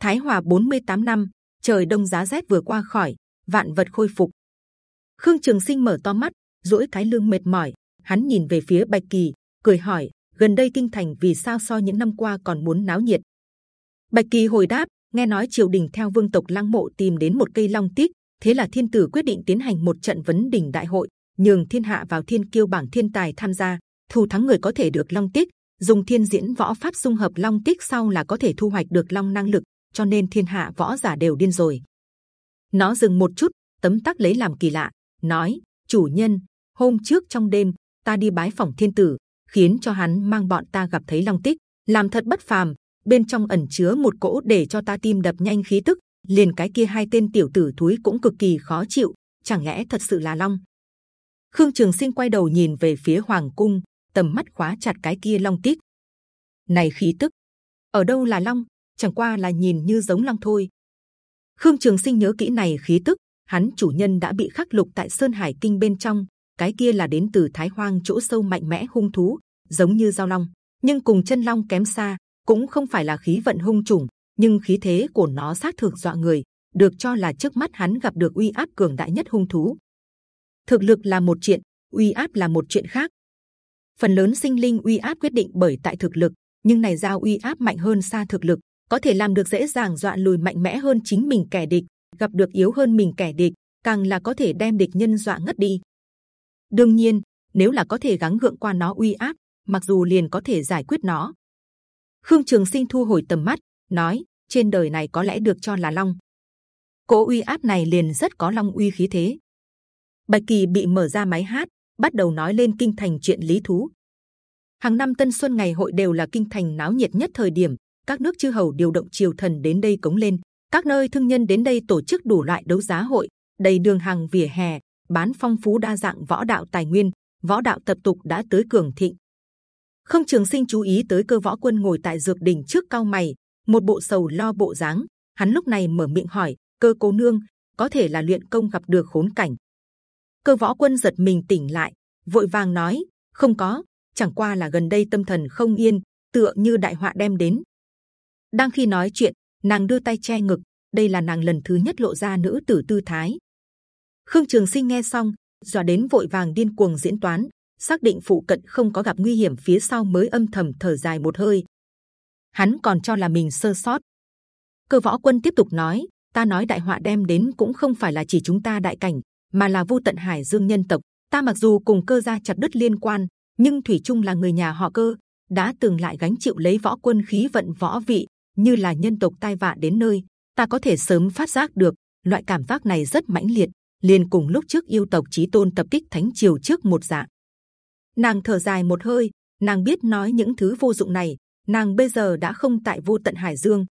Thái Hòa 48 năm, trời đông giá rét vừa qua khỏi, vạn vật khôi phục. Khương Trường Sinh mở to mắt, duỗi cái lưng mệt mỏi, hắn nhìn về phía Bạch Kỳ, cười hỏi: gần đây kinh thành vì sao so những năm qua còn muốn náo nhiệt? Bạch Kỳ hồi đáp: nghe nói triều đình theo vương tộc lăng mộ tìm đến một cây long tích, thế là thiên tử quyết định tiến hành một trận vấn đỉnh đại hội, nhường thiên hạ vào thiên kiêu bảng thiên tài tham gia, thu thắng người có thể được long tích, dùng thiên diễn võ pháp dung hợp long tích sau là có thể thu hoạch được long năng lực, cho nên thiên hạ võ giả đều điên rồi. Nó dừng một chút, tấm tắc lấy làm kỳ lạ, nói: chủ nhân, hôm trước trong đêm ta đi bái phỏng thiên tử, khiến cho hắn mang bọn ta gặp thấy long tích, làm thật bất phàm. Bên trong ẩn chứa một cỗ để cho ta tim đập nhanh khí tức, liền cái kia hai tên tiểu tử thúi cũng cực kỳ khó chịu. Chẳng lẽ thật sự là long? Khương Trường Sinh quay đầu nhìn về phía hoàng cung, tầm mắt khóa chặt cái kia long tích. Này khí tức, ở đâu là long? Chẳng qua là nhìn như giống long thôi. Khương Trường Sinh nhớ kỹ này khí tức, hắn chủ nhân đã bị khắc lục tại Sơn Hải Kinh bên trong, cái kia là đến từ Thái Hoang chỗ sâu mạnh mẽ hung thú, giống như giao long, nhưng cùng chân long kém xa, cũng không phải là khí vận hung trùng, nhưng khí thế của nó sát thực dọa người, được cho là trước mắt hắn gặp được uy áp cường đại nhất hung thú. Thực lực là một chuyện, uy áp là một chuyện khác. Phần lớn sinh linh uy áp quyết định bởi tại thực lực, nhưng này giao uy áp mạnh hơn xa thực lực, có thể làm được dễ dàng dọa lùi mạnh mẽ hơn chính mình kẻ địch, gặp được yếu hơn mình kẻ địch, càng là có thể đem địch nhân dọa ngất đi. đương nhiên, nếu là có thể gắng gượng qua nó uy áp, mặc dù liền có thể giải quyết nó. Khương Trường Sinh thu hồi tầm mắt, nói: trên đời này có lẽ được cho là long. Cố uy áp này liền rất có long uy khí thế. Bạch Kỳ bị mở ra máy hát, bắt đầu nói lên kinh thành chuyện lý thú. Hàng năm Tân Xuân ngày hội đều là kinh thành náo nhiệt nhất thời điểm, các nước chư hầu điều động triều thần đến đây cống lên, các nơi thương nhân đến đây tổ chức đủ loại đấu giá hội, đầy đường hàng vỉa hè, bán phong phú đa dạng võ đạo tài nguyên, võ đạo tập tục đã tới cường thịnh. Không Trường Sinh chú ý tới cơ võ quân ngồi tại dược đỉnh trước cao mày, một bộ sầu lo bộ dáng. Hắn lúc này mở miệng hỏi: Cơ cô nương, có thể là luyện công gặp được khốn cảnh? Cơ võ quân giật mình tỉnh lại, vội vàng nói: Không có, chẳng qua là gần đây tâm thần không yên, tựa như đại họa đem đến. Đang khi nói chuyện, nàng đưa tay che ngực, đây là nàng lần thứ nhất lộ ra nữ tử tư thái. Khương Trường Sinh nghe xong, dọa đến vội vàng điên cuồng diễn toán, xác định phụ cận không có gặp nguy hiểm phía sau mới âm thầm thở dài một hơi. Hắn còn cho là mình sơ sót. Cơ võ quân tiếp tục nói: Ta nói đại họa đem đến cũng không phải là chỉ chúng ta đại cảnh, mà là vô tận hải dương nhân tộc. Ta mặc dù cùng cơ gia chặt đứt liên quan, nhưng thủy trung là người nhà họ cơ, đã từng lại gánh chịu lấy võ quân khí vận võ vị, như là nhân tộc tai vạ đến nơi, ta có thể sớm phát giác được loại cảm giác này rất mãnh liệt, liền cùng lúc trước yêu tộc chí tôn tập kích thánh triều trước một dạng. Nàng thở dài một hơi, nàng biết nói những thứ vô dụng này, nàng bây giờ đã không tại vô tận hải dương.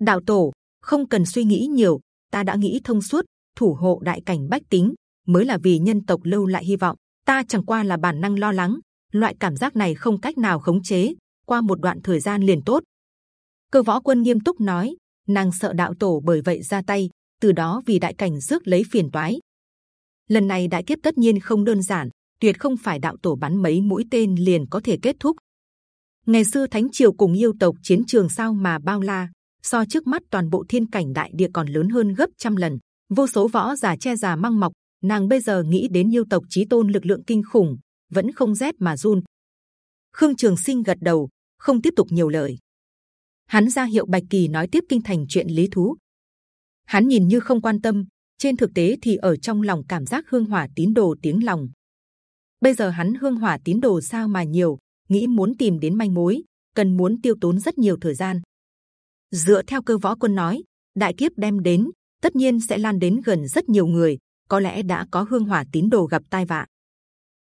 Đạo tổ không cần suy nghĩ nhiều, ta đã nghĩ thông suốt, thủ hộ đại cảnh bách tính mới là vì nhân tộc lâu lại hy vọng. Ta chẳng qua là bản năng lo lắng, loại cảm giác này không cách nào khống chế, qua một đoạn thời gian liền tốt. Cơ võ quân nghiêm túc nói, nàng sợ đạo tổ bởi vậy ra tay, từ đó vì đại cảnh rước lấy phiền toái. Lần này đại kiếp tất nhiên không đơn giản, tuyệt không phải đạo tổ bắn mấy mũi tên liền có thể kết thúc. Ngày xưa thánh triều cùng yêu tộc chiến trường sao mà bao la, so trước mắt toàn bộ thiên cảnh đại địa còn lớn hơn gấp trăm lần. Vô số võ giả che già măng mọc, nàng bây giờ nghĩ đến yêu tộc chí tôn lực lượng kinh khủng, vẫn không rét mà run. Khương Trường Sinh gật đầu, không tiếp tục nhiều lời. Hắn ra hiệu Bạch Kỳ nói tiếp kinh thành chuyện lý thú. Hắn nhìn như không quan tâm, trên thực tế thì ở trong lòng cảm giác hương hỏa tín đồ tiếng lòng. Bây giờ hắn hương hỏa tín đồ sao mà nhiều, nghĩ muốn tìm đến manh mối, cần muốn tiêu tốn rất nhiều thời gian. Dựa theo cơ võ quân nói, đại kiếp đem đến, tất nhiên sẽ lan đến gần rất nhiều người, có lẽ đã có hương hỏa tín đồ gặp tai vạ.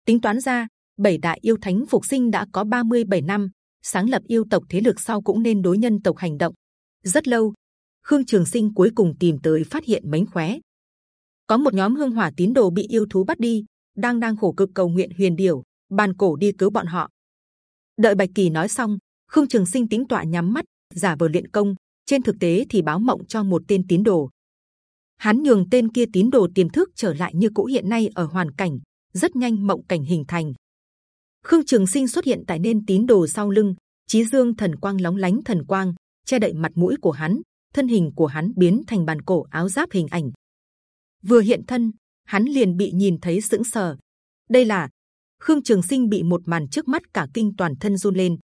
Tính toán ra, bảy đại yêu thánh phục sinh đã có 37 năm, sáng lập yêu tộc thế lực sau cũng nên đối nhân tộc hành động. Rất lâu, Khương Trường Sinh cuối cùng tìm tới phát hiện mánh khóe. Có một nhóm hương hỏa tín đồ bị yêu thú bắt đi, đang đang khổ cực cầu nguyện huyền điểu, bàn cổ đi cứu bọn họ. Đợi Bạch Kỳ nói xong, Khương Trường Sinh tính tọa nhắm mắt, giả vờ luyện công. Trên thực tế thì báo mộng cho một tên tín đồ. Hắn nhường tên kia tín đồ tiềm thức trở lại như cũ hiện nay ở hoàn cảnh, rất nhanh mộng cảnh hình thành. Khương Trường Sinh xuất hiện tại nên tín đồ sau lưng, Chí Dương thần quang lóng lánh thần quang che đậy mặt mũi của hắn, thân hình của hắn biến thành bàn cổ áo giáp hình ảnh. Vừa hiện thân, hắn liền bị nhìn thấy sững sờ. Đây là Khương Trường Sinh bị một màn trước mắt cả kinh toàn thân run lên.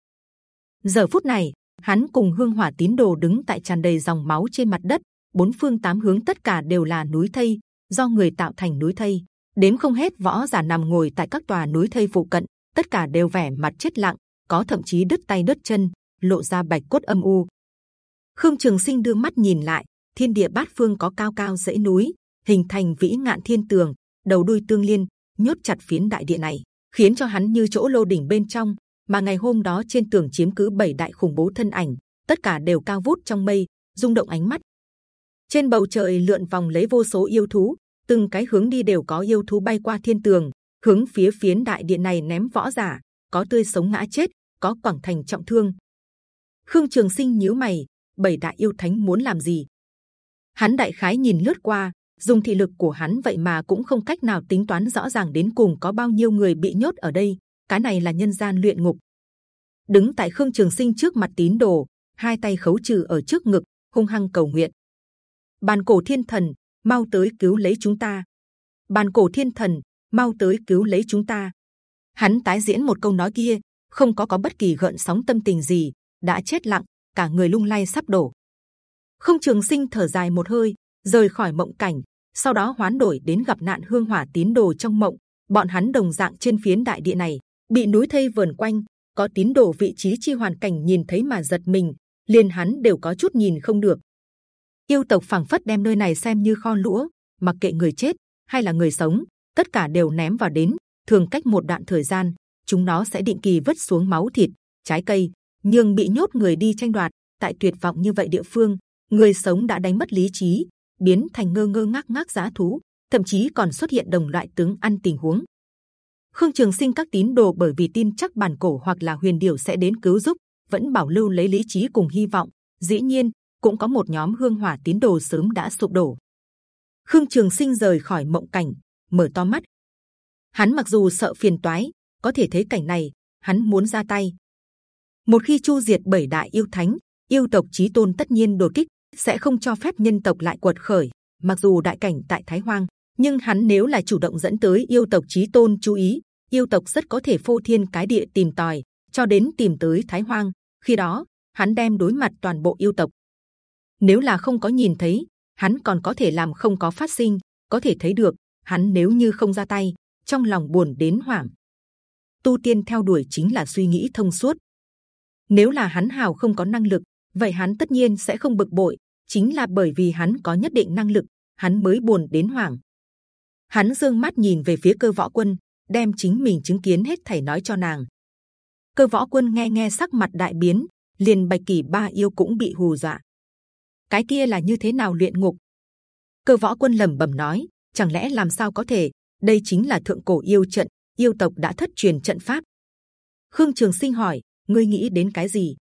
Giờ phút này, hắn cùng Hương Hỏa tín đồ đứng tại tràn đầy dòng máu trên mặt đất, bốn phương tám hướng tất cả đều là núi thây, do người tạo thành núi thây. Đếm không hết võ giả nằm ngồi tại các tòa núi thây phụ cận, tất cả đều vẻ mặt chết lặng, có thậm chí đứt tay đứt chân, lộ ra bạch cốt âm u. Khương Trường Sinh đưa mắt nhìn lại, thiên địa bát phương có cao cao dãy núi, hình thành vĩ ngạn thiên tường, đầu đuôi tương liên, nhốt chặt phiến đại địa này, khiến cho hắn như chỗ lô đỉnh bên trong. Mà ngày hôm đó trên tường chiếm cứ bảy đại khủng bố thân ảnh, tất cả đều cao vút trong mây, rung động ánh mắt. Trên bầu trời lượn vòng lấy vô số yêu thú, từng cái hướng đi đều có yêu thú bay qua thiên tường, hướng phía phiến đại điện này ném võ giả, có tươi sống ngã chết, có quảng thành trọng thương. Khương Trường Sinh nhíu mày, bảy đại yêu thánh muốn làm gì? Hắn đại khái nhìn lướt qua, dùng thị lực của hắn vậy mà cũng không cách nào tính toán rõ ràng đến cùng có bao nhiêu người bị nhốt ở đây. Cái này là nhân gian luyện ngục. Đứng tại Khương Trường Sinh trước mặt tín đồ, hai tay khấu trừ ở trước ngực, hung hăng cầu nguyện. Bàn cổ thiên thần, mau tới cứu lấy chúng ta! Bàn cổ thiên thần, mau tới cứu lấy chúng ta! Hắn tái diễn một câu nói kia, không có có bất kỳ gợn sóng tâm tình gì, đã chết lặng, cả người lung lay sắp đổ. Không Trường Sinh thở dài một hơi, rời khỏi mộng cảnh, sau đó hoán đổi đến gặp nạn hương hỏa tín đồ trong mộng. Bọn hắn đồng dạng trên phiến đại địa này bị núi thây vờn quanh, có tín đồ vị trí chi hoàn cảnh nhìn thấy mà giật mình, liền hắn đều có chút nhìn không được. Yêu tộc phảng phất đem nơi này xem như kho lũa, mặc kệ người chết hay là người sống, tất cả đều ném vào đến. Thường cách một đoạn thời gian, chúng nó sẽ định kỳ vứt xuống máu thịt, trái cây, nhưng bị nhốt người đi tranh đoạt. Tại tuyệt vọng như vậy địa phương, người sống đã đánh mất lý trí, biến thành ngơ ngơ ngác ngác giá thú, thậm chí còn xuất hiện đồng loại tướng ăn tình huống. Khương Trường Sinh các tín đồ bởi vì tin chắc bản cổ hoặc là huyền điểu sẽ đến cứu giúp, vẫn bảo lưu lấy lý trí cùng hy vọng. Dĩ nhiên, cũng có một nhóm hương hỏa tín đồ sớm đã sụp đổ. Khương Trường Sinh rời khỏi mộng cảnh, mở to mắt. Hắn mặc dù sợ phiền toái, có thể thấy cảnh này, hắn muốn ra tay. Một khi chu diệt bảy đại yêu thánh, yêu tộc chí tôn tất nhiên đột kích, sẽ không cho phép nhân tộc lại quật khởi. Mặc dù đại cảnh tại Thái Hoang, nhưng hắn nếu là chủ động dẫn tới yêu tộc chí tôn chú ý, yêu tộc rất có thể phô thiên cái địa tìm tòi, cho đến tìm tới Thái Hoang. Khi đó, hắn đem đối mặt toàn bộ yêu tộc. Nếu là không có nhìn thấy, hắn còn có thể làm không có phát sinh, có thể thấy được. Hắn nếu như không ra tay, trong lòng buồn đến hoảng. Tu tiên theo đuổi chính là suy nghĩ thông suốt. Nếu là hắn hào không có năng lực, vậy hắn tất nhiên sẽ không bực bội. Chính là bởi vì hắn có nhất định năng lực, hắn mới buồn đến hoảng. Hắn dương mắt nhìn về phía cơ võ quân, đem chính mình chứng kiến hết thảy nói cho nàng. Cơ võ quân nghe nghe sắc mặt đại biến, liền bạch kỳ ba yêu cũng bị hù dọa. Cái kia là như thế nào luyện ngục? Cơ võ quân lẩm bẩm nói, chẳng lẽ làm sao có thể? Đây chính là thượng cổ yêu trận, yêu tộc đã thất truyền trận pháp. Khương Trường Sinh hỏi, ngươi nghĩ đến cái gì?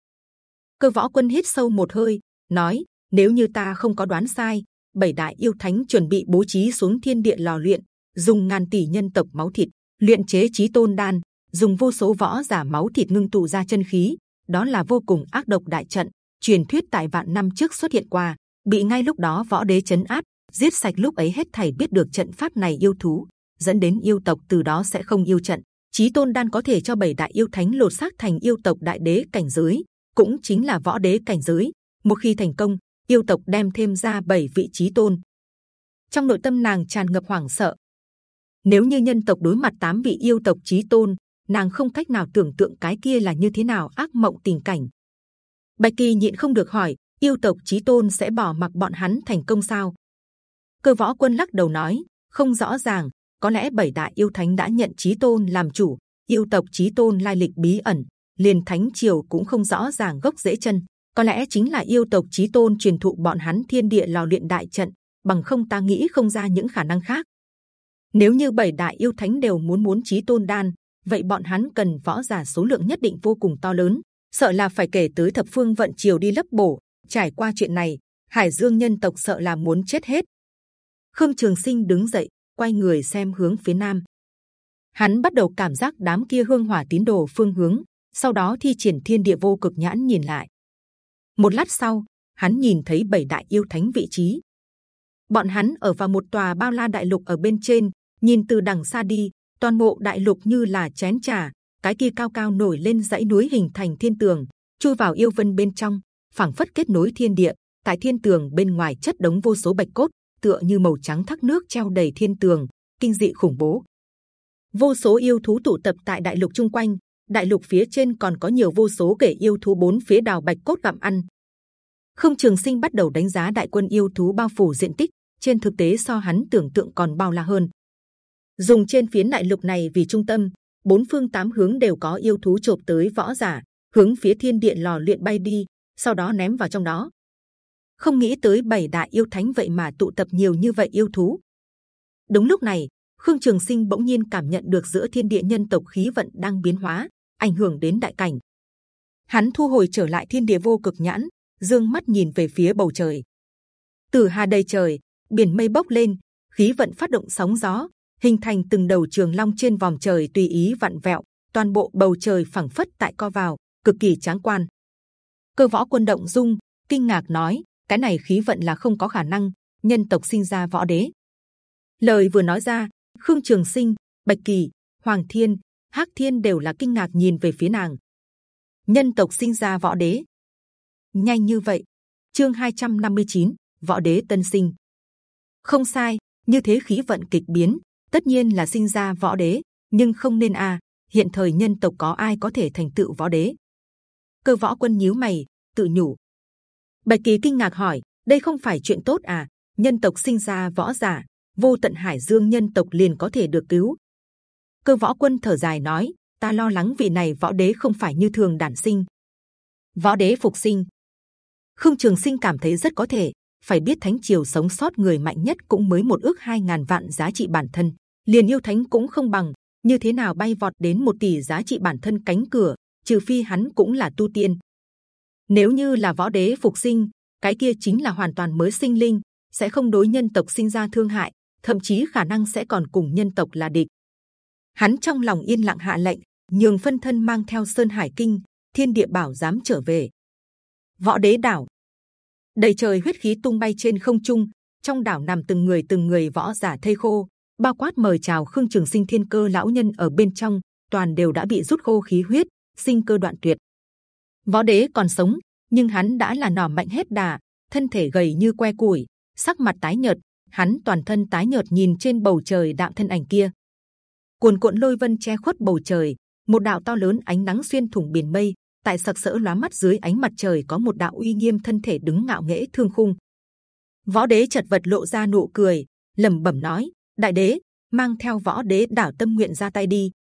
Cơ võ quân hít sâu một hơi, nói, nếu như ta không có đoán sai, bảy đại yêu thánh chuẩn bị bố trí xuống thiên địa lò luyện, dùng ngàn tỷ nhân tộc máu thịt luyện chế chí tôn đan, dùng vô số võ giả máu thịt ngưng tụ ra chân khí, đó là vô cùng ác độc đại trận. Truyền thuyết tại vạn năm trước xuất hiện qua, bị ngay lúc đó võ đế chấn áp, giết sạch lúc ấy hết thảy biết được trận pháp này yêu thú, dẫn đến yêu tộc từ đó sẽ không yêu trận. Chí tôn đan có thể cho bảy đại yêu thánh lột xác thành yêu tộc đại đế cảnh giới, cũng chính là võ đế cảnh giới. Một khi thành công, yêu tộc đem thêm ra bảy vị chí tôn. Trong nội tâm nàng tràn ngập hoảng sợ, nếu như nhân tộc đối mặt tám vị yêu tộc chí tôn, nàng không cách nào tưởng tượng cái kia là như thế nào ác mộng tình cảnh. Bạch kỳ nhịn không được hỏi, yêu tộc chí tôn sẽ bỏ mặc bọn hắn thành công sao? Cơ võ quân lắc đầu nói, không rõ ràng. Có lẽ bảy đại yêu thánh đã nhận chí tôn làm chủ, yêu tộc chí tôn lai lịch bí ẩn, liền thánh triều cũng không rõ ràng gốc rễ chân. Có lẽ chính là yêu tộc chí tôn truyền thụ bọn hắn thiên địa lò luyện đại trận, bằng không ta nghĩ không ra những khả năng khác. Nếu như bảy đại yêu thánh đều muốn muốn chí tôn đan, vậy bọn hắn cần võ giả số lượng nhất định vô cùng to lớn, sợ là phải kể tới thập phương vận triều đi lấp bổ. Trải qua chuyện này, Hải Dương nhân tộc sợ là muốn chết hết. Khương Trường Sinh đứng dậy, quay người xem hướng phía nam. Hắn bắt đầu cảm giác đám kia hương hỏa tín đồ phương hướng, sau đó thi triển thiên địa vô cực nhãn nhìn lại. Một lát sau, hắn nhìn thấy bảy đại yêu thánh vị trí. Bọn hắn ở vào một tòa bao la đại lục ở bên trên, nhìn từ đằng xa đi toàn bộ đại lục như là chén trà cái kia cao cao nổi lên dãy núi hình thành thiên tường chui vào yêu vân bên trong phảng phất kết nối thiên địa tại thiên tường bên ngoài chất đống vô số bạch cốt tựa như màu trắng thác nước treo đầy thiên tường, kinh dị khủng bố. Vô số yêu thú tụ tập tại đại lục chung quanh, đại lục phía trên còn có nhiều vô số kẻ yêu thú bốn phía đào bạch cốt gặm ăn. Không trường sinh bắt đầu đánh giá đại quân yêu thú bao phủ diện tích, trên thực tế so hắn tưởng tượng còn bao la hơn. Dùng trên phiến đại lục này vì trung tâm, bốn phương tám hướng đều có yêu thú chộp tới võ giả, hướng phía thiên điện lò luyện bay đi, sau đó ném vào trong đó không nghĩ tới bảy đại yêu thánh vậy mà tụ tập nhiều như vậy yêu thú. Đúng lúc này khương trường sinh bỗng nhiên cảm nhận được giữa thiên địa nhân tộc khí vận đang biến hóa ảnh hưởng đến đại cảnh. Hắn thu hồi trở lại thiên địa vô cực nhãn dương mắt nhìn về phía bầu trời. Từ hà đầy trời biển mây bốc lên khí vận phát động sóng gió hình thành từng đầu trường long trên vòng trời tùy ý vặn vẹo, toàn bộ bầu trời phẳng phất tại co vào, cực kỳ tráng quan. Cơ võ quân động dung, kinh ngạc nói: cái này khí vận là không có khả năng, nhân tộc sinh ra võ đế. Lời vừa nói ra, Khương Trường Sinh, Bạch Kỳ, Hoàng Thiên, Hắc Thiên đều là kinh ngạc nhìn về phía nàng. Nhân tộc sinh ra võ đế, nhanh như vậy. Chương 259, võ đế tân sinh. Không sai, như thế khí vận kịch biến, tất nhiên là sinh ra võ đế, nhưng không nên a. À, hiện thời nhân tộc có ai có thể thành tựu võ đế? Cơ võ quân nhíu mày, tự nhủ. Bạch kỳ kinh ngạc hỏi, đây không phải chuyện tốt à? Nhân tộc sinh ra võ giả, vô tận hải dương nhân tộc liền có thể được cứu. Cơ võ quân thở dài nói, ta lo lắng vị này võ đế không phải như thường đản sinh. Võ đế phục sinh. Khương Trường Sinh cảm thấy rất có thể. Phải biết Thánh triều sống sót người mạnh nhất cũng mới một ước hai ngàn vạn giá trị bản thân liền yêu thánh cũng không bằng như thế nào bay vọt đến một tỷ giá trị bản thân cánh cửa, trừ phi hắn cũng là tu tiên. Nếu như là võ đế phục sinh, cái kia chính là hoàn toàn mới sinh linh, sẽ không đối nhân tộc sinh ra thương hại, thậm chí khả năng sẽ còn cùng nhân tộc là địch. Hắn trong lòng yên lặng hạ lệnh, nhường phân thân mang theo sơn hải kinh, thiên địa bảo dám trở về. Võ đế đảo, đầy trời huyết khí tung bay trên không trung, trong đảo nằm từng người từng người võ giả thây khô, bao quát mời chào khương trường sinh thiên cơ lão nhân ở bên trong, toàn đều đã bị rút khô khí huyết, sinh cơ đoạn tuyệt. Võ đế còn sống, nhưng hắn đã là nỏ mạnh hết đà, thân thể gầy như que củi, sắc mặt tái nhợt, hắn toàn thân tái nhợt nhìn trên bầu trời đạo thân ảnh kia. cuồn cuộn lôi vân che khuất bầu trời, một đạo to lớn ánh nắng xuyên thủng biển mây, tại sặc sỡ lóa mắt dưới ánh mặt trời có một đạo uy nghiêm thân thể đứng ngạo nghễ thương khung. Võ đế chật vật lộ ra nụ cười, lẩm bẩm nói: Đại đế mang theo võ đế đảo tâm nguyện ra tay đi.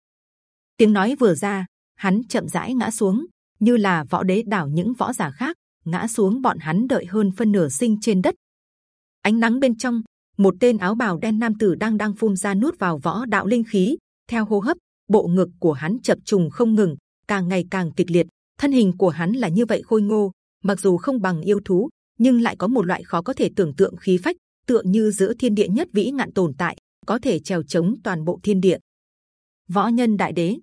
Tiếng nói vừa ra, hắn chậm rãi ngã xuống, như là võ đế đảo những võ giả khác ngã xuống bọn hắn đợi hơn phân nửa sinh trên đất. Ánh nắng bên trong, một tên áo bào đen nam tử đang đang phun ra nuốt vào võ đạo linh khí. Theo hô hấp, bộ ngực của hắn chập trùng không ngừng, càng ngày càng kịch liệt. Thân hình của hắn là như vậy khôi ngô, mặc dù không bằng yêu thú, nhưng lại có một loại khó có thể tưởng tượng khí phách, tựa như giữa thiên địa nhất vĩ ngạn tồn tại, có thể trèo chống toàn bộ thiên địa. Võ nhân đại đế,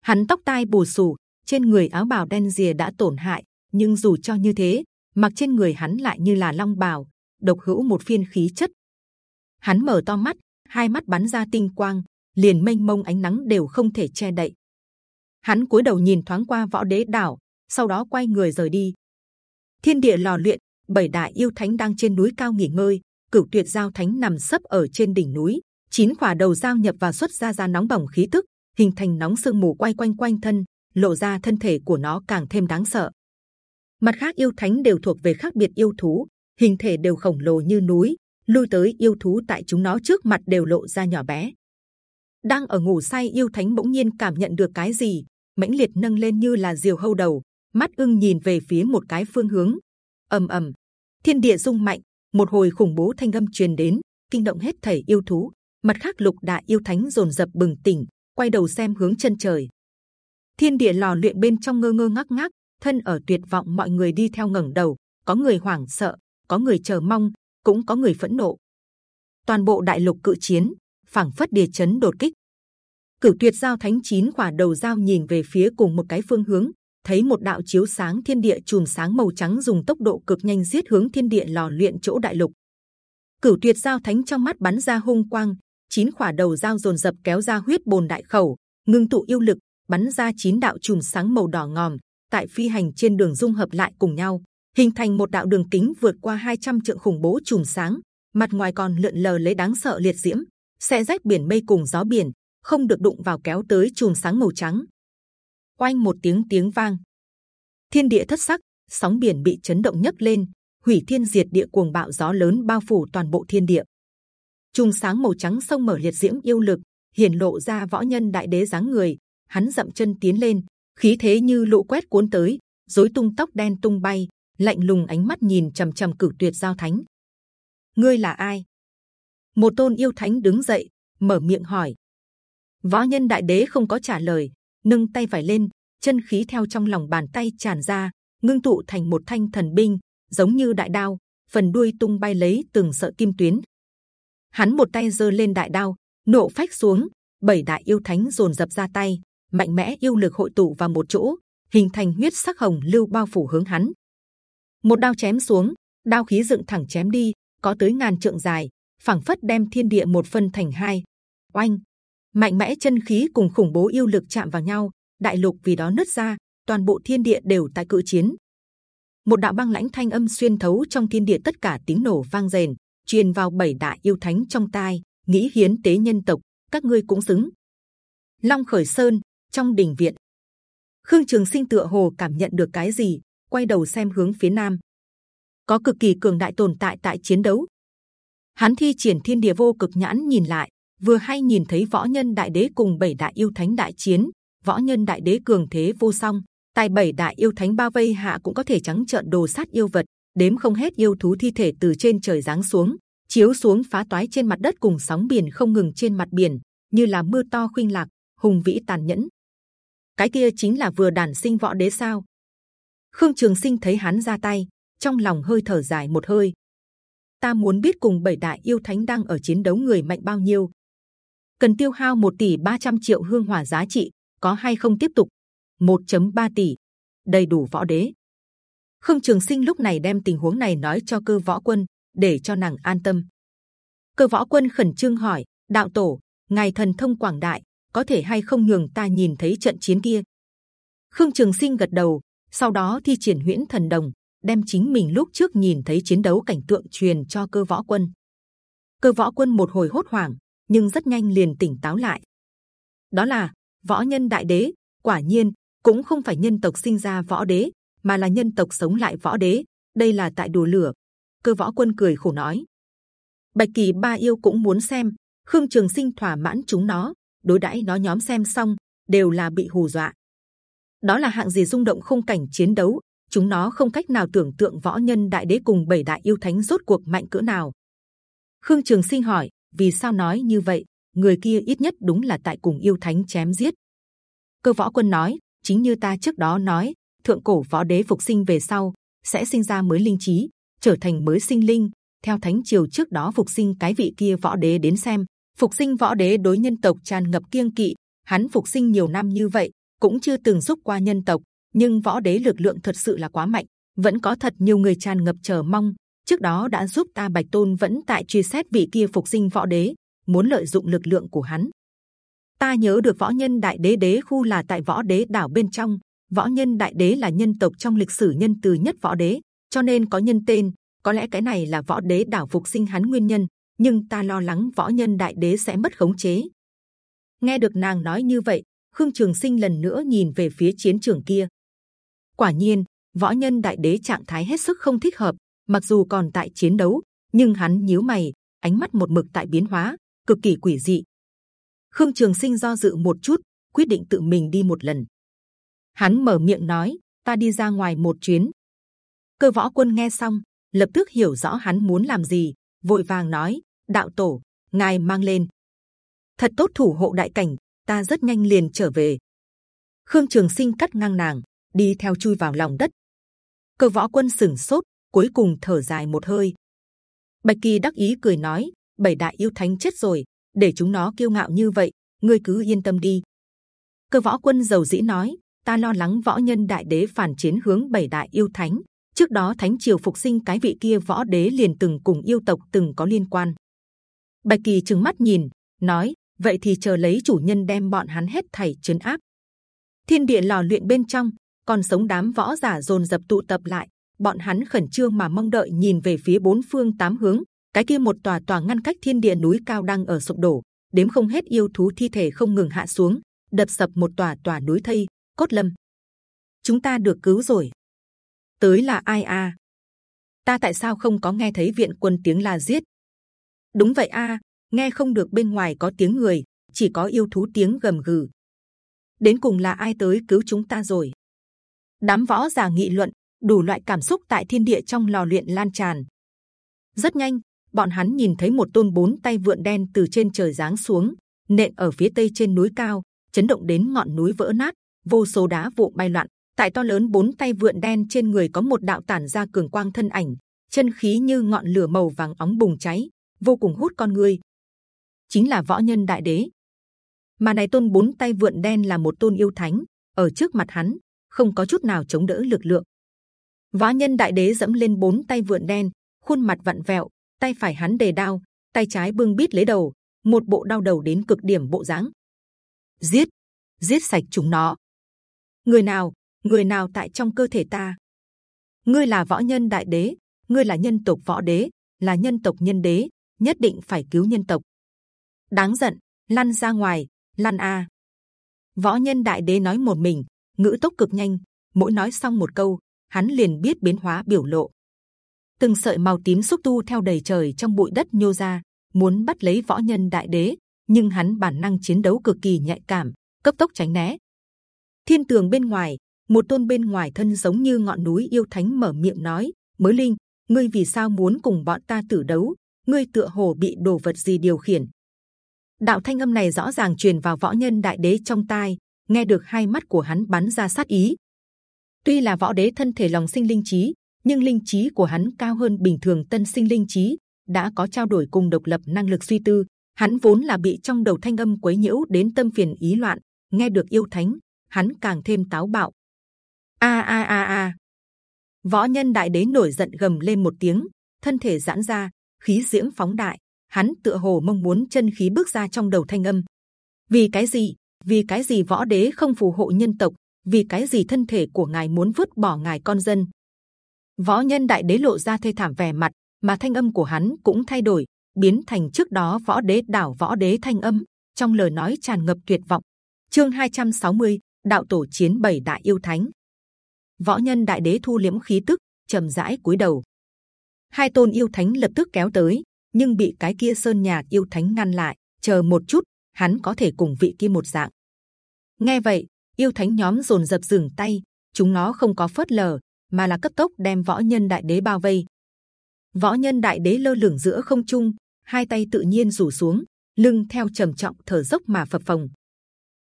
hắn tóc tai bù xù, trên người áo bào đen rìa đã tổn hại, nhưng dù cho như thế, mặc trên người hắn lại như là long bào, độc hữu một phiên khí chất. Hắn mở to mắt, hai mắt bắn ra tinh quang, liền mênh mông ánh nắng đều không thể che đậy. Hắn cúi đầu nhìn thoáng qua võ đế đảo, sau đó quay người rời đi. Thiên địa lò luyện, bảy đại yêu thánh đang trên núi cao nghỉ ngơi, cửu tuyệt giao thánh nằm sấp ở trên đỉnh núi, chín quả đầu giao nhập và xuất ra ra nóng bỏng khí tức, hình thành nóng sương mù quay quanh quanh thân, lộ ra thân thể của nó càng thêm đáng sợ. Mặt khác yêu thánh đều thuộc về khác biệt yêu thú, hình thể đều khổng lồ như núi, lui tới yêu thú tại chúng nó trước mặt đều lộ ra nhỏ bé. Đang ở ngủ say yêu thánh bỗng nhiên cảm nhận được cái gì, mãnh liệt nâng lên như là diều hâu đầu, mắt ưng nhìn về phía một cái phương hướng. ầm ầm, thiên địa rung mạnh, một hồi khủng bố thanh âm truyền đến, kinh động hết thảy yêu thú. Mặt khác lục đại yêu thánh rồn rập bừng tỉnh, quay đầu xem hướng chân trời. Thiên địa lò luyện bên trong ngơ ngơ ngắc ngắc, thân ở tuyệt vọng mọi người đi theo ngẩng đầu, có người hoảng sợ, có người chờ mong, cũng có người phẫn nộ. Toàn bộ đại lục cự chiến, phảng phất địa chấn đột kích. Cửu tuyệt giao thánh chín quả đầu giao nhìn về phía cùng một cái phương hướng, thấy một đạo chiếu sáng thiên địa chùm sáng màu trắng dùng tốc độ cực nhanh giết hướng thiên địa lò luyện chỗ đại lục. Cửu tuyệt giao thánh trong mắt bắn ra hung quang, chín quả đầu giao dồn dập kéo ra huyết bồn đại khẩu, ngưng tụ yêu lực, bắn ra chín đạo chùm sáng màu đỏ ngòm, tại phi hành trên đường dung hợp lại cùng nhau, hình thành một đạo đường kính vượt qua 200 trượng khủng bố chùm sáng. Mặt ngoài còn lượn lờ lấy đáng sợ liệt diễm, sẽ rách biển mây cùng gió biển, không được đụng vào kéo tới chùm sáng màu trắng. Oanh một tiếng tiếng vang, thiên địa thất sắc, sóng biển bị chấn động nhấc lên, hủy thiên diệt địa cuồng bạo gió lớn bao phủ toàn bộ thiên địa. Chùm sáng màu trắng sông mở liệt diễm yêu lực, hiển lộ ra võ nhân đại đế dáng người. Hắn dậm chân tiến lên, khí thế như lũ quét cuốn tới, rối tung tóc đen tung bay, lạnh lùng ánh mắt nhìn trầm trầm cử tuyệt giao thánh. Ngươi là ai? Một tôn yêu thánh đứng dậy, mở miệng hỏi. Võ nhân đại đế không có trả lời, nâng tay phải lên, chân khí theo trong lòng bàn tay tràn ra, ngưng tụ thành một thanh thần binh, giống như đại đao, phần đuôi tung bay lấy từng sợi kim tuyến. Hắn một tay giơ lên đại đao, nộ phách xuống, bảy đại yêu thánh dồn dập ra tay, mạnh mẽ yêu lực hội tụ vào một chỗ, hình thành huyết sắc hồng lưu bao phủ hướng hắn. Một đao chém xuống, đao khí dựng thẳng chém đi, có tới ngàn trượng dài, phảng phất đem thiên địa một phân thành hai. Oanh, mạnh mẽ chân khí cùng khủng bố yêu lực chạm vào nhau, đại lục vì đó nứt ra, toàn bộ thiên địa đều tại cự chiến. Một đạo băng lãnh thanh âm xuyên thấu trong thiên địa tất cả tiếng nổ vang rền, truyền vào bảy đại yêu thánh trong tai, nghĩ hiến tế nhân tộc, các ngươi cũng xứng. Long khởi sơn, trong đình viện. Khương trường sinh tựa hồ cảm nhận được cái gì quay đầu xem hướng phía nam. Có cực kỳ cường đại tồn tại tại chiến đấu. Hắn thi triển thiên địa vô cực nhãn nhìn lại vừa hay nhìn thấy võ nhân đại đế cùng bảy đại yêu thánh đại chiến võ nhân đại đế cường thế vô song tại bảy đại yêu thánh bao vây hạ cũng có thể trắng trợn đồ sát yêu vật đếm không hết yêu thú thi thể từ trên trời giáng xuống chiếu xuống phá toái trên mặt đất cùng sóng biển không ngừng trên mặt biển như là mưa to khuynh lạc, hùng vĩ tàn nhẫn. Cái kia chính là vừa đản sinh võ đế sao? Khương Trường Sinh thấy hắn ra tay, trong lòng hơi thở dài một hơi. Ta muốn biết cùng bảy đại yêu thánh đang ở chiến đấu người mạnh bao nhiêu. Cần tiêu hao 1 tỷ 300 triệu hương hỏa giá trị, có hay không tiếp tục? 1.3 tỷ, đầy đủ võ đế. Khương Trường Sinh lúc này đem tình huống này nói cho cơ võ quân, để cho nàng an tâm. Cơ võ quân khẩn trương hỏi: Đạo tổ, ngài thần thông quảng đại, có thể hay không nhường ta nhìn thấy trận chiến kia? Khương Trường Sinh gật đầu, sau đó thi triển huyễn thần đồng, đem chính mình lúc trước nhìn thấy chiến đấu cảnh tượng truyền cho cơ võ quân. Cơ võ quân một hồi hốt hoảng, nhưng rất nhanh liền tỉnh táo lại. Đó là võ nhân đại đế, quả nhiên cũng không phải nhân tộc sinh ra võ đế, mà là nhân tộc sống lại võ đế. Đây là tại đùa lửa. Cơ võ quân cười khổ nói. Bạch kỳ ba yêu cũng muốn xem. Khương Trường Sinh thỏa mãn chúng nó, đối đãi nó nhóm xem xong đều là bị hù dọa. Đó là hạng gì rung động không cảnh chiến đấu, chúng nó không cách nào tưởng tượng võ nhân đại đế cùng bảy đại yêu thánh rốt cuộc mạnh cỡ nào. Khương Trường Sinh hỏi, vì sao nói như vậy? Người kia ít nhất đúng là tại cùng yêu thánh chém giết. Cơ võ quân nói, chính như ta trước đó nói, thượng cổ võ đế phục sinh về sau sẽ sinh ra mới linh trí, trở thành mới sinh linh. Theo thánh triều trước đó phục sinh cái vị kia võ đế đến xem, phục sinh võ đế đối nhân tộc tràn ngập kiêng kỵ. Hắn phục sinh nhiều năm như vậy, cũng chưa từng giúp qua nhân tộc, nhưng võ đế lực lượng thật sự là quá mạnh, vẫn có thật nhiều người tràn ngập chờ mong. Trước đó đã giúp ta bạch tôn vẫn tại truy xét vị kia phục sinh võ đế, muốn lợi dụng lực lượng của hắn. Ta nhớ được võ nhân đại đế đế khu là tại võ đế đảo bên trong, võ nhân đại đế là nhân tộc trong lịch sử nhân từ nhất võ đế, cho nên có nhân tên. Có lẽ cái này là võ đế đảo phục sinh hắn nguyên nhân, nhưng ta lo lắng võ nhân đại đế sẽ mất khống chế. Nghe được nàng nói như vậy, Khương Trường Sinh lần nữa nhìn về phía chiến trường kia. Quả nhiên, võ nhân đại đế trạng thái hết sức không thích hợp. Mặc dù còn tại chiến đấu, nhưng hắn nhíu mày, ánh mắt một mực tại biến hóa, cực kỳ quỷ dị. Khương Trường Sinh do dự một chút, quyết định tự mình đi một lần. Hắn mở miệng nói: Ta đi ra ngoài một chuyến. Cơ võ quân nghe xong, lập tức hiểu rõ hắn muốn làm gì, vội vàng nói: Đạo tổ, ngài mang lên. Thật tốt thủ hộ đại cảnh, ta rất nhanh liền trở về. Khương Trường Sinh cắt ngang nàng, đi theo chui vào lòng đất. Cơ võ quân sừng sốt, cuối cùng thở dài một hơi. Bạch Kỳ đắc ý cười nói: bảy đại yêu thánh chết rồi, để chúng nó kiêu ngạo như vậy, ngươi cứ yên tâm đi. Cơ võ quân giàu dĩ nói: ta lo lắng võ nhân đại đế phản chiến hướng bảy đại yêu thánh. Trước đó thánh triều phục sinh cái vị kia võ đế liền từng cùng yêu tộc từng có liên quan. Bạch Kỳ trừng mắt nhìn, nói: vậy thì chờ lấy chủ nhân đem bọn hắn hết thảy chấn áp. Thiên địa lò luyện bên trong, còn sống đám võ giả dồn dập tụ tập lại, bọn hắn khẩn trương mà mong đợi nhìn về phía bốn phương tám hướng. Cái kia một tòa tòa ngăn cách thiên địa núi cao đang ở sụp đổ, đếm không hết yêu thú thi thể không ngừng hạ xuống, đập sập một tòa tòa núi thây, cốt lâm. Chúng ta được cứu rồi. Tới là ai à? Ta tại sao không có nghe thấy viện quân tiếng là giết? Đúng vậy a, nghe không được bên ngoài có tiếng người, chỉ có yêu thú tiếng gầm gừ. Đến cùng là ai tới cứu chúng ta rồi? Đám võ giả nghị luận, đủ loại cảm xúc tại thiên địa trong lò luyện lan tràn. Rất nhanh, bọn hắn nhìn thấy một tôn bốn tay vượn đen từ trên trời giáng xuống, nện ở phía tây trên núi cao, chấn động đến ngọn núi vỡ nát, vô số đá vụn bay loạn. Tại to lớn bốn tay vượn đen trên người có một đạo tản ra cường quang thân ảnh, chân khí như ngọn lửa màu vàng óng bùng cháy, vô cùng hút con người chính là võ nhân đại đế. Mà này tôn bốn tay vượn đen là một tôn yêu thánh, ở trước mặt hắn không có chút nào chống đỡ lực lượng. Võ nhân đại đế dẫm lên bốn tay vượn đen, khuôn mặt vặn vẹo, tay phải hắn đề đao, tay trái bưng bít lấy đầu, một bộ đau đầu đến cực điểm bộ dáng. Giết, giết sạch chúng nó. Người nào, người nào tại trong cơ thể ta? Ngươi là võ nhân đại đế, ngươi là nhân tộc võ đế, là nhân tộc nhân đế, nhất định phải cứu nhân tộc. Đáng giận lăn ra ngoài lăn a. Võ nhân đại đế nói một mình ngữ tốc cực nhanh mỗi nói xong một câu hắn liền biết biến hóa biểu lộ. Từng sợi màu tím xúc tu theo đầy trời trong bụi đất nhô ra muốn bắt lấy võ nhân đại đế nhưng hắn bản năng chiến đấu cực kỳ nhạy cảm cấp tốc tránh né. Thiên tường bên ngoài một tôn bên ngoài thân giống như ngọn núi yêu thánh mở miệng nói mới linh, ngươi vì sao muốn cùng bọn ta tử đấu? Ngươi tựa hồ bị đồ vật gì điều khiển. Đạo thanh âm này rõ ràng truyền vào võ nhân đại đế trong tai, nghe được hai mắt của hắn bắn ra sát ý. Tuy là võ đế thân thể lòng sinh linh trí, nhưng linh trí của hắn cao hơn bình thường tân sinh linh trí, đã có trao đổi cùng độc lập năng lực suy tư. Hắn vốn là bị trong đầu thanh âm quấy nhiễu đến tâm phiền ý loạn, nghe được yêu thánh, hắn càng thêm táo bạo a a a a. Võ nhân đại đế nổi giận gầm lên một tiếng thân thể giãn ra khí diễm phóng đại hắn tựa hồ mong muốn chân khí bước ra trong đầu thanh âm. Vì cái gì? Vì cái gì võ đế không phù hộ nhân tộc? Vì cái gì thân thể của ngài muốn vứt bỏ ngài con dân? Võ nhân đại đế lộ ra thê thảm vẻ mặt mà thanh âm của hắn cũng thay đổi biến thành trước đó võ đế đảo võ đế thanh âm trong lời nói tràn ngập tuyệt vọng. Chương 260, đạo tổ chiến bảy đại yêu thánh võ nhân đại đế thu liễm khí tức trầm rãi cúi đầu. Hai tôn yêu thánh lập tức kéo tới, nhưng bị cái kia sơn nhà yêu thánh ngăn lại, chờ một chút, hắn có thể cùng vị kia một dạng. Nghe vậy, yêu thánh nhóm dồn dập dừng tay, chúng nó không có phớt lờ, mà là cấp tốc đem võ nhân đại đế bao vây. Võ nhân đại đế lơ lửng giữa không trung, hai tay tự nhiên rủ xuống, lưng theo trầm trọng thở dốc mà phập phồng.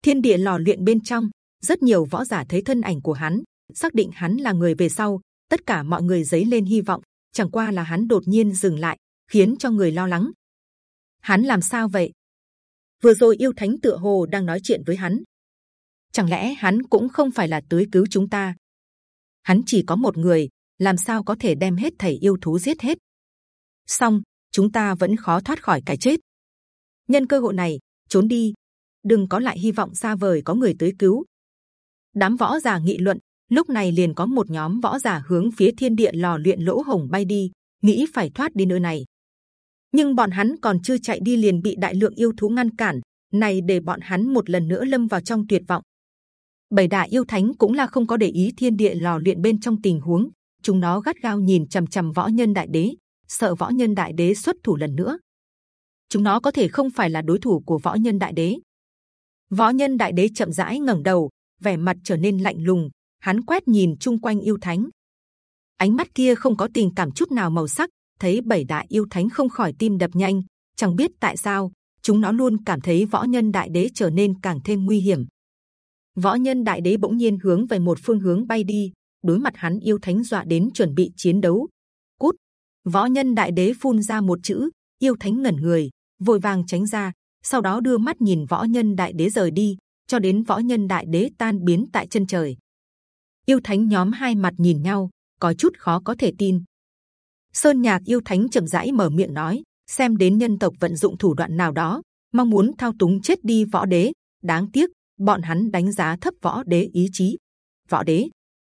Thiên địa lò luyện bên trong, rất nhiều võ giả thấy thân ảnh của hắn xác định hắn là người về sau, tất cả mọi người dấy lên hy vọng, chẳng qua là hắn đột nhiên dừng lại, khiến cho người lo lắng. Hắn làm sao vậy? Vừa rồi yêu thánh tựa hồ đang nói chuyện với hắn. Chẳng lẽ hắn cũng không phải là tới cứu chúng ta? Hắn chỉ có một người, làm sao có thể đem hết thầy yêu thú giết hết? Xong, chúng ta vẫn khó thoát khỏi cái chết. Nhân cơ hội này, trốn đi. Đừng có lại hy vọng xa vời có người tới cứu. Đám võ giả nghị luận lúc này liền có một nhóm võ giả hướng phía thiên địa lò luyện lỗ hồng bay đi, nghĩ phải thoát đi nơi này. Nhưng bọn hắn còn chưa chạy đi liền bị đại lượng yêu thú ngăn cản, này để bọn hắn một lần nữa lâm vào trong tuyệt vọng. Bảy đại yêu thánh cũng là không có để ý thiên địa lò luyện bên trong tình huống, chúng nó gắt gao nhìn c h ầ m c h ầ m võ nhân đại đế, sợ võ nhân đại đế xuất thủ lần nữa. Chúng nó có thể không phải là đối thủ của võ nhân đại đế. Võ nhân đại đế chậm rãi ngẩng đầu, vẻ mặt trở nên lạnh lùng hắn quét nhìn chung quanh yêu thánh. Ánh mắt kia không có tình cảm chút nào màu sắc, thấy bảy đại yêu thánh không khỏi tim đập nhanh. Chẳng biết tại sao, chúng nó luôn cảm thấy võ nhân đại đế trở nên càng thêm nguy hiểm. Võ nhân đại đế bỗng nhiên hướng về một phương hướng bay đi, đối mặt hắn yêu thánh dọa đến chuẩn bị chiến đấu. Cút! Võ nhân đại đế phun ra một chữ, yêu thánh ngẩn người, vội vàng tránh ra, sau đó đưa mắt nhìn võ nhân đại đế rời đi, cho đến võ nhân đại đế tan biến tại chân trời yêu thánh nhóm hai mặt nhìn nhau có chút khó có thể tin sơn nhạc yêu thánh chậm rãi mở miệng nói xem đến nhân tộc vận dụng thủ đoạn nào đó mong muốn thao túng chết đi võ đế đáng tiếc bọn hắn đánh giá thấp võ đế ý chí. Võ đế,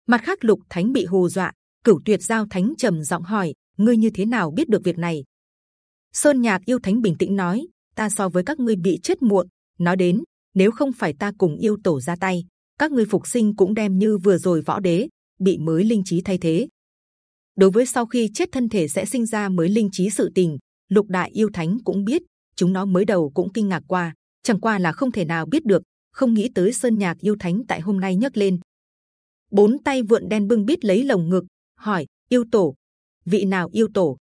mặt khác lục thánh bị hù dọa, cửu tuyệt giao thánh trầm giọng hỏi: ngươi như thế nào biết được việc này? Sơn nhạc yêu thánh bình tĩnh nói: ta so với các ngươi bị chết muộn. Nói đến nếu không phải ta cùng yêu tổ ra tay, các ngươi phục sinh cũng đem như vừa rồi võ đế bị mới linh trí thay thế. Đối với sau khi chết thân thể sẽ sinh ra mới linh trí sự tình, lục đại yêu thánh cũng biết, chúng nó mới đầu cũng kinh ngạc qua, chẳng qua là không thể nào biết được không nghĩ tới sơn nhạc yêu thánh tại hôm nay nhấc lên. Bốn tay vượn đen bưng bít lấy lồng ngực hỏi yêu tổ vị nào yêu tổ?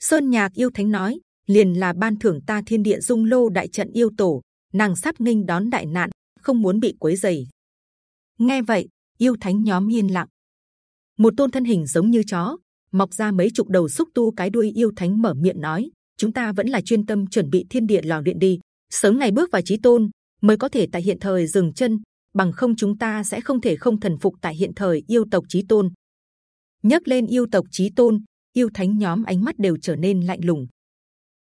Sơn nhạc yêu thánh nói liền là ban thưởng ta thiên địa dung lô đại trận yêu tổ nàng sắp nghênh đón đại nạn không muốn bị quấy rầy nghe vậy, yêu thánh nhóm yên lặng. Một tôn thân hình giống như chó, mọc ra mấy chục đầu xúc tu cái đuôi yêu thánh mở miệng nói, chúng ta vẫn là chuyên tâm chuẩn bị thiên địa lò luyện đi. Sớm ngày bước vào chí tôn, mới có thể tại hiện thời dừng chân, bằng không chúng ta sẽ không thể không thần phục tại hiện thời yêu tộc chí tôn. Nhắc lên yêu tộc chí tôn, yêu thánh nhóm ánh mắt đều trở nên lạnh lùng.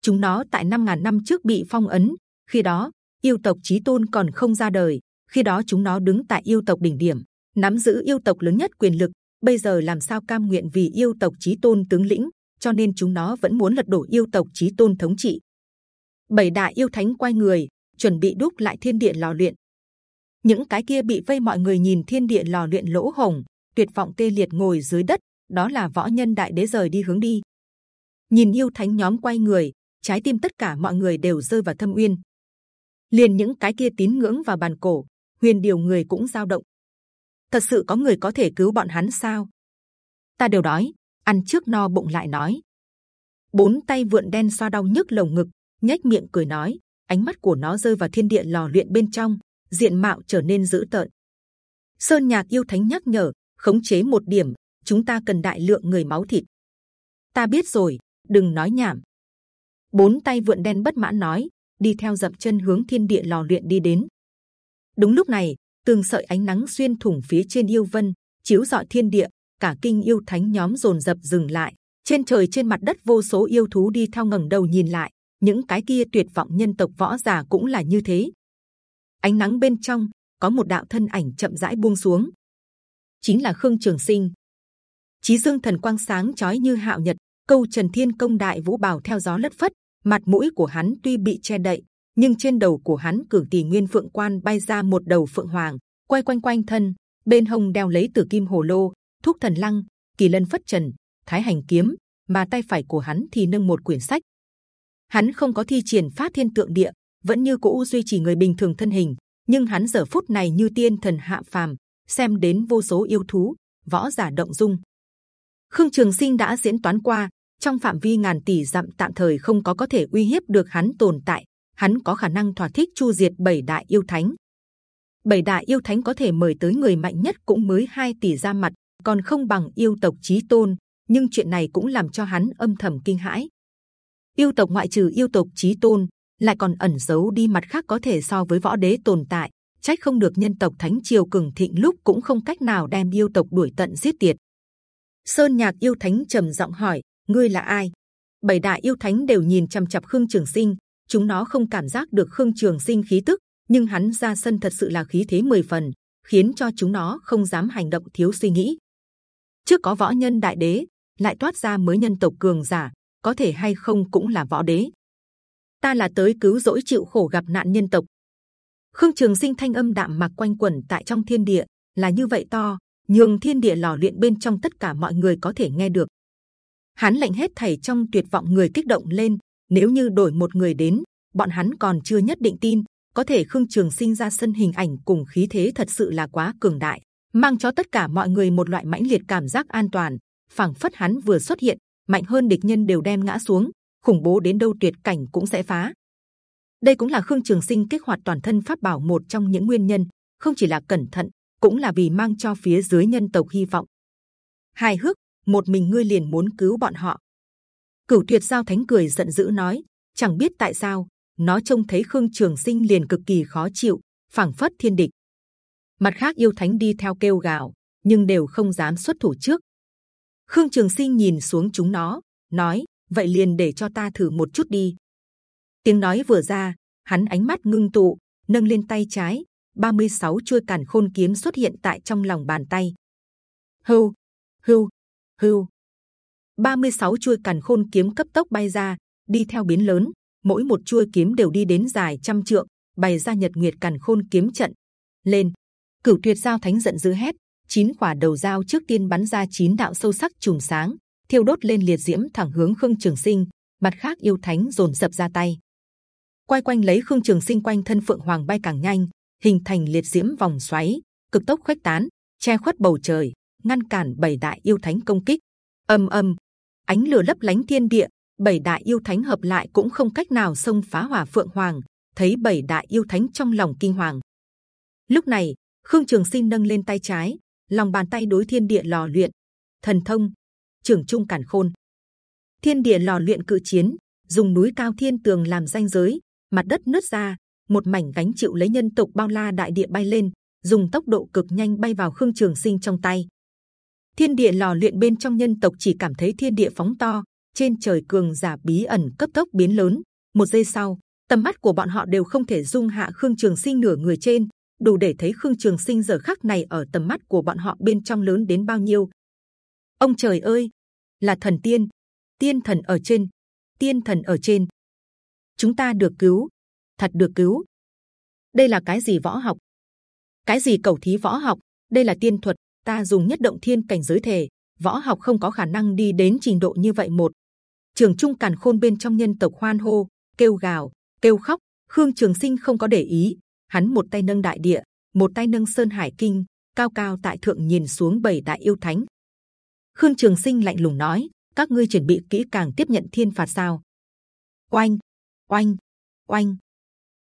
Chúng nó tại 5.000 năm trước bị phong ấn, khi đó, yêu tộc chí tôn còn không ra đời khi đó chúng nó đứng tại yêu tộc đỉnh điểm nắm giữ yêu tộc lớn nhất quyền lực bây giờ làm sao cam nguyện vì yêu tộc chí tôn tướng lĩnh cho nên chúng nó vẫn muốn lật đổ yêu tộc chí tôn thống trị bảy đại yêu thánh quay người chuẩn bị đúc lại thiên địa lò luyện. Những cái kia bị vây mọi người nhìn thiên địa lò luyện lỗ hồng, tuyệt vọng tê liệt ngồi dưới đất. Đó là võ nhân đại đế rời đi hướng đi. Nhìn yêu thánh nhóm quay người, trái tim tất cả mọi người đều rơi vào thâm uyên. Liền những cái kia tín ngưỡng và bàn cổ, huyền điều người cũng dao động. Thật sự có người có thể cứu bọn hắn sao? Ta đều đói, ăn trước no bụng lại nói. Bốn tay vượn đen xoa đau nhức lồng ngực, nhếch miệng cười nói: ánh mắt của nó rơi vào thiên địa lò luyện bên trong, diện mạo trở nên dữ tợn. Sơn nhạc yêu thánh nhắc nhở, khống chế một điểm, chúng ta cần đại lượng người máu thịt. Ta biết rồi, đừng nói nhảm. Bốn tay vượn đen bất mãn nói, đi theo dậm chân hướng thiên địa lò luyện đi đến. Đúng lúc này, từng sợi ánh nắng xuyên thủng phía trên yêu vân, chiếu rọi thiên địa, cả kinh yêu thánh nhóm dồn dập dừng lại. Trên trời trên mặt đất vô số yêu thú đi theo ngẩng đầu nhìn lại, những cái kia tuyệt vọng nhân tộc võ giả cũng là như thế. Ánh nắng bên trong có một đạo thân ảnh chậm rãi buông xuống, chính là Khương Trường Sinh. Chí dương thần quang sáng chói như hạo nhật, câu Trần Thiên Công đại vũ bào theo gió lất phất, mặt mũi của hắn tuy bị che đậy, nhưng trên đầu của hắn cử tỷ nguyên phượng quan bay ra một đầu phượng hoàng, quay quanh quanh thân, bên hông đeo lấy tử kim hồ lô, thúc thần lăng, kỳ lân phất trần, thái hành kiếm, mà tay phải của hắn thì nâng một quyển sách. Hắn không có thi triển phát thiên tượng địa, vẫn như cũ duy trì người bình thường thân hình, nhưng hắn giờ phút này như tiên thần hạ phàm, xem đến vô số yêu thú, võ giả động dung. Khương Trường Sinh đã diễn toán qua, trong phạm vi ngàn tỷ dặm tạm thời không có có thể uy hiếp được hắn tồn tại. Hắn có khả năng thỏa thích chu diệt bảy đại yêu thánh. Bảy đại yêu thánh có thể mời tới người mạnh nhất cũng mới hai tỷ ra mặt, còn không bằng yêu tộc chí tôn. Nhưng chuyện này cũng làm cho hắn âm thầm kinh hãi. Yêu tộc ngoại trừ yêu tộc chí tôn, lại còn ẩn giấu đi mặt khác có thể so với võ đế tồn tại. Trách không được nhân tộc thánh triều cường thịnh lúc cũng không cách nào đem yêu tộc đuổi tận giết tiệt. Sơn nhạc yêu thánh trầm giọng hỏi: ngươi là ai? Bảy đại yêu thánh đều nhìn chăm chăm Khương Trường Sinh, chúng nó không cảm giác được Khương Trường Sinh khí tức, nhưng hắn ra sân thật sự là khí thế mười phần, khiến cho chúng nó không dám hành động thiếu suy nghĩ. Trước có võ nhân đại đế, lại toát ra mới nhân tộc cường giả, có thể hay không cũng là võ đế. Ta là tới cứu rỗi chịu khổ gặp nạn nhân tộc. Khương Trường Sinh thanh âm đạm mạc quanh quẩn tại trong thiên địa, là như vậy to, nhường thiên địa lò luyện bên trong tất cả mọi người có thể nghe được hắn lệnh hết thảy trong tuyệt vọng người kích động lên nếu như đổi một người đến, bọn hắn còn chưa nhất định tin, có thể khương trường sinh ra sân hình ảnh cùng khí thế thật sự là quá cường đại, mang cho tất cả mọi người một loại mãnh liệt cảm giác an toàn. Phảng phất hắn vừa xuất hiện, mạnh hơn địch nhân đều đem ngã xuống, khủng bố đến đâu tuyệt cảnh cũng sẽ phá. Đây cũng là khương trường sinh kích hoạt toàn thân pháp bảo một trong những nguyên nhân, không chỉ là cẩn thận, cũng là vì mang cho phía dưới nhân tộc hy vọng. Hài hước, một mình ngươi liền muốn cứu bọn họ. Cửu Tuyệt Giao Thánh cười giận dữ nói, chẳng biết tại sao nó trông thấy Khương Trường Sinh liền cực kỳ khó chịu, phảng phất thiên địch. Mặt khác yêu thánh đi theo kêu gào, nhưng đều không dám xuất thủ trước. Khương Trường Sinh nhìn xuống chúng nó, nói: vậy liền để cho ta thử một chút đi. Tiếng nói vừa ra, hắn ánh mắt ngưng tụ, nâng lên tay trái, 36 chuôi càn khôn kiếm xuất hiện tại trong lòng bàn tay. Hưu, hưu, hưu 36 chuôi càn khôn kiếm cấp tốc bay ra đi theo biến lớn. Mỗi một chuôi kiếm đều đi đến dài trăm trượng bày ra nhật nguyệt càn khôn kiếm trận. Lên cửu tuyệt giao thánh giận dữ hét. Chín quả đầu dao trước tiên bắn ra chín đạo sâu sắc trùng sáng thiêu đốt lên liệt diễm thẳng hướng khương trường sinh. Mặt khác yêu thánh dồn dập ra tay. Quay quanh lấy khương trường sinh quanh thân phượng hoàng bay càng nhanh hình thành liệt diễm vòng xoáy cực tốc khuếch tán che khuất bầu trời ngăn cản bảy đại yêu thánh công kích. âm âm, ánh lửa lấp lánh thiên địa, bảy đại yêu thánh hợp lại cũng không cách nào xông phá hỏa phượng hoàng. thấy bảy đại yêu thánh trong lòng kinh hoàng. lúc này, khương trường sinh nâng lên tay trái, lòng bàn tay đối thiên địa lò luyện, thần thông, trưởng trung cản khôn. thiên địa lò luyện cự chiến, dùng núi cao thiên tường làm danh giới, mặt đất nứt ra, một mảnh gánh chịu lấy nhân tộc bao la đại địa bay lên, dùng tốc độ cực nhanh bay vào khương trường sinh trong tay thiên địa lò luyện bên trong nhân tộc chỉ cảm thấy thiên địa phóng to, trên trời cường giả bí ẩn cấp tốc biến lớn. Một giây sau, tầm mắt của bọn họ đều không thể dung hạ khương trường sinh nửa người trên, đủ để thấy khương trường sinh giờ khắc này ở tầm mắt của bọn họ bên trong lớn đến bao nhiêu. Ông trời ơi! Là thần tiên! Tiên thần ở trên! Tiên thần ở trên! Chúng ta được cứu! Thật được cứu! Đây là cái gì võ học? Cái gì cầu thí võ học? Đây là tiên thuật! Ta dùng nhất động thiên cảnh giới thể võ học không có khả năng đi đến trình độ như vậy một. Trường trung càn khôn bên trong nhân tộc hoan hô kêu gào kêu khóc khương trường sinh không có để ý. Hắn một tay nâng đại địa một tay nâng sơn hải kinh cao cao tại thượng nhìn xuống bảy đại yêu thánh. Khương trường sinh lạnh lùng nói các ngươi chuẩn bị kỹ càng tiếp nhận thiên phạt sao? Oanh oanh oanh.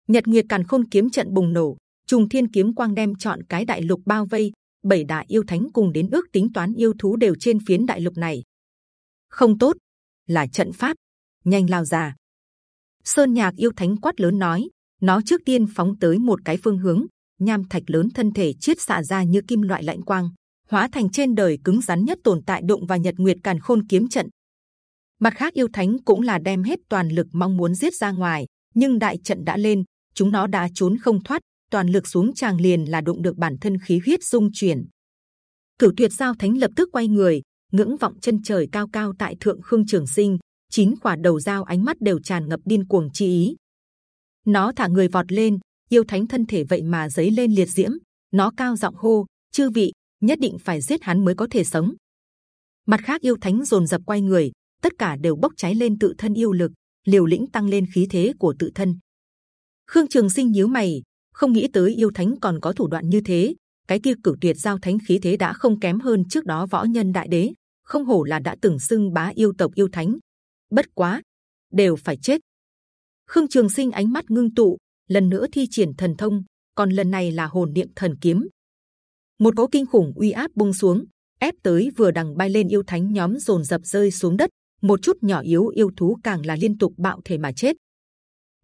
Nhật Nguyệt Càn Khôn kiếm trận bùng nổ, trùng thiên kiếm quang đem chọn cái đại lục bao vây, bảy đại yêu thánh cùng đến ước tính toán yêu thú đều trên phiến đại lục này. Không tốt, là trận pháp, nhanh lao ra. Sơn Nhạc yêu thánh quát lớn nói, nó trước tiên phóng tới một cái phương hướng, nham thạch lớn thân thể chiết xạ ra như kim loại lạnh quang, hóa thành trên đời cứng rắn nhất tồn tại đụng vào Nhật Nguyệt Càn Khôn kiếm trận. Mặt khác yêu thánh cũng là đem hết toàn lực mong muốn giết ra ngoài, nhưng đại trận đã lên, chúng nó đã trốn không thoát, toàn lực xuống tràng liền là đụng được bản thân khí huyết dung chuyển. Cửu Tuyệt Giao Thánh lập tức quay người, ngưỡng vọng chân trời cao cao tại thượng khương trường sinh, chín quả đầu dao ánh mắt đều tràn ngập điên cuồng chi ý. Nó thả người vọt lên, yêu thánh thân thể vậy mà giấy lên liệt diễm, nó cao giọng hô: chư vị, nhất định phải giết hắn mới có thể sống. Mặt khác yêu thánh rồn rập quay người, tất cả đều bốc cháy lên tự thân yêu lực, liều lĩnh tăng lên khí thế của tự thân. Khương Trường Sinh nhíu mày, không nghĩ tới yêu thánh còn có thủ đoạn như thế. Cái kia cửu tuyệt giao thánh khí thế đã không kém hơn trước đó võ nhân đại đế, không hổ là đã từng xưng bá yêu tộc yêu thánh. Bất quá, đều phải chết. Khương Trường Sinh ánh mắt ngưng tụ, lần nữa thi triển thần thông, còn lần này là hồn niệm thần kiếm. Một cỗ kinh khủng uy áp bung xuống, ép tới vừa đằng bay lên yêu thánh nhóm rồn rập rơi xuống đất. Một chút nhỏ yếu yêu thú càng là liên tục bạo thể mà chết.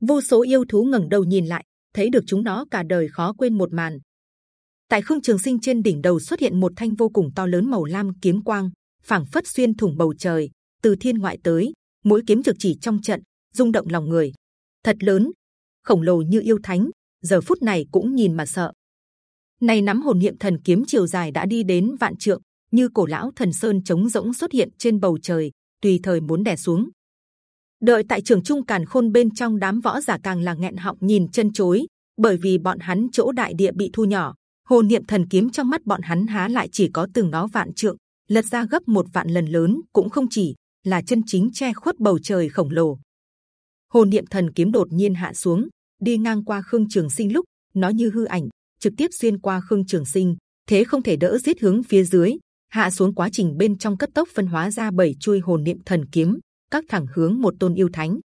Vô số yêu thú ngẩng đầu nhìn lại, thấy được chúng nó cả đời khó quên một màn. Tại khung trường sinh trên đỉnh đầu xuất hiện một thanh vô cùng to lớn màu lam kiếm quang, phảng phất xuyên thủng bầu trời, từ thiên ngoại tới, mỗi kiếm trực chỉ trong trận, rung động lòng người. Thật lớn, khổng lồ như yêu thánh, giờ phút này cũng nhìn mà sợ. Này nắm hồn niệm thần kiếm chiều dài đã đi đến vạn trượng, như cổ lão thần sơn trống rỗng xuất hiện trên bầu trời, tùy thời muốn đè xuống. Đợi tại trường trung càn khôn bên trong đám võ giả càng là nghẹn họng nhìn chân chối, bởi vì bọn hắn chỗ đại địa bị thu nhỏ, hồn niệm thần kiếm trong mắt bọn hắn há lại chỉ có từng đó vạn trượng, lật ra gấp một vạn lần lớn cũng không chỉ là chân chính che khuất bầu trời khổng lồ. Hồn niệm thần kiếm đột nhiên hạ xuống, đi ngang qua khương trường sinh lúc nó như hư ảnh trực tiếp xuyên qua khương trường sinh, thế không thể đỡ giết hướng phía dưới hạ xuống quá trình bên trong cấp tốc phân hóa ra bảy chuôi hồn niệm thần kiếm, các thẳng hướng một tôn yêu thánh.